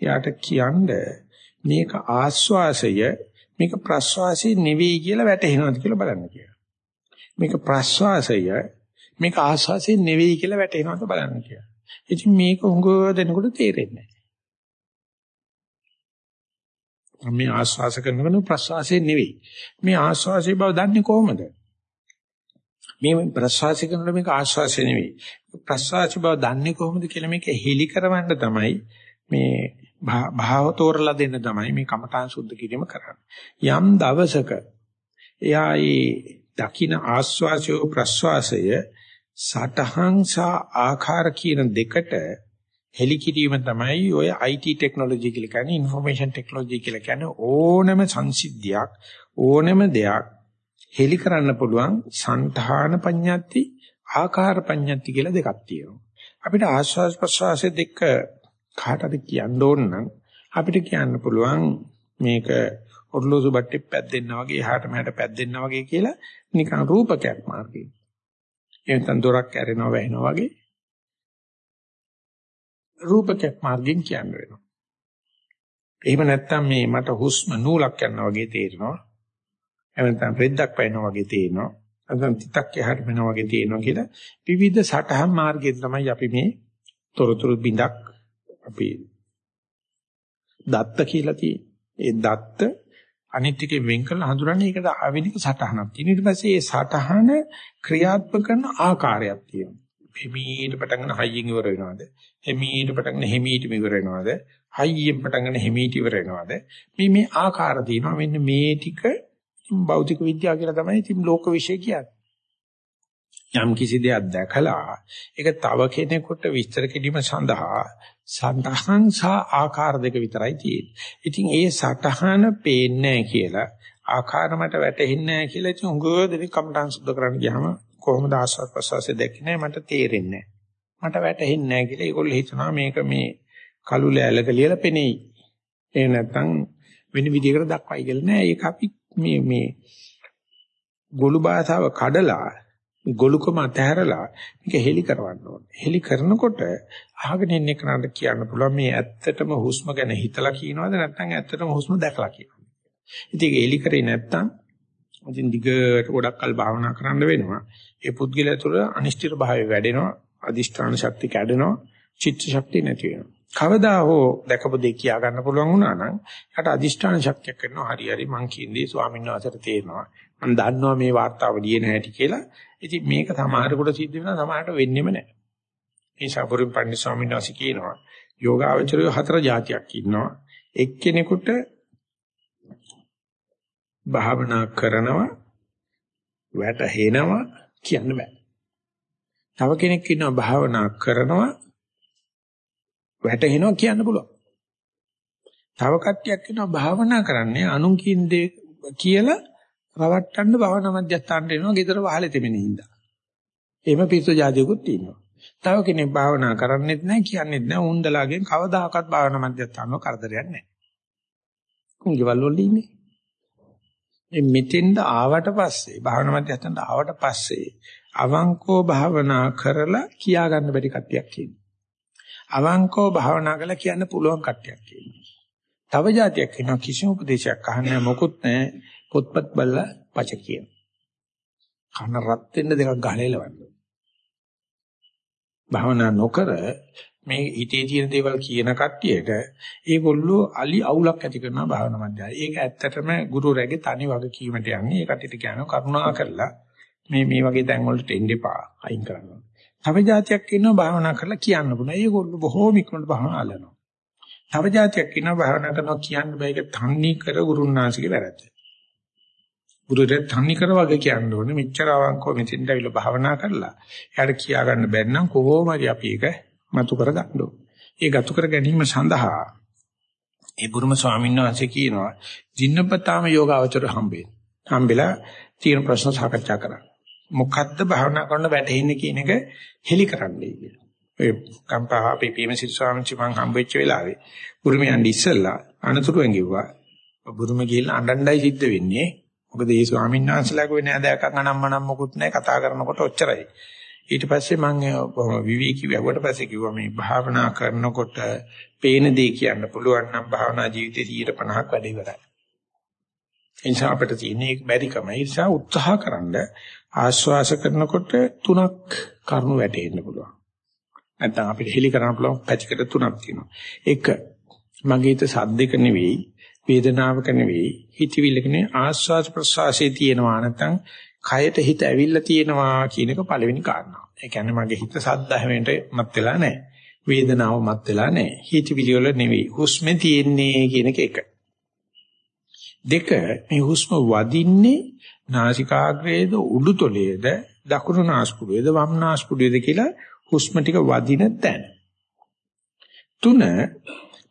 එයාට කියන්න මේක ආස්වාසය මේක ප්‍රස්වාසය නෙවෙයි කියලා වැටහෙනවද කියලා බලන්න කියලා. මේක ප්‍රස්වාසය මේක ආස්වාසය නෙවෙයි කියලා වැටහෙනවද බලන්න කියලා. ඉතින් මේක උඟ දෙනකොට තේරෙන්නේ මේ ආස්වාස කරනකොට ප්‍රස්වාසය නෙවෙයි. මේ ආස්වාසයේ බව දන්නේ කොහොමද? මේ ප්‍රස්වාසය කරනකොට මේක ආස්වාසය නෙවෙයි. ප්‍රස්වාසය බව දන්නේ කොහොමද කියලා මේක හෙලි කරවන්න තමයි මේ භාව තෝරලා දෙන්න තමයි මේ කමඨාන් සුද්ධ කිරීම කරන්නේ. යම් දවසක එයා ඒ දකින ආස්වාසය ප්‍රස්වාසය සටහන් සහ ආකාර කියන දෙකට හෙලි කිරීම තමයි ඔය IT ටෙක්නොලොජි කියලා කියන්නේ ইনফরমේෂන් ටෙක්නොලොජි කියලා කියන්නේ ඕනම සංසිද්ධියක් ඕනම දෙයක් හෙලි කරන්න පුළුවන් సంతාන පඤ්ඤාති ආකාර පඤ්ඤාති කියලා දෙකක් තියෙනවා. අපිට ආස්වාස් ප්‍රස්වාසයේ දෙක කාටද කියන්න ඕන නම් අපිට කියන්න පුළුවන් මේක ඔර්ලෝසු බට්ටේ පැද්දෙන්න වගේ එහාට මෙහාට පැද්දෙන්න වගේ කියලා නිකන් රූපකයක් මාර්ගේ. එහෙනම් දොරක් ඇරෙනවා වැහෙනවා වගේ රූපකයක් මාර්ගෙන් කියන්න වෙනවා. එහෙම නැත්නම් මේ මට හුස්ම නූලක් යනවා වගේ තේරෙනවා. එහෙම නැත්නම් රෙද්දක් පැනනවා වගේ තේරෙනවා. නැත්නම් තිතක් එහාට වෙනවා වගේ තේරෙනවා කියලා විවිධ සටහන් මාර්ගයෙන් තමයි අපි මේ තොරතුරු බිඳක් අපි දත්ත කියලා තියෙන්නේ. ඒ දත්ත අනිත් එකෙන් වෙන් කරලා හඳුනන්නේ ඒකට ආවේනික සටහනක් තියෙනවා. ඊට පස්සේ ඒ සටහන ක්‍රියාත්මක කරන ආකාරයක් තියෙනවා. හිමීට පටන් ගන්න හයියෙන් ඉවර වෙනවද? හිමීට පටන් ගන්න හිමීට ඉවර වෙනවද? හයියෙන් පටන් ගන්න හිමීට ඉවර වෙනවද? මේ මේ ආකාර තියෙනවා. මෙන්න මේ ටික භෞතික විද්‍යාව කියලා තමයි ඉතින් ලෝක විශ්ය කියන්නේ. යම් කිසි දෙයක් දැකලා ඒක තව කෙනෙකුට විස්තර කිරීම සඳහා සටහන් සහ ආකාර දෙක විතරයි තියෙන්නේ. ඉතින් ඒ සටහන පේන්නේ කියලා ආකාර මට වැටහෙන්නේ නැහැ කියලා ඉතින් උගෝ දෙවි කමටහන් සුද්ධ කරන්න ගියාම කොහොමද ආස්වාද ප්‍රසවාසය දැක්කේ මට තේරෙන්නේ මට වැටහෙන්නේ නැහැ කියලා ඒගොල්ලෝ හිතනවා මේක මේ කළු ලෑල්ලක ලියලා පෙනෙයි. ඒ නැත්තම් වෙන විදිහකට දක්වයි කියලා නෑ. ඒක අපි මේ මේ ගොළු භාෂාව කඩලා ගොළුකම අතහැරලා මේක හෙලි කරවන්න ඕනේ. හෙලි කරනකොට අහගෙන ඉන්න කෙනාට කියන්න පුළුවන් මේ ඇත්තටම හුස්ම ගැන හිතලා කියනවද නැත්නම් ඇත්තටම හුස්ම දැකලා කියනවද. ඉතින් ඒක හෙලි කරේ නැත්නම් ඉතින් දිගට ගොඩක් කල් භාවනා කරන්න වෙනවා. ඒ පුද්ගලයා තුළ අනිශ්චිත භාවය වැඩෙනවා, අදිෂ්ඨාන ශක්තිය කැඩෙනවා, චිත්ත ශක්තිය නැති වෙනවා. කවදා හෝ දැකපු දෙයක් කියා ගන්න පුළුවන් වුණා නම් යට අදිෂ්ඨාන ශක්තියක් කරනවා. හරි හරි මං කියන්නේ ස්වාමීන් වහන්සේට තේරෙනවා. මම දන්නවා මේ වාර්තාව ලියන හැටි කියලා. ඉතින් මේක සමහරකට සිද්ධ වෙනවා සමහරට වෙන්නේම නැහැ. මේ සාපුරින් පන්දි ස්වාමීන් වහන්සේ කියනවා යෝගාවචරය හතර જાතියක් ඉන්නවා. එක්කෙනෙකුට භාවනා කරනවා වැටහෙනවා කියන්න බෑ. තව කෙනෙක් ඉන්නවා භාවනා කරනවා වැටහෙනවා කියන්න පුළුවන්. තව කට්ටියක් ඉන්නවා භාවනා කරන්නේ අනුන් කියන දේ කියලා රවට්ටන්න භාවනා මධ්‍යස්ථානට එනවා ගෙදර වහලෙ තෙමෙන හින්දා. එහෙම පිස්සු જાතියකුත් තියෙනවා. තව කෙනෙක් භාවනා කරන්නේත් නැහැ කියන්නේත් නැහැ උන්දලාගෙන් කවදාකවත් භාවනා මධ්‍යස්ථානව කරදරයක් නැහැ. කුංගවල වල ඉන්නේ. මේ මෙතෙන්ද ආවට පස්සේ භාවනා මධ්‍යස්ථානට ආවට පස්සේ අවංකෝ භාවනා කරලා කියා ගන්න බැරි කට්ටියක් ඉන්නේ. අවංකෝ භාවනා කළා කියන්න පුළුවන් කට්ටියක් ඉන්නේ. තව જાතියක් ඉන්නවා කිසිම උපදේශයක් අහන්නේ මොකුත් නැහැ පොත්පත් බලලා පච කියන. කන රත් වෙන්න දෙකක් ගහලා එලවන්න. භාවනා නොකර මේ හිතේ තියෙන දේවල් කියන කට්ටියට ඒගොල්ලෝ අලි අවුලක් ඇති කරනවා භාවනා මධ්‍යය. ඒක ඇත්තටම ගුරු රැගේ තනි වගකීමට යන්නේ. ඒ කට්ටියට කියනවා කරුණා කරලා මේ මේ වගේ තැන් වලට එන්න එපා අයින් කරන්න. තව જાතියක් ඉන්නවා භාවනා කරලා කියන්න පුළුවන්. ඒගොල්ලෝ බොහෝම ඉක්මනට භාවනා අල්ලනවා. තව જાතියක් ඉන්නවා භාවනා කරනවා කියන්න බෑ ඒක තන්නේ කර ගුරුන්නාසිකේ වැරද්ද. බුදුරජාණන් තන්නේ කර වගේ කියන්න ඕනේ. මෙච්චර අවංකව මෙතෙන්ට ඇවිල්ලා භාවනා කරලා එයාට කියා ගන්න බැරි නම් කොහොම හරි අපි ඒක මතු කර ගන්න ඕනේ. ඒ ගතු කර ගැනීම සඳහා ඒ බුරුම ස්වාමීන් වහන්සේ කියනවා දින්නපතාම යෝගාවචර හම්බෙන්න. හම්බෙලා තියෙන ප්‍රශ්න සාකච්ඡා කරන්න. මොකද්ද භාවනා කරන වැටෙන්නේ කියන එක හෙලි කරන්නයි කියලා. ඒ කම්පා අපේ පීමසිරි ස්වාමීන් වහන්සේ මං හම්බෙච්ච වෙලාවේ බුරුමයන් ඉස්සෙල්ලා අනතුරුෙන් කිව්වා බුරුම ගිහිල්ලා අඬණ්ඩයි සිද්ධ වෙන්නේ. මොකද මේ ස්වාමීන් වහන්සේලාගේ නෑ දැකන් අනම්මනම් මොකුත් නෑ කතා කරනකොට ඔච්චරයි. ඊට පස්සේ මම විවේකී වැවුවට පස්සේ කිව්වා මේ භාවනා කරනකොට පේන දේ කියන්න පුළුවන් නම් භාවනා ජීවිතේ 50ක් වැඩ ඉවරයි. එනිසා අපිට තියෙන එක බැරිකම. ඒ නිසා උත්සාහ කරන්න ආශ්වාස කරනකොට තුනක් කරුණු වැටෙන්න පුළුවන්. නැත්නම් අපිට හෙලි කරන්න පුළුවන් පැතිකඩ තුනක් තියෙනවා. එක මගේ හිත සද්දක නෙවෙයි, වේදනාවක නෙවෙයි, හිතවිල්ලක නෙවෙයි ආශ්වාස ප්‍රශ්වාසයේ තියෙනවා නැත්නම් කයට හිත ඇවිල්ලා තියෙනවා කියන එක පළවෙනි කාරණාව. ඒ කියන්නේ මගේ හිත සද්ද හැවෙන්ට මත් වෙලා නැහැ. වේදනාව මත් වෙලා නැහැ. හිතවිලි වල නෙවෙයි. හුස්මේ තියෙන්නේ කියන එක එක. දෙක මේ හුස්ම වදින්නේ නාසිකාග්‍රේද උඩුතොලේද දකුණු නාස්පුඩුවේද වම් නාස්පුඩුවේද කියලා හුස්ම ටික වදින තැන. තුන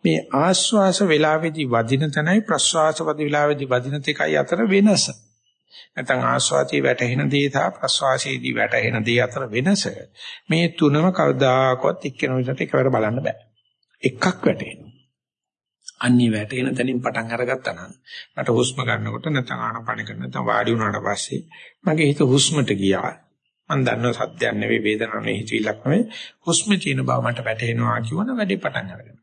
මේ ආශ්වාස වේලාවේදී වදින තැනයි ප්‍රශ්වාස වේලාවේදී වදින තැකයි අතර වෙනස. නැත්නම් ආශ්වාසයේ වැටෙන දේ සහ ප්‍රශ්වාසයේදී වැටෙන දේ අතර වෙනස මේ තුනම කවදාකවත් එක්කෙනෙකුට එකවර බලන්න බෑ. එකක් වැටෙනවා. අන්නේ වැටෙන තැනින් පටන් අරගත්තා නම් මට හුස්ම ගන්නකොට නැත්නම් ආනපන කරන නැත්නම් වාඩි වුණාට පස්සේ මගේ හිත හුස්මට ගියා. මම දන්නවා සත්‍යයක් නෙවෙයි වේදනාවක් නෙවෙයි හිතවිල්ලක් නෙවෙයි හුස්මේ තියෙන බව මට වැටහෙනවා කියවන වැඩි පටන් අරගෙන.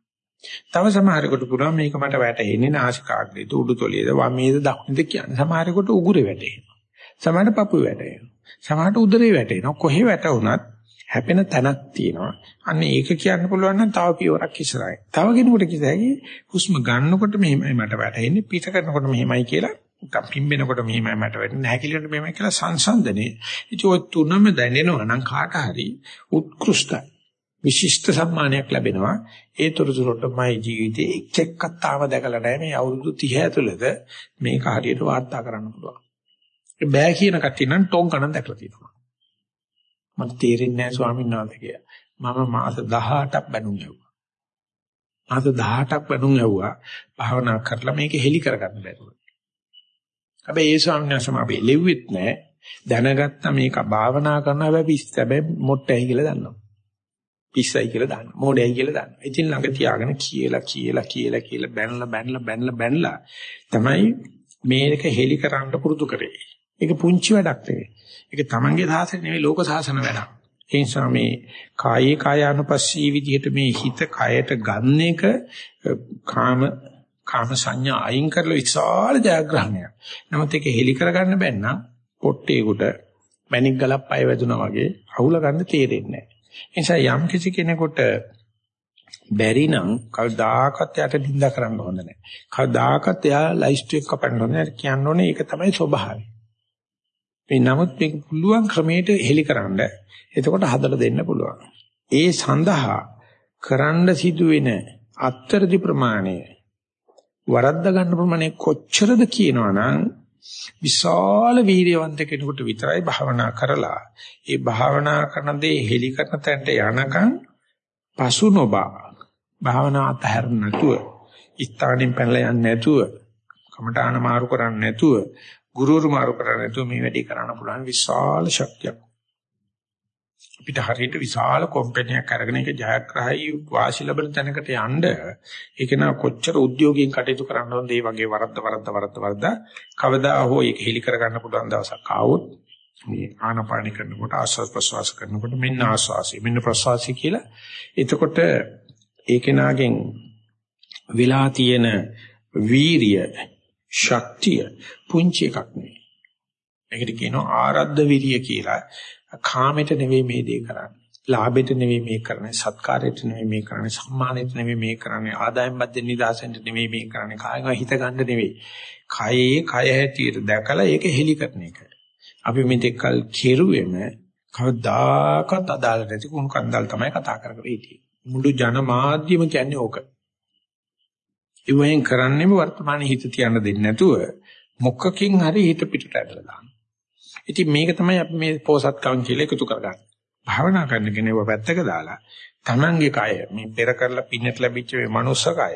තව සමහරෙකුට පුළුවන් මේක මට වැටහෙන්නේ නාසිකාග්‍රේද උඩුතොලේද වමේද දකුණේද කියන්නේ. සමහරෙකුට උගුරේ වැටෙනවා. සමහරට පපුවේ වැටෙනවා. සමහරට උදරේ වැටෙනවා. කොහේ වැටුණත් හැපෙන තැනක් තියෙනවා. අන්න ඒක කියන්න පුළුවන් නම් තව පියවරක් ඉස්සරහයි. තව කෙනෙකුට කිය හැකි හුස්ම ගන්නකොට මෙහෙමයි මට වැටෙන්නේ පිට කරනකොට මෙහෙමයි කියලා. පිම්බෙනකොට මෙහෙමයි මට වැටෙන්නේ හැකිලෙනකොට මෙහෙමයි කියලා සංසන්දනේ. ඉතින් ඔය තුනම දැනෙනවා නම් කාට හරි උත්කෘෂ්ඨයි. විශිෂ්ට සම්මානයක් ලැබෙනවා. ඒ තොරතුරට මගේ ජීවිතේ එක් එක්කක් තාම දැකලා නැහැ. මේ අවුරුදු 30 ඇතුළත මේක හරියට වාර්තා කරන්න පුළුවන්. බෑ කියන කට්ටිය නම් ටෝන් ගණන් දැකලා තියෙනවා. මට තේරෙන්නේ නැහැ ස්වාමීන් වහන්සේ කියලා. මම මාස 18ක් බැනුම් යවුවා. මාස 18ක් බැනුම් යවුවා. භාවනා කරලා මේක හෙලි කරගන්න බැරුව. හැබැයි ඒ ස්වාමීන් වහන්සේ මම ලෙව්වෙත් නැහැ. දැනගත්තා මේක භාවනා කරන හැබැයි පිස්ස හැබැයි මොට්ටයි කියලා දන්නවා. පිස්සයි කියලා දන්නවා. මොඩයි කියලා දන්නවා. ඉතින් ළඟ තියාගෙන කියලා කියලා කියලා කියලා බැනලා බැනලා බැනලා බැනලා තමයි මේක හෙලි කරන්න පුරුදු කරේ. ඒක පුංචි වැඩක් නෙවෙයි. ඒක තමන්ගේ සාසන නෙවෙයි ලෝක සාසන වැඩක්. ඒ නිසා මේ කායේ කායානුපස්සී විදිහට මේ හිත කයට ගන්න එක කාම කාම සංඥා අයින් කරලා විශාල ජයග්‍රහණයක්. නමුත් ඒක හෙලි කරගන්න බැන්න පොට්ටේකට මැණික් ගලක් පය වැදුනා වගේ අහුල ගන්න තේරෙන්නේ නැහැ. ඒ නිසා යම් කිසි කෙනෙකුට බැරි නම් කවදාකවත් යට නිඳා කරන්න හොඳ නැහැ. කවදාකවත් එයා ලයිස්ට් එක කපන්න හොඳ නැහැ. කියන්න ඕනේ ඒක තමයි ස්වභාවය. මේ නමුත් මේක පුළුවන් ක්‍රමයට හෙලිකරනද එතකොට හදලා දෙන්න පුළුවන්. ඒ සඳහා කරන්න සිදුවෙන අත්තරදි ප්‍රමාණය වරද්ද ගන්න ප්‍රමාණය කොච්චරද කියනවනම් විශාල වීර්යවන්ත කෙනෙකුට විතරයි භාවනා කරලා ඒ භාවනා කරන දේ හෙලි කරන තැනට යනකම් පසු නොබා භාවනා අතහැරෙන්න නැතුව ස්ථානින් පැනලා යන්නේ නැතුව කමඨාන මාරු කරන්නේ නැතුව ගුරුවරු මාරු කරන්නේ නැතුව මේ වැඩේ කරන්න පුළුවන් විශාල ශක්තියක්. අපිට හරියට විශාල කම්පැනියක් අරගෙන ඒක ජයග්‍රහයි වාසි ලැබෙන තැනකට යන්න ඒක නා කොච්චර උද්‍යෝගයෙන් කටයුතු කරන්න ඕනද මේ වගේ වරද්ද වරද්ද වරද්ද වරද්ද කවදා හෝ ඒක හෙලි කරගන්න පුළුවන් දවසක් ආවොත් මේ ආනපානි කරනකොට ආස්වාද ප්‍රසවාස කරනකොට මෙන්න ආස්වාසි මෙන්න ප්‍රසවාසි කියලා එතකොට ඒකේ නාගෙන් වෙලා තියෙන වීරිය ශක්තිය පුංචි එකක් නෙවෙයි. ඒකට කියනවා ආරද්ධ විරිය කියලා. කාමයට නෙවෙයි මේ දේ කරන්නේ. ලාභයට නෙවෙයි මේ කරන්නේ. සත්කාරයට නෙවෙයි මේ කරන්නේ. සම්මානයට නෙවෙයි මේ කරන්නේ. ආදායම් බද්දෙන් නිදාසෙන්ට නෙවෙයි මේ කරන්නේ. කායව හිත ගන්න නෙවෙයි. කයේ කය හැටියට දැකලා ඒක හෙලි කරන එක. අපි මෙතෙක්කල් කෙරුවෙම කවදාකවත් අදාළ නැති කුණු කන්දල් තමයි කතා කරගෙන හිටියේ. මුළු ජනමාධ්‍යම කියන්නේ ඕක. ඉවෙන් කරන්නේම වර්තමානයේ හිත තියන්න දෙන්නේ නැතුව මොකකින් හරි හිත පිටට ඇදලා දානවා. ඉතින් මේක තමයි අපි මේ පෝසත්කම් කියලා එකතු කරගන්නේ. භාවනා කරන කෙනෙක් පැත්තක දාලා තමන්ගේ කය මේ පෙර කරලා පින්නට ලැබිච්ච මේ මනුස්ස කය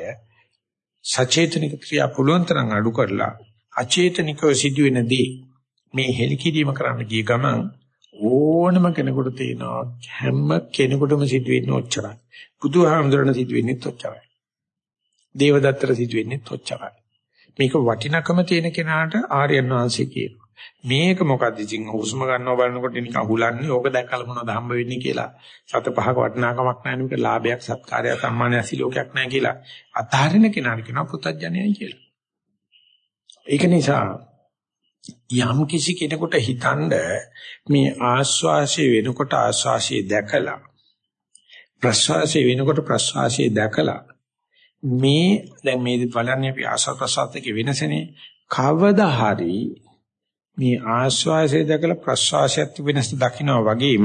සචේතනික ක්‍රියා පුළුවන් තරම් අඩු කරලා අචේතනිකව සිදුවෙන දේ මේ හෙලිකිරීම කරන්න ගිය ගමන් ඕනම කෙනෙකුට තේනවා හැම කෙනෙකුටම සිදුවෙන්නේ ඔච්චරයි. බුදුහාමුදුරණ සිදුවෙන්නේ ඔච්චරයි. දේවදත්තට සිදුවෙන්නේ ඔච්චරයි. මේක වටිනකම තියෙන කෙනාට ආර්යයන් වහන්සේ කියනවා. මේක මොකද්ද? ඉතින් හුස්ම ගන්නවා බලනකොට නිකන් අහුලන්නේ ඕක දැක්කලා මොනවද හම්බ වෙන්නේ කියලා. සත පහක වටිනාකමක් නැහැ නෙමෙයි ලාභයක් සත්කාරයක් සම්මානයක් සිලෝකයක් නැහැ කියලා අතාරින කෙනාට කියනවා පුතඥයයි කියලා. ඒක නිසා යම් කිසි කෙනෙකුට හිතනද මේ ආස්වාසිය වෙනකොට ආස්වාසිය දැකලා ප්‍රස්වාසය වෙනකොට ප්‍රස්වාසය දැකලා මේ දැන් මේ බලන්නේ අපි ආස්වාද ප්‍රසආතක වෙනසනේ. කවදා හරි මේ ආස්වාසය දැකලා ප්‍රස්වාසයත් වෙනස දකින්නවා වගේම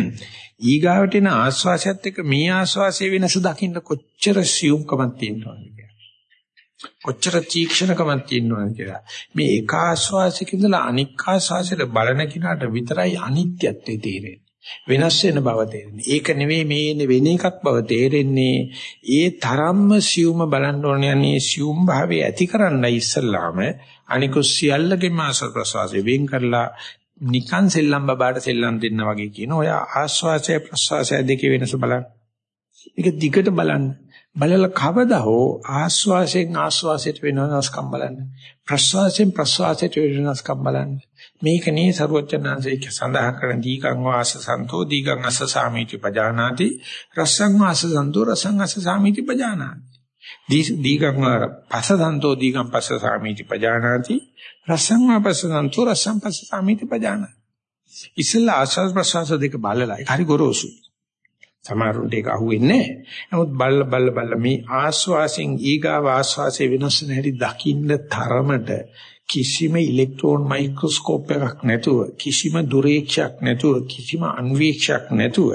*clears throat* ඊගාවට එන ආස්වාසයත් එක්ක මේ ආස්වාසයේ වෙනස දකින්න කොච්චර සියුම්කමක් තියෙනවද කොච්චර තීක්ෂණකමක් තියෙනවද කියලා. මේ එක ආස්වාසයක ඉඳලා අනික් ආස්වාසයට බලන කිනාට විතරයි අනිත්‍යත්වයේ තේරෙන්නේ. වෙනස් වෙන බව තේරෙන්නේ. ඒක නෙවෙයි මේ වෙන එකක් බව තේරෙන්නේ. ඒ තරම්ම සියුම බලන්න ඕනේ අනේ සියුම් භාවයේ ඇතිකරන්න ඉස්සල්ලාම අනිකුත් සියල්ලගෙම ආශ්වාස ප්‍රශ්වාසය වෙන් කරලා නිකන් සෙල්ලම් බබාට සෙල්ලම් දෙන්න වගේ කියන ඔය ආශ්වාසය ප්‍රශ්වාසය දෙකේ වෙනස බලන්න. ඒක දිගට බලන්න. බලලා කවදා හෝ ආශ්වාසයෙන් ආශ්වාසයට වෙනස්කම් බලන්න. ප්‍රශ්වාසයෙන් ප්‍රශ්වාසයට වෙනස්කම් බලන්න. මේක නේ සරුවචනාංශයේ සඳහන් කරන දීගං වාස සන්තෝ දීගං අස්ස සාමීති පජානාති රසං වාස සන්තෝ රසං අස්ස සාමීති පජානාති. දීගං පස සන්තෝ දීගං පස්ස සාමීති පජානාති රසං වාපස සන්තෝ රසං පස්ස සාමීති පජානාති. ඉස්සෙල්ලා ආස්වාද ප්‍රසවාස දෙක බලලා ඒක හරි ගොරෝසුයි. සමහරුන්ට ඒක අහුවෙන්නේ නැහැ. නමුත් බල්ල බල්ල බල්ල මේ ආස්වාසෙන් ඊගාව ආස්වාසේ වෙනස් වෙන හැටි දකින්න තරමට කිසිම ඉලෙක්ට්‍රෝන මයික්‍රොස්කෝප් එකක් නැතුව කිසිම දුරේක්ෂයක් නැතුව කිසිම අන්වීක්ෂයක් නැතුව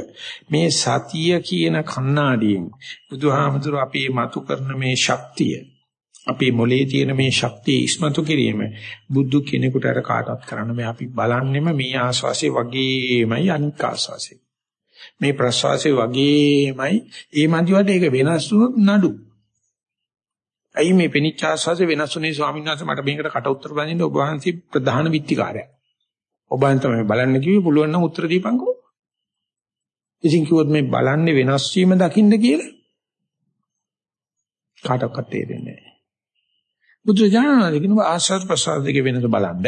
මේ සතිය කියන කණ්ණාඩියෙන් බුදුහාමුදුර අපේ මතු කරන මේ ශක්තිය අපේ මොලේ තියෙන මේ ශක්තිය ඉස්මතු කිරීම බුදු කෙනෙකුට අර කාටවත් කරන්න බෑ අපි බලන්නෙම මේ ආස්වාසේ වගේමයි අනික් ආස්වාසේ මේ ප්‍රස්වාසේ වගේමයි ඒ මන්දිවට ඒක වෙනස් වුණොත් නඩු ඇයි මේ පෙනිච්ච ආස්වාසේ වෙනස් වුනේ ස්වාමීන් වහන්සේ මට මේකට කට උත්තර බඳින්න ඔබ වහන්සේ ප්‍රධාන විත්තිකාරයා. ඔබ වහන්සේ තමයි බලන්න කිව්වේ පුළුවන් නම් උත්තර දීපන්කෝ. ඉතින් කිව්වොත් මේ බලන්නේ වෙනස් වීම දකින්න කියලා කාටවත් තේරෙන්නේ නැහැ. බුදුජානනාදී කියනවා ආස්වාද ප්‍රසාර දෙක වෙනස බලන්න.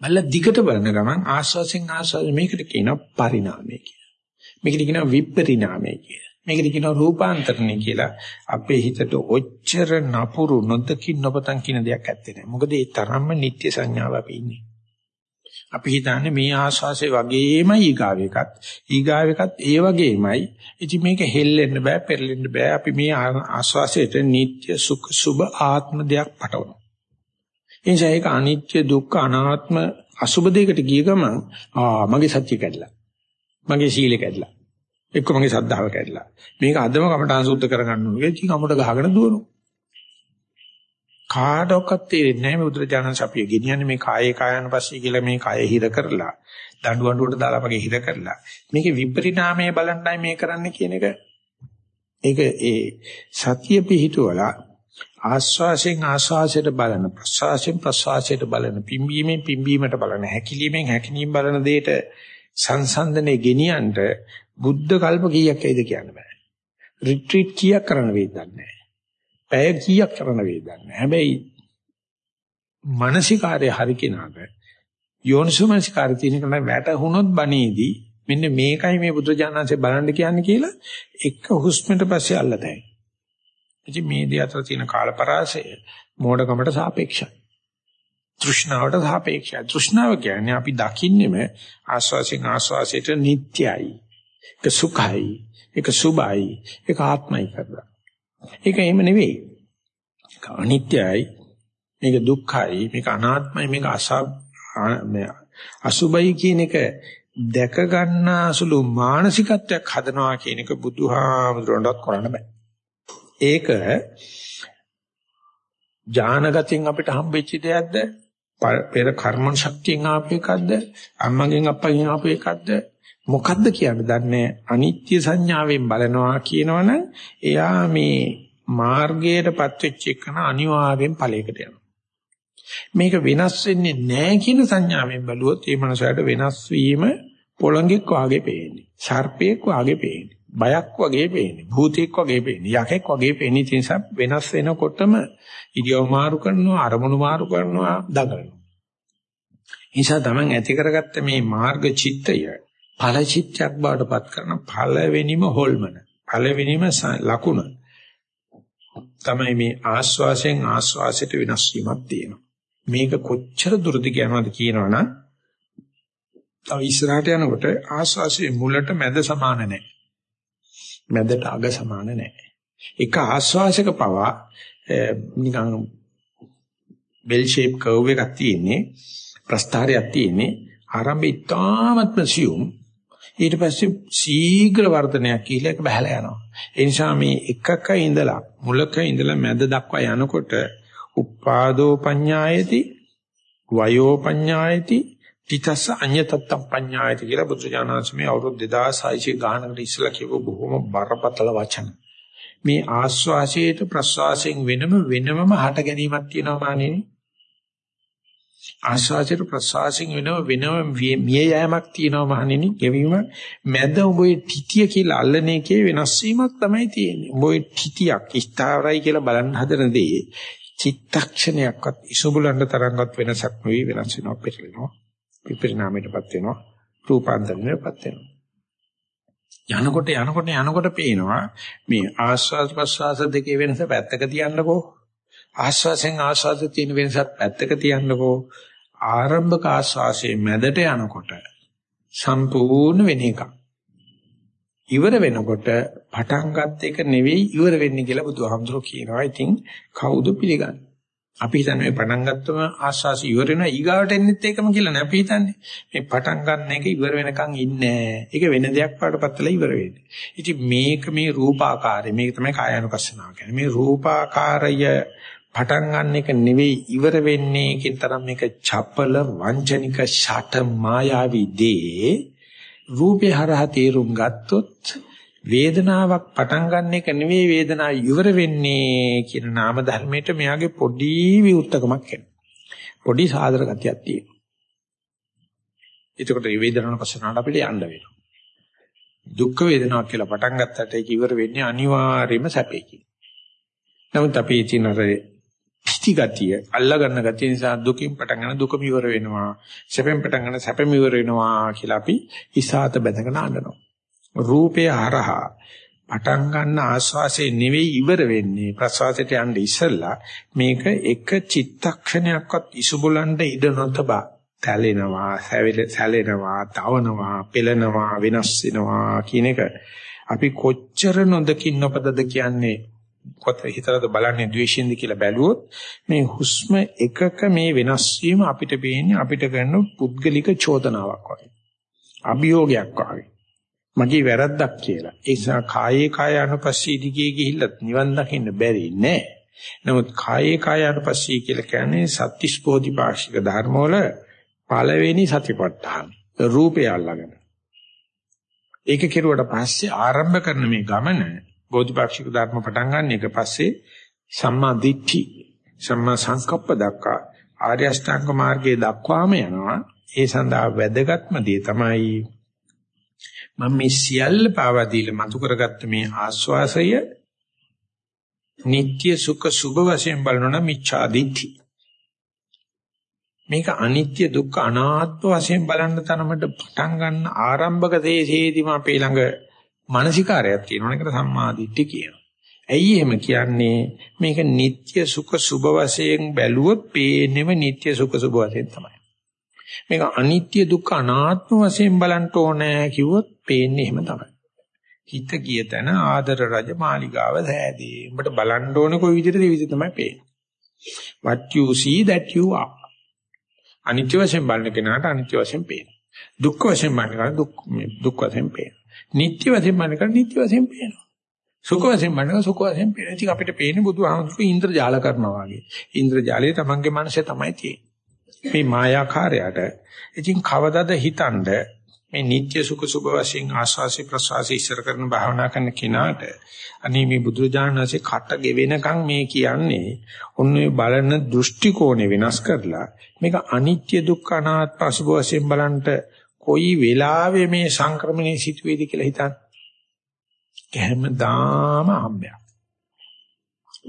බල්ල දිගට බලන ගමන් ආස්වාසෙන් ආස්වාද මේකට කියනවා පරිණාමය කියලා. මේකට කියනවා විපරිණාමය කියලා. මේකට කියනවා රූපාන්තරණය කියලා. අපේ හිතට ඔච්චර නපුරු නොදකින් නොපතන් කියන දෙයක් ඇත්තේ නැහැ. මොකද ඒ තරම්ම නිත්‍ය සංඥාව අපි ඉන්නේ. අපි හිතන්නේ මේ ආශාසය වගේමයි ඊගාව එකත්. ඊගාව එකත් ඒ වගේමයි. ඉතින් මේක හෙල්ලෙන්න බෑ, පෙරලෙන්න බෑ. අපි මේ ආශාසයට නිත්‍ය සුඛ සුභ ආත්ම දෙයක් පටවනවා. ඒ නිසා ඒක අනිත්‍ය දුක්ඛ අනාත්ම අසුබ දෙයකට ගිය ගමන් ආ මගේ සත්‍ය කැඩලා. මගේ සීල කැඩලා. එක්ක මගේ ශ්‍රද්ධාව කැඩලා. මේක අදම කමටහන් සුද්ධ කරගන්න ඕනේ. ඉතින් අමුඩ ගහගෙන දුවනවා. කාටවත් තේරෙන්නේ නැහැ මේ බුදුරජාණන් ශපිය ගෙනියන්නේ මේ කායේ කායන පස්සේ කියලා මේ කය හිර කරලා දඬු අඬුවට දාලා වගේ හිර කරලා මේකේ විපරිණාමය බලන්නයි මේ කරන්න කියන එක ඒක ඒ සතිය පිහිටුවලා ආස්වාසයෙන් ආස්වාසයට බලන ප්‍රසවාසයෙන් ප්‍රසවාසයට බලන පිම්බීමෙන් පිම්බීමට බලන හැකිලීමෙන් හැකිලීම බලන දෙයට සංසන්දනේ ගෙනියන්න බුද්ධ කල්ප කීයක් ඇයිද කියන්න බෑ. රිට්‍රීට් කීයක් කරන්න වේද නැහැ. පැය කීයක් කරන්න වේද නැහැ. හැබැයි මානසිකාර්ය හරි කෙනාට යෝනිසෝමනසිකාර්ය තියෙන කෙනා වැටහුනොත් බණේදී මෙන්න මේකයි මේ බුදුජානන්සේ බලන්න කියන්නේ කියලා එක හුස්මට පස්සේ අල්ලතයි. ඉතින් මේ දෙය අතර තියෙන කාලපරාසය මෝඩකමට සාපේක්ෂයි. තෘෂ්ණාවට සාපේක්ෂයි. තෘෂ්ණාව කියන්නේ අපි දකින්නෙම ආස්වාසයෙන් ආස්වාසයට නිට්ටයයි. ඒක සුඛයි. ඒක සුභයි. ඒක ආත්මයි කරලා. ඒක එහෙම නෙවෙයි. ඒක අනිත්‍යයි. මේක දුක්ඛයි. මේක අනාත්මයි. මේක අසා අසුභයි කියන එක දැක ගන්නාසුළු මානසිකත්වයක් හදනවා කියන එක බුදුහාමුදුරන්වත් කරන්න බෑ. ඒක ඥානගතියෙන් අපිට හම්බෙච්ච දෙයක්ද? පෙර කර්ම ශක්තියෙන් ආපු එකක්ද? අම්මගෙන් අප්පගෙන් ආපු එකක්ද? මොකද්ද කියන්නේ දන්නේ අනිත්‍ය සංඥාවෙන් බලනවා කියනවනම් එයා මේ මාර්ගයටපත් වෙච්ච එකන අනිවාර්යෙන් ඵලයකට යනවා. මේක වෙනස් වෙන්නේ නැහැ කියන සංඥාවෙන් බැලුවොත් මේ මනසට වෙනස් වීම පොළඟෙක් වාගේ පේන්නේ. සර්පෙක් වාගේ පේන්නේ. බයක් වගේ පේන්නේ. භූතෙක් වගේ පේන්නේ. යකෙක් වගේ පේන්නේ. ඒ නිසා වෙනස් වෙනකොටම ඉරියව් මාරු කරනවා, අරමුණු මාරු කරනවා, දඟලනවා. නිසා තමන් ඇති කරගත්ත මේ මාර්ග චිත්තය ඵල චිත්තයක් බවට පත් කරන පළවෙනිම හොල්මන. පළවෙනිම ලකුණ. තමයි මේ ආස්වාසයෙන් ආස්වාසයට වෙනස් වීමක් තියෙනවා. මේක කොච්චර දුරද කියනවද කියනවනම් තව ඉස්සරහට යනකොට ආස්වාසයේ මුලට මැද සමාන නැහැ. මැදට අග සමාන නැහැ. එක ආස්වාසයක පවා නිකන් බෙල් ෂේප් කර්ව් එකක් තියෙන්නේ ප්‍රස්ථාරයක් තියෙන්නේ ආරම්භය ඉතාමත්ම සියුම් ඊට පස්සේ ශීඝ්‍ර වර්ධනයක් කියලා එක බහලා යනවා ඒ නිසා මේ එකක ඉඳලා මුලක ඉඳලා මැද දක්වා යනකොට උපාදෝ පඤ්ඤායති වයෝ පඤ්ඤායති තිතස්ස අඤ්‍යතත්තම් පඤ්ඤායති කියලා බුදුජානනාංශමේ අවුරුදු 2600 ගානකට ඉස්සලා කියපු බොහොම බරපතල වචන. මේ ආස්වාසයට ප්‍රස්වාසයෙන් වෙනම වෙනමම හට ගැනීමක් තියෙනවා මානෙනි. ආස්වාසයට ප්‍රස්වාසයෙන් වෙනම වෙනම මිය යෑමක් තියෙනවා මහණෙනි. ගෙවීම මැද උඹේ තිතිය කියලා අල්ලන එකේ වෙනස් වීමක් තමයි තියෙන්නේ. උඹේ තිතියක් ස්ථාවරයි කියලා බලන්න හදන දේ චිත්තක්ෂණයක්වත් ඉසුබුලන්න තරම්වත් වෙනසක් නෙවෙයි වෙනස් වෙනවා පිළිවෙනවා. විපරිණාමයටපත් වෙනවා. රූපාන්තරණයටපත් වෙනවා. යනකොට යනකොට යනකොට පේනවා මේ ආස්වාද ප්‍රස්වාස දෙකේ වෙනස පැත්තක තියන්නකෝ. ආස්වාසෙන් ආස්වාද තියෙන වෙනසත් පැත්තක තියන්නකෝ. ආරම්භක ආස්වාසයේ මැදට යනකොට සම්පූර්ණ වෙන එකක්. ඉවර වෙනකොට පටන් ගන්න එක නෙවෙයි ඉවර වෙන්නේ කියලා බුදුහාමුදුරුවෝ කියනවා. ඉතින් කවුද පිළිගන්නේ? අපි හිතන්නේ මේ පටන් ගත්තම ආස්වාසි ඉවර වෙනවා ඊගාවට එන්නෙත් ඒකම කියලා නේ අපි හිතන්නේ. මේ පටන් ගන්න එක ඉවර වෙනකන් ඉන්නේ ඒක වෙන දෙයක් වඩපත්තලා ඉවර වෙන්නේ. ඉතින් මේක මේ රූපාකාරය මේක තමයි කායानुපස්සනාව කියන්නේ. මේ රූපාකාරය පටන් ගන්න එක නෙවෙයි ඉවර වෙන්නේ කියන තරම් මේක චපල වංචනික ෂට මායාවී දේ රූපේ හරහා තේරුම් ගත්තොත් වේදනාවක් පටන් ගන්න එක නෙවෙයි වේදනාව ඉවර වෙන්නේ කියන නාම ධර්මයට මෙයාගේ පොඩි විවුර්තකමක් එනවා. පොඩි සාදර ගතියක් තියෙනවා. එතකොට මේ වේදනාවන පස්සනට අපිට යන්න වෙනවා. දුක් වේදනාවක් කියලා පටන් ගත්තට ඒක ඉවර වෙන්නේ අනිවාර්යයෙන්ම සැපේකින්. නමුත් අපි ඉතින් අර පිටි ගතිය අල්ලා ගන්න ගතිය නිසා දුකින් පටන් ගන්න දුකම ඉවර වෙනවා සැපෙන් පටන් ගන්න සැපෙම ඉවර වෙනවා කියලා අපි ඉසాత බැඳගෙන අඬනවා රූපය හරහා පටන් ගන්න ආස්වාසේ නෙවෙයි ඉවර වෙන්නේ ප්‍රසවාසයට යන්න ඉස්සෙල්ලා මේක එක චිත්තක්ෂණයක්වත් ඉසුබලන්න ඉඩ නොතබා තැලෙනවා සැලෙනවා තවනවා පෙළෙනවා වෙනස් වෙනවා කියන එක අපි කොච්චර නොදකින් නොපදද කියන්නේ කොට හිතරද බලන්නේ ද්වේෂයෙන්ද කියලා බැලුවොත් මේ හුස්ම එකක මේ වෙනස් වීම අපිට පේන්නේ අපිට කරන පුද්ගලික චෝදනාවක් වගේ. අභියෝගයක් වගේ. මගේ වැරද්දක් කියලා. ඒ නිසා කායේ කාය අනුපස්සී දිගේ ගිහිල්ලත් නිවන් දකින්න බැරි නෑ. නමුත් කායේ කාය අනුපස්සී කියලා කියන්නේ සත්‍තිස් බෝධිපාක්ෂික ධර්ම වල පළවෙනි සතිපට්ඨාන. රූපය අල්ලගෙන. ඒක කෙරුවට පස්සේ ආරම්භ කරන මේ ගමන බෝධිපාක්ෂික ධර්ම පටන් ගන්න එක පස්සේ සම්මා දිට්ඨි සම්මා සංකප්ප දක්වා ආර්ය අෂ්ටාංග මාර්ගයේ දක්වාම යනවා. ඒ සඳහා වැදගත්ම දේ තමයි මම මේ සියල්ල පාවා දීලා මතු කරගත්ත මේ ආස්වාසය නিত্য සුඛ සුභ වශයෙන් බලනවා මිච්ඡා දිට්ඨි මේක අනිත්‍ය දුක්ඛ අනාත්ම වශයෙන් බලන්න තරමට පටන් ගන්න ආරම්භක දේශේදීම අපේ ළඟ මානසිකාරයක් තියෙනවා නේද සම්මා දිට්ඨි කියනවා. ඇයි එහෙම කියන්නේ මේක නিত্য සුඛ සුභ වශයෙන් බැලුවොත් පේන්නේම නিত্য සුඛ සුභ වශයෙන් තමයි. මේක අනිත්‍ය දුක්ඛ අනාත්ම වශයෙන් බලන්න ඕනේ කිව්වොත් පේන්නේ එහෙම තමයි. හිත ගිය තැන ආදර රජ මාලිගාව සෑදී. උඹට බලන්න ඕනේ කොයි විදිහටද ඒ විදිහ තමයි පේන්නේ. what you see that you are. අනිත්‍ය වශයෙන් බලන කෙනාට අනිත්‍ය වශයෙන් පේනවා. දුක්ඛ වශයෙන් බලන කෙනාට දුක් දුක් වශයෙන් පේනවා. නිට්ටය වශයෙන් බලන කෙනාට නිට්ටය වශයෙන් පේනවා. සුඛ වශයෙන් බලන සුඛ වශයෙන් පේනවා. ඉතින් අපිට පේන්නේ බුදුහාමුදුරුවෝ ඉන්ද්‍රජාල කරනවා වගේ. ඉන්ද්‍රජාලය තමන්ගේ මනසේ තමයි තියෙන්නේ. මේ මායාකාරයට ඉතින් කවදද හිතනද මේ නිත්‍ය සුඛ සුභ වශයෙන් ආස්වාසි ප්‍රසවාසි ඉස්සර කරන භාවනා කරන කෙනාට අනේ මේ බුදුරජාණන්සේ කට ගෙවෙනකන් මේ කියන්නේ ඔන්නේ බලන දෘෂ්ටි කෝණය වෙනස් කරලා මේක අනිත්‍ය දුක්ඛ අනාත්ම අසුභ වශයෙන් බලන්ට කොයි වෙලාවෙ මේ සංක්‍රමණය සිටුවේද කියලා හිතන්න. හැමදාම හම්බයක්.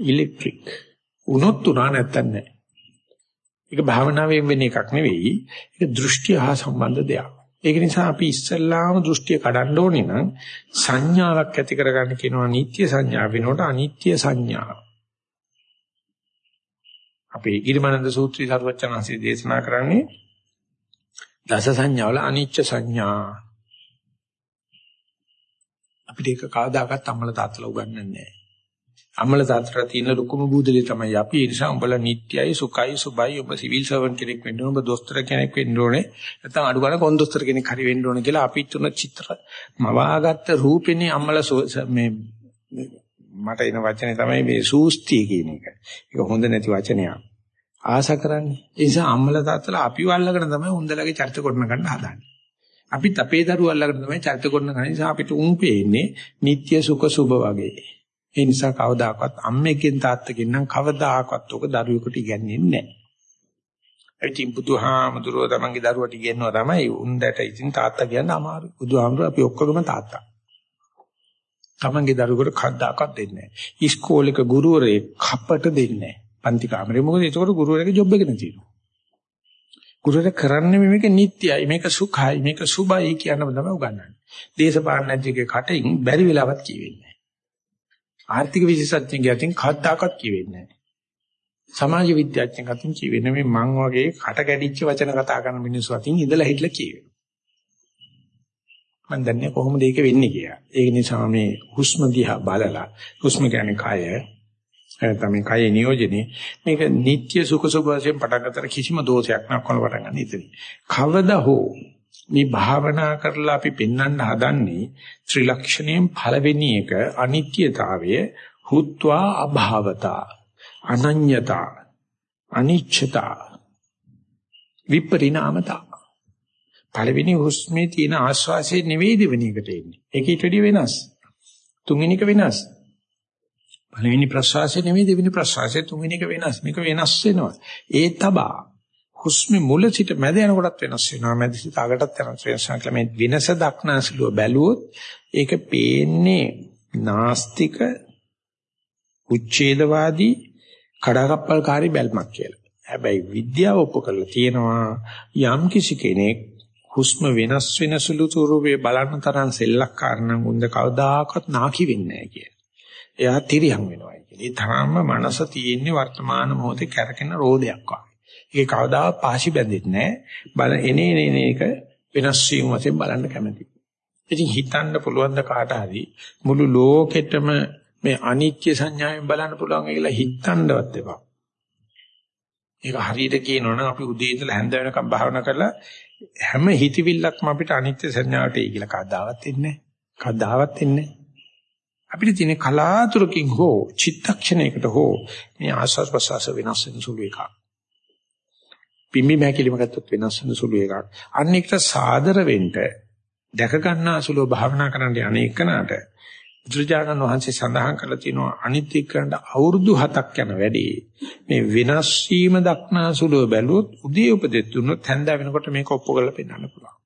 ඉලෙක්ට්‍රික්. උනොත් උනා නැත්තන් නෑ. ඒක භාවනාවෙන් වෙන එකක් නෙවෙයි. ඒක දෘෂ්ටි හා සම්බන්ධ දෙයක්. ඒක නිසා අපි ඉස්සල්ලාම දෘෂ්ටිය කඩන්න ඕනේ නම් සංඥාවක් ඇති කරගන්න කියනවා නිත්‍ය සංඥා වෙනකොට අනිත්‍ය සංඥා. අපේ ඊර්මනන්ද සූත්‍රය සරුවචනanse දේශනා කරන්නේ දස සංඥාවල අනිච්ච සංඥා. අපිට ඒක කවදාකවත් අම්මල තාත්තලා උගන්වන්නේ නැහැ. අම්මල තාත්තලා තියෙන ලොකුම බුදලිය තමයි අපි ඒ නිසා උඹලා නිට්ටයයි සුඛයි සුබයි ඔබ සිවිල් සර්වන් කෙනෙක් වෙන්න ඕනේ ඔබ දොස්තර කෙනෙක් වෙන්න ඕනේ නැත්නම් අඩු ගන්න කොන්දොස්තර කෙනෙක් හරි වෙන්න ඕනේ කියලා අපි තුන චිත්‍ර මවාගත්ත රූපෙනේ අම්මලා මේ මට එන වචනේ තමයි මේ සූස්තිය කියන එක. ඒක හොඳ නැති වචනයක්. ආශා කරන්නේ. ඒ නිසා අම්මලා තාත්තලා අපිව අල්ලගෙන තමයි උන්දලගේ චරිත කොටන ගන්න හදාන්නේ. අපිත් අපේ දරුවෝ අල්ලගෙන තමයි චරිත කොටන ගන්න නිසා අපිට උන් පේන්නේ නিত্য සුඛ සුභ වගේ. ඒ නිසා කවදාකවත් අම්මෙක්ගෙන් තාත්තගෙන් නම් කවදාකවත් ඔක දරුවෙකුට ඉගන්නේ නැහැ. ඒ ඉතින් බුදුහාමුදුරුවෝ තමන්ගේ දරුවට ඉගෙනනවා තමයි උන්දට ඉතින් තාත්තා කියන්න අමාරුයි. බුදුහාමුදුරුවෝ අපි ඔක්කොගම තාත්තා. තමන්ගේ දරුවෙකුට කවදාකවත් දෙන්නේ නැහැ. ඉස්කෝලේක ගුරුවරයෙක් කපට දෙන්නේ නැහැ. පන්ති කාමරේ මොකද ඒකට ගුරුවරයාගේ ජොබ් එක තියෙනවා. ගුරුවරයා කරන්නේ මේක නිට්ටයයි මේක සුඛයි මේක සුබයි කියන තමයි උගන්වන්නේ. දේශපාලනඥයෙක්ගේ කටින් බැරි වෙලාවක් කියවෙන්නේ. ආර්ථික විශේෂඥයෙක් අතින් කවදාකවත් කියවෙන්නේ නැහැ. සමාජ විද්‍යාඥයෙක් අතින් කියවෙන්නේ මේ මං වගේ කට කැඩිච්ච වචන කතා කරන මිනිස්සු අතින් ඉඳලා හිටලා කියවෙනවා. මම දන්නේ කොහොමද ඒක වෙන්නේ කියලා. ඒක නිසා මේ හුස්ම දිහා බලලා හුස්ම කියන්නේ කය තමයි කය නියෝජනේ මේක නিত্য සුඛ සුභ වශයෙන් පටන් ගන්නතර කිසිම දෝෂයක් නැක්කොන පටන් ගන්න ඉතින්. කවදා හෝ මේ භාවනා කරලා අපි පෙන්වන්න හදන්නේ ත්‍රිලක්ෂණයෙන් පළවෙනි එක අනිත්‍යතාවය හුත්වා අභාවතා අනඤ්‍යතා අනිච්ඡතා විපරිණාමතා. පළවෙනි හුස්මේ තියෙන ආශ්වාසයේ නෙවෙයි දෙවෙනි එකට එන්නේ? ඒක ඊට වඩා වෙනස්. තුන්වෙනි එක වෙනස්. පළවෙනි ප්‍රශ්වාසය නෙවෙයි දෙවෙනි ප්‍රශ්වාසය? තුන්වෙනි එක වෙනස්. මේක වෙනස් වෙනවා. ඒ තබා හුස්මේ මුල සිට මැද යනකොටත් වෙනස් වෙනවා මැද සිට අගටත් වෙනස් වෙනවා කියලා මේ වෙනස දක්නාසලුව බැලුවොත් ඒක පේන්නේ නාස්තික උච්ඡේදවාදී කඩාකප්පල්කාරී බැල්මක් කියලා. හැබැයි විද්‍යාව ඔප්පු කරලා තියෙනවා යම් කිසි කෙනෙක් හුස්ම වෙනස් වෙන සුළු ස්වරූපේ බලන්න තරම් සෙල්ලක්කාර නම් උන්ද කවදාකවත් නාකි වෙන්නේ නැහැ කියලා. එයා තිරියම් වෙනවා කියන්නේ. ඒ තරම්ම මනස තියෙන්නේ වර්තමාන මොහොතේ කැරකෙන රෝදයක් වගේ. ඒක කවදා පාසි බැඳෙන්නේ නැහැ. බල එනේ එනේ එක වෙනස් වීම වශයෙන් බලන්න කැමතියි. ඉතින් හිතන්න පුළුවන් ද කාට හරි මුළු ලෝකෙටම මේ අනිත්‍ය සංඥාවෙන් බලන්න පුළුවන් කියලා හිතන්නවත් එපා. ඒක හරියට කියනවනම් අපි උදේ ඉඳලා හැන්ද වෙනකම් භාවනා කරලා හැම හිතවිල්ලක්ම අපිට අනිත්‍ය සංඥාවට එයි කියලා කවදාවත් එන්නේ නැහැ. කවදාවත් එන්නේ නැහැ. අපිට තියෙන කලාතුරකින් හෝ චිත්තක්ෂණයකට හෝ මේ ආස්වාද ප්‍රසවාස වෙනස් වෙන සුළු එකක්. පිම්බි මහැකිලිම ගත්තොත් වෙනස් වෙන සුළු එකක්. අන්න එකට සාදර වෙන්න දැක ගන්න අසුලෝ භාවනා කරන්න අනේකනට බුදුරජාණන් වහන්සේ සඳහන් කරලා තියෙනවා අනිත්‍ය කරන්න අවුරුදු 7ක් යන වැඩි මේ වෙනස් වීම දක්නාසුලෝ බැලුවොත් උදේ උපදෙස් දුන්නොත් හැන්දා වෙනකොට මේක ඔප්පු කරලා පෙන්වන්න පුළුවන්.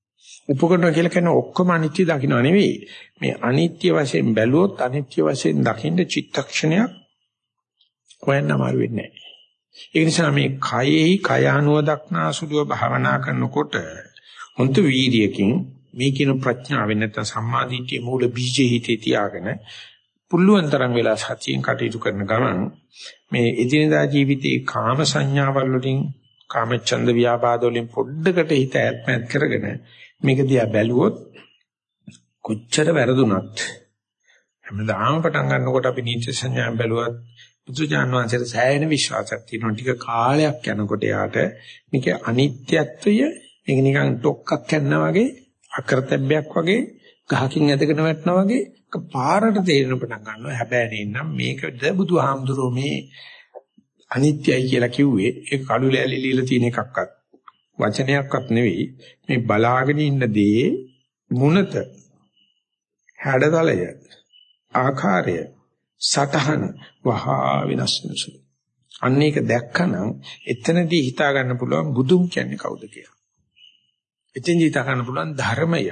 ඔප්පු කරනවා කියලා කියන්නේ ඔක්කොම අනිත්‍ය දකින්න නෙවෙයි. මේ අනිත්‍ය වශයෙන් බැලුවොත් අනිත්‍ය වශයෙන් දකින්න චිත්තක්ෂණයක් හොයන්න අමාරු වෙන්නේ නැහැ. ඒ නිසා මේ කයෙහි කය අනුව දක්නාසුලුව භාවනා කරනකොට හොන්ත වීර්යකින් මේ කියන ප්‍රඥාවෙන් නැත්නම් සම්මාදිට්ඨිය මූල බීජේ හිතේ තියාගෙන පුළුවන් තරම් වෙලා සතියෙන් කටයුතු කරන ගමන් මේ එදිනදා ජීවිතයේ කාම සංඥාවල් වලින් කාමච්ඡන්ද ව්‍යාපාද වලින් පොඩ්ඩකට හිත ඈත්මත් කරගෙන මේක දිහා බැලුවොත් කොච්චර වැරදුනත් හැමදාම පටන් ගන්නකොට අපි නීච සංඥා බැලුවත් බුදුජාන විශ්වාසයට සෑහෙන විශ්වාසයක් තියෙනවා. ටික කාලයක් යනකොට යාට මේක අනිත්‍යත්වය මේක නිකන් ඩොක්කක් යනවා වගේ අකරතැබ්බයක් වගේ ගහකින් ඇදගෙන වැටෙනා වගේ පාරට තේරෙන පටන් ගන්නවා. හැබැයි නේනම් මේකද බුදුහාමුදුරුවෝ මේ අනිත්‍යයි කියලා කිව්වේ. ඒක කඩු ලෑලි লীලා තියෙන එකක්වත් වචනයක්වත් නෙවෙයි. මේ බලාගෙන ඉන්න දේ මුනත හැඩතලය ආකාරය සටහන වහා වෙනස් වෙනසුලු අන්න ඒක දැක්කනම් එතනදී හිතා ගන්න පුළුවන් බුදුන් කියන්නේ කවුද කියලා. එතෙන්දී හිතා ගන්න පුළුවන් ධර්මය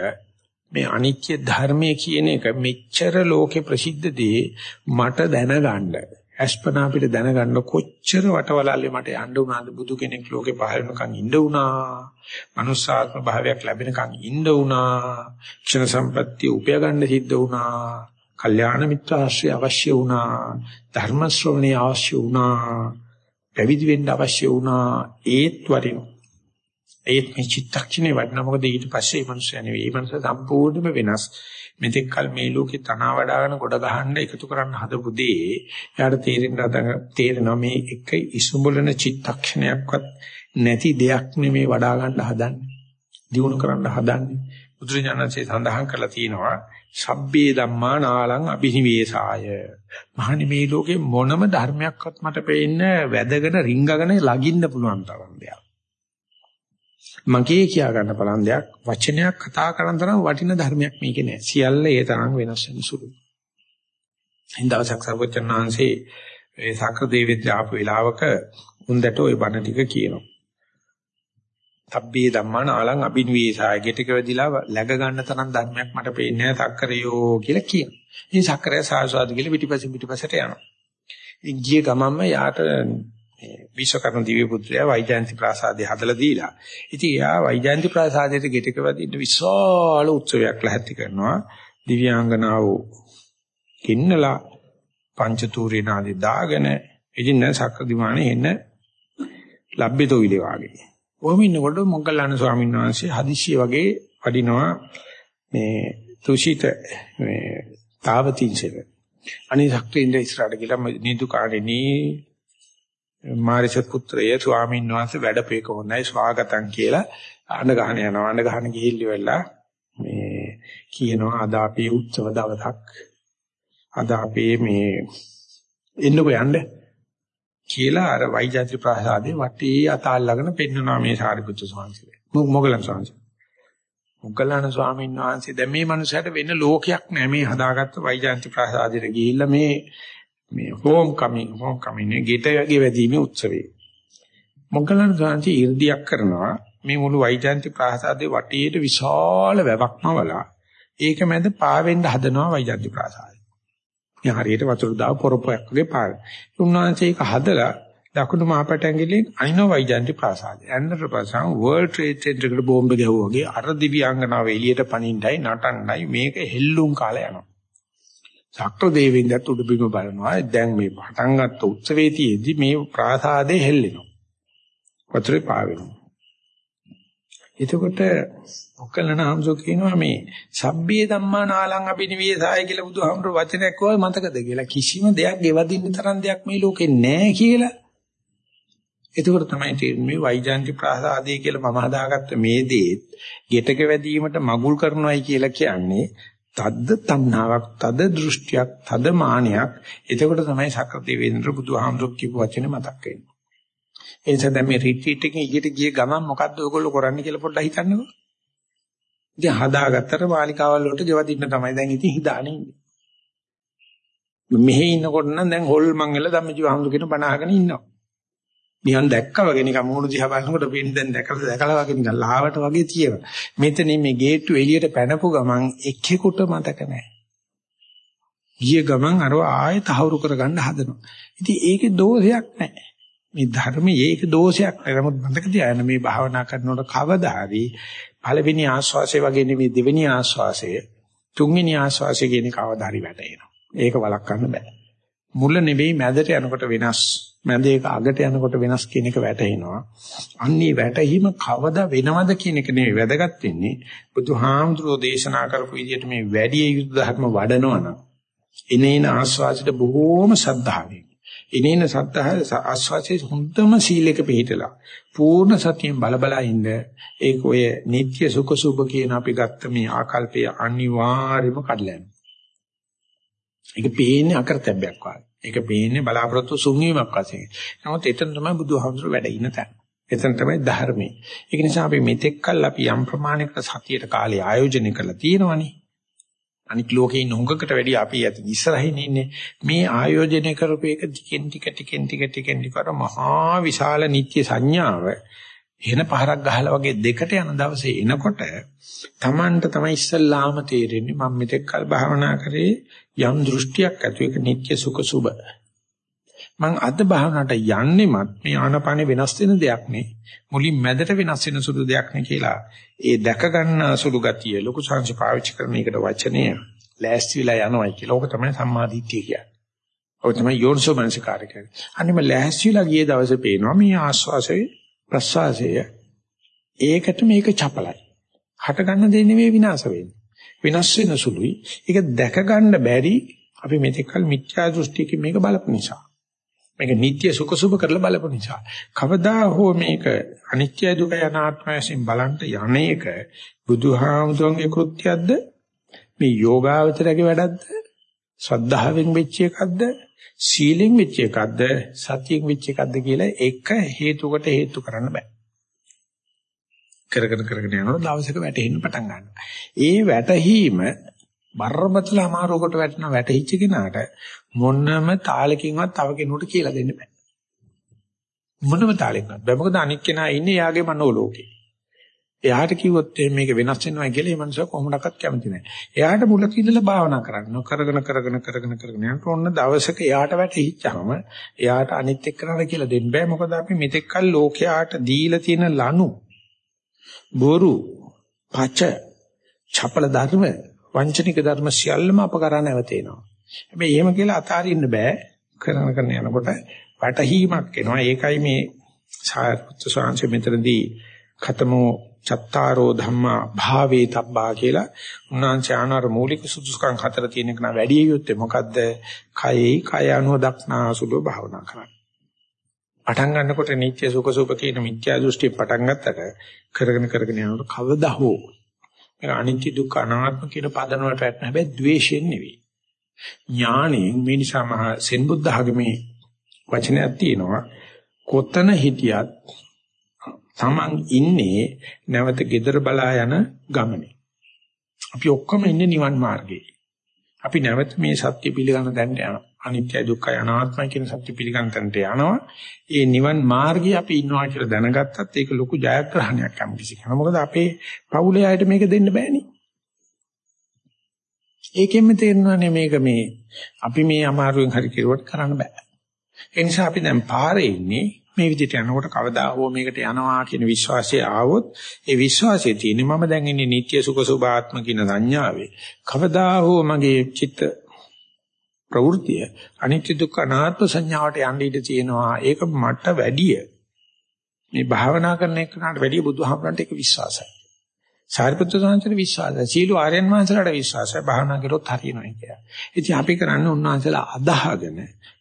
මේ අනිත්‍ය ධර්මයේ කියන එක මෙච්චර ලෝකේ ප්‍රසිද්ධ දේ මට දැනගන්න. අස්පනා අපිට දැනගන්න කොච්චර වටවලල්ලේ මට යන්න උනාද? බුදු කෙනෙක් ලෝකේ පහළ වෙනකන් ඉන්න උනා. මනුස්සාත්ම භාවයක් ලැබෙනකන් ඉන්න උනා. ක්ෂණ සම්පත්‍ය උපය ගන්න සිද්ධ උනා. කල්යාණ මිත්‍ර ආශ්‍රය අවශ්‍ය වුණා ධර්ම ශ්‍රවණය අවශ්‍ය වුණා පැවිදි වෙන්න අවශ්‍ය වුණා ඒත් වරින් ඒත් මේ චිත්තක්ෂණේ වඩන මොකද ඊට පස්සේ මේ මනුස්සය නෙවෙයි. මේ මනුස්සය සම්පූර්ණයෙන්ම වෙනස්. මෙතෙක් කල මේ ලෝකේ තනවා වඩාගෙන ගොඩ ගහන්න එකතු කරන්න හදපු දේ එයාට තේරෙන්න තේරෙනවා මේ එක ඉසුඹලන චිත්තක්ෂණයක්වත් නැති දෙයක් නෙමේ වඩා ගන්න හදන්නේ. දිනු කරන්න හදන්නේ. බුදුරජාණන්සේ සඳහන් කරලා තියෙනවා සබ්බේ ධම්මා නාලං අභිනිවේසාය මහනි මේ ලෝකේ මොනම ධර්මයක්වත් මට පෙන්නේ වැදගෙන රිංගගෙන ලගින්න පුළුවන් තරම් දෙයක් මගේ කියා ගන්න බලන් දෙයක් වචනයක් කතා කරන තරම් වටින ධර්මයක් මේකේ නෑ. සියල්ල ඒ තරම් වෙනස් වෙන සුළු. හින්දාසක් සර්වචන්නාංශේ ඒ සක්‍ර දෙවියන් ආපු වෙලාවක උන්දට ওই බණ ටික කියනවා. තබ්බේ ධම්මාන ආලං අබින්වේසාය ගෙටක වෙදිලා läග ගන්න තරම් ධර්මයක් මට පේන්නේ නැහැ සක්කරයෝ කියලා කියනවා. ඉතින් සක්කරය සාසවාද කියලා පිටිපස්සෙන් පිටිපස්සට යනවා. ඉතින් ගිය ගමන්ම යාට විශ්වකර්ම දිව්‍ය පුත්‍රයා වෛජයන්ති ප්‍රාසාදය හදලා දීලා. ඉතින් එයා වෛජයන්ති ප්‍රාසාදයට ගෙටක වදින්න විශාල උත්සවයක් ලැහැත්ති කරනවා. දිව්‍යාංගනාවෝ කින්නලා පංචතූරේ නාදී දාගෙන ඉතින් සක්‍ර දිවානේ එන්න ලබ්බේතෝ විලේ වාගේ. කොහොම ඉන්නකොට මොග්ගල්ලාන ස්වාමීන් වහන්සේ හදිසිය වගේ වඩිනවා මේ තුෂිත මේ තාවතින්සෙල. අනිත් ශක්තියින්ද ඉස්සරහට ගිහලා නිදු කාණෙනී මාරිසත් පුත්‍රය ස්වාමීන් වහන්සේ වැඩපේක හොඳයි ස්වාගතම් කියලා අඬ ගහන යනවා. අඬ ගහන ගිහිල්ලි වෙලා මේ කියනවා අද අපේ උත්සව දවසක්. අද අපේ මේ එන්නකෝ යන්න. කියලා අර වෛජාත්‍රි ප්‍රසාදේ වටේ අතාල්ලාගෙන පෙන්වනවා මේ සාරිපුත්‍ර ස්වාමීන් මොගලන් ස්වාමීන් මොග්ගලණ ස්වාමීන් වහන්සේ දැන් මේ මනුස්සයට වෙන ලෝකයක් නෑ මේ හදාගත්ත වෛජාන්ති ප්‍රසාදෙට ගිහිල්ලා මේ මේ හෝම් කමින් හෝම් කමින් ගෙට යගේ වැදීමේ උත්සවේ. මොග්ගලණ සාන්ති 이르දියක් කරනවා මේ මුළු වෛජයන්ති ප්‍රාසාදයේ වටේට විශාල වැවක් මවලා ඒක මැද පාවෙන්න හදනවා වෛජයන්ති ප්‍රාසාදය. මේ හරියට වතුර දාව පොරොපයක් වගේ පාවෙන. උන්වහන්සේ ඒක හදලා දකුණු මාපට ඇඟිල්ලෙන් අයිනෝ වෛජයන්ති ප්‍රාසාදය. ඇන්නතර පස්සම World Trade Center එකට බෝම්බ ගැහුවා වගේ අර දිව්‍යාංගනාව එළියට පනින්නයි නටන්නයි මේක හෙල්ලුම් කාලේ යනවා. ශක්‍ර දෙවියන්ට උඩුබිම බලනවා. දැන් මේ පටන් ගත්ත උත්සවයේදී මේ ප්‍රාසාදේ හෙල්ලෙනවා. වතුරේ පාවෙනවා. එතකොට මොකලන හම්සෝ කියනවා මේ සබ්බේ ධම්මා නාලං අබිනිවේසාය කියලා බුදුහාමුදුර වචනයක් කොහොම මතකද කියලා කිසිම දෙයක් ගෙවදින්න තරම් දෙයක් මේ ලෝකේ නැහැ කියලා. එතකොට තමයි තේරෙන්නේ වෛජාන්ති ප්‍රාසාදය කියලා මම හදාගත්ත මේ දේත් ගෙටක වැදීමට මගුල් කරනවායි කියලා කියන්නේ තද්ද තණ්හාවක්, තද දෘෂ්ටියක්, තද මානයක්. එතකොට තමයි සක්‍ර දෙවේන්ද්‍ර බුදුහාමුදුරු කියපු වචනේ මතක් වෙන්නේ. ඒ නිසා දැන් මේ රිට්‍රීට් එකේ ඊට ගිය ගමන් මොකද්ද ඔයගොල්ලෝ කරන්නේ කියලා පොඩ්ඩක් හිතන්නකෝ. ඉතින් හදාගත්තට මාලිකාවල් වලට ගෙවදින්න තමයි දැන් ඉතින් හිතානේ ඉන්නේ. මෙහි ඉන්නකොට නම් දැන් හොල්මන් වෙලා ධම්මජීව හඳු කියන බණ අහගෙන ඉන්නවා. නිකන් දැක්කා වගේ නිකන් මූණ දිහා බලනකොට පේන්නේ දැන් දැකලා දැකලා වගේ නිකන් ලාවට වගේ තියෙනවා. මෙතනින් මේ ගේට්ටු එළියට පැනපු ගමන් එක්කෙකුට මතක නැහැ. ගිය ගමන් අර ආයෙ තහවුරු කරගන්න හදනවා. ඉතින් ඒකේ දෝෂයක් නැහැ. මේ ධර්මයේ ඒක දෝෂයක් නැහැ. නමුත් මතක තියාගන්න මේ භාවනා කරනකොට කවදා හරි පළවෙනි ආස්වාසය වගේ නෙමෙයි දෙවෙනි ආස්වාසය තුන්වෙනි ආස්වාසය කියන කවදා හරි වැටෙනවා. ඒක වළක්වන්න බෑ. මුල නෙවෙයි මැදට යනකොට වෙනස්. මැද ඒක අගට යනකොට වෙනස් කියන එක වැටහෙනවා. අන්නේ වැටහීම කවදා වෙනවද කියන එක නෙවෙයි වැදගත් වෙන්නේ. බුදුහාමුදුරෝ දේශනා කරපු විදිහට මේ වැඩි යුද්ධ ධර්ම වඩනවනම් එනේන ආස්වාසිත බොහෝම සද්ධාවෙන්. එනේන සද්ධාය ආස්වාසිත හොඳම සීලයක පිළිහිටලා පූර්ණ සතියෙන් බලබලා ඉන්න ඒක ඔය නিত্য සුඛ සුභ කියන අපි ගත්ත මේ ආකල්පය අනිවාර්යයෙන්ම කඩලා යනවා. ඒක පේන්නේ අකරතැබ්බයක් වගේ. ඒක පේන්නේ බලාපොරොත්තු සුන්වීමක් වශයෙන්. නමුත් එතන තමයි බුදුහාමුදුර වැඩ ඉන්න තැන. එතන තමයි ධර්මයේ. ඒක නිසා අපි මෙතෙක් කල් අපි යම් ප්‍රමාණයකට සතියට කාලය ආයෝජනය කරලා තියෙනවනේ. අනික් ලෝකේ ඉන්න හුඟකට වැඩිය අපි ඇති ඉස්සරහින් ඉන්නේ මේ ආයෝජනය කරපු එක ටිකෙන් ටික ටිකෙන් ටික ටිකෙන් ටික මහා විශාල නිත්‍ය සංඥාව එන පහරක් ගහලා වගේ දෙකට යන දවසේ එනකොට Tamanට තමයි ඉස්සල්ලාම තේරෙන්නේ මම මෙතෙක් කල් භාවනා කරේ යම් දෘෂ්ටියක් ඇති එක නිත්‍ය සුඛ සුබ මං අද භාවනාවට යන්නෙමත් මේ ආනපාන වෙනස් වෙන දෙයක් නේ මුලින් මැදට වෙනස් වෙන සුළු දෙයක් නේ කියලා ඒ දැක ගන්න සුළු ගතිය ලොකු සංසි පාවිච්චි කරන එකට වචනය ලෑස්ති වෙලා යනවායි කියලා. ඕක තමයි සම්මාදිට්ඨිය කියන්නේ. ඕක තමයි යෝනිසෝ මනසිකාරය කියන්නේ. අනිම ලෑස්ති වෙලා ගිය දවසේ පේනවා මේ ආස්වාසයේ ප්‍රසවාසය ඒකට මේක චපලයි. හට ගන්න දෙ නෙවෙයි විනාශ වෙන්නේ. විනාශ වෙන සුළුයි. ඒක දැක ගන්න බැරි අපි මෙතෙක්කල් මිත්‍යා දෘෂ්ටියකින් මේක බලපු නිසා. මේක නිට්ටය සුඛ සුභ කරලා බලපු නිසා. කවදා හෝ මේක අනිත්‍ය දුක යනාත්මය වශයෙන් බලන්ට යන්නේක බුදුහාමුදුරන්ගේ කෘත්‍යයක්ද මේ යෝගාවචරයේ වැඩක්ද ශ්‍රද්ධාවෙන් වෙච්ච එකක්ද සීලෙන් වෙච්ච එකක්ද සතියෙන් වෙච්ච එකක්ද කියලා එක හේතුකට හේතු කරන්න බෑ. කරගෙන කරගෙන යනකොට දවසක වැටෙන්න පටන් ගන්නවා. ඒ වැටහීම බරමතල අමාරුවකට වැටෙන වැටහිච්ච කෙනාට මොනම තාලකින්වත් තව කෙනෙකුට කියලා දෙන්න බෑ. මොනම තාලෙකින්වත් බෑ. මොකද අනික් කෙනා ඉන්නේ යාගේ මනෝලෝකේ. එයාට කිව්වොත් මේක වෙනස් වෙනවා කියලා ඒ මනුස්සයා කොහොමඩක්වත් කැමති නැහැ. එයාට මුලක ඉඳලා භාවනා කරන්න. කරගෙන කරගෙන කරගෙන කරගෙන යනකොට ඔන්න දවසක එයාට වැටහිච්චාම එයාට අනිත් එක්කනට කියලා දෙන්න බෑ. මොකද අපි මෙතෙක් කල් ලෝකයාට දීලා තියෙන ලනු බොරු පච චපල ධර්ම වංචනික ධර්ම සියල්ලම අප කරා නැවතේනවා. හැබැයි එහෙම කියලා අතාරින්න බෑ. කරන කරන යනකොට වැටහීමක් එනවා. ඒකයි මේ සාර්ථක සංශය මෙතනදී khතමෝ චත්තාරෝ ධම්මා භාවේ තබ්බා කියලා උන්වහන්සේ ආනාර මූලික සුදුසුකම් හතර තියෙන එක නා වැඩි යුත්තේ මොකද්ද? කයයි කය අනුව දක්නාසුලෝ භාවනා කරන්න. පටන් ගන්නකොට නිත්‍ය සුඛ සුඛ කියන මිත්‍යා දෘෂ්ටි පටන් ගත්තට කරගෙන කරගෙන යනකොට කවදා හෝ මේක අනිත්‍ය දුක්ඛ අනාත්ම කියන පදන වලට වැටෙන හැබැයි ද්වේෂයෙන් නෙවෙයි. ඥාණයෙන් මේ නිසා මහා සෙන් බුද්ධ ආගමේ වචනයක් තියෙනවා. කොතන හිටියත් තමන් ඉන්නේ නැවත gedara බලා යන ගමනේ. අපි ඔක්කොම ඉන්නේ නිවන් මාර්ගේ. අපි නැවත මේ සත්‍ය පිළිගන්න දැන් යනවා. අනිත්‍ය දුක්ඛ අනාත්මයි කියන සත්‍ය පිළිගන්න තැනට යනවා. ඒ නිවන් මාර්ගයේ අපි ඉන්නවා කියලා දැනගත්තත් ඒක ලොකු ජයග්‍රහණයක් යම් කිසි කෙනා. මොකද අපේ පවුලේ අයට මේක දෙන්න බෑනේ. ඒකෙන්ම තේරෙනවානේ මේක මේ අපි මේ අමාරුවෙන් හරි කෙරුවට කරන්න බෑ. ඒ නිසා අපි දැන් පාරේ ඉන්නේ මේ විදිහට යනකොට කවදා හෝ මේකට යනවා කියන විශ්වාසය ආවොත් ඒ විශ්වාසය තියෙන්නේ මම දැන් ඉන්නේ නිත්‍ය සුඛ සුභාත්ම කියන සංඥාවේ. කවදා හෝ මගේ චිත්ත ප්‍රවෘත්තිය අනිත්‍ය දුක්ඛ අනාත්ම සංඥාවට යන්න ඉඩ තියෙනවා. ඒක මට වැඩිය මේ භාවනා කරන එකකට වැඩිය බුදුහාමරන්ට ඒක විශ්වාසයි. සාරිපුත්‍ර සාංශට විශ්වාසයි. සීල ආර්යයන් වහන්සේලාට විශ්වාසයි. භාවනා කරොත් හරියනවා කියලා ඉතින් අපි කරන්නේ උන්වහන්සේලා අදහගෙන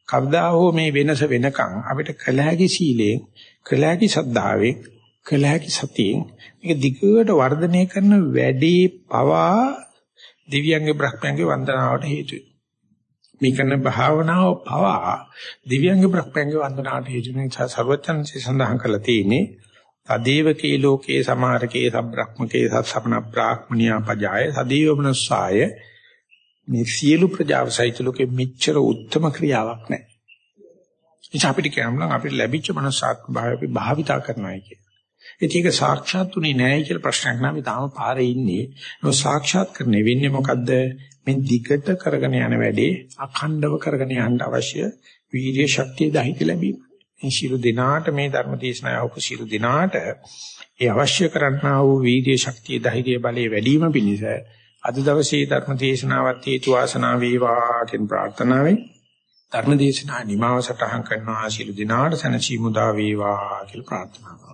කවදා හෝ මේ වෙනස වෙනකන් අපිට කළ හැකි සීලයෙන් කළ හැකි සද්ධාවෙන් කළ හැකි සතියෙන් මේක දිගට වර්ධනය කරන වැඩි පවා දිව්‍යංගේ බ්‍රහ්මයන්ගේ වන්දනාවට හේතුයි. මේ කරන භාවනාව පවා දිව්‍යංගේ බ්‍රහ්මයන්ගේ වන්දනාවට හේතු නිසා සර්වචන්සේ සඳහන් කරලා තියෙන්නේ තදේවකේ ලෝකේ සමාරකේ සබ්‍රහ්මකේ සත්සපන බ්‍රාහ්මණියා පජාය සදීව මනසාය මේ සියලු ප්‍රජාව සහිත ලෝකෙ මෙච්චර උත්තරම ක්‍රියාවක් නැහැ. ඉතින් අපිට කියනවා අපිට ලැබිච්ච මනසාත්ම භාවය අපි භාවිතා කරනවා කිය. ඉතින් ඒක සාක්ෂාත් උනේ නැහැ කියලා ප්‍රශ්නයක් නෑ අපි තාම පාරේ ඉන්නේ. ඒක සාක්ෂාත් කරන්නේ වෙන්නේ මොකද්ද? මේ දිගට කරගෙන යන වැඩේ අඛණ්ඩව කරගෙන යන්න අවශ්‍ය වීර්ය ශක්තිය දහිත ලැබීම. මේ ශිරු දිනාට මේ ධර්ම දේශනාව උප ශිරු දිනාට ඒ අවශ්‍ය කරන්නා වූ වීර්ය ශක්තිය ධෛර්ය බලය වැඩි වීම පිණිස අද දවසේ ධර්ම දේශනාවත් හේතු වාසනා වේවා කියන ප්‍රාර්ථනාවෙන් ධර්ම දේශනා නිමාව සටහන් කරනවා ශිළු දිනාට සනසි මුදා වේවා කියලා ප්‍රාර්ථනා කරනවා.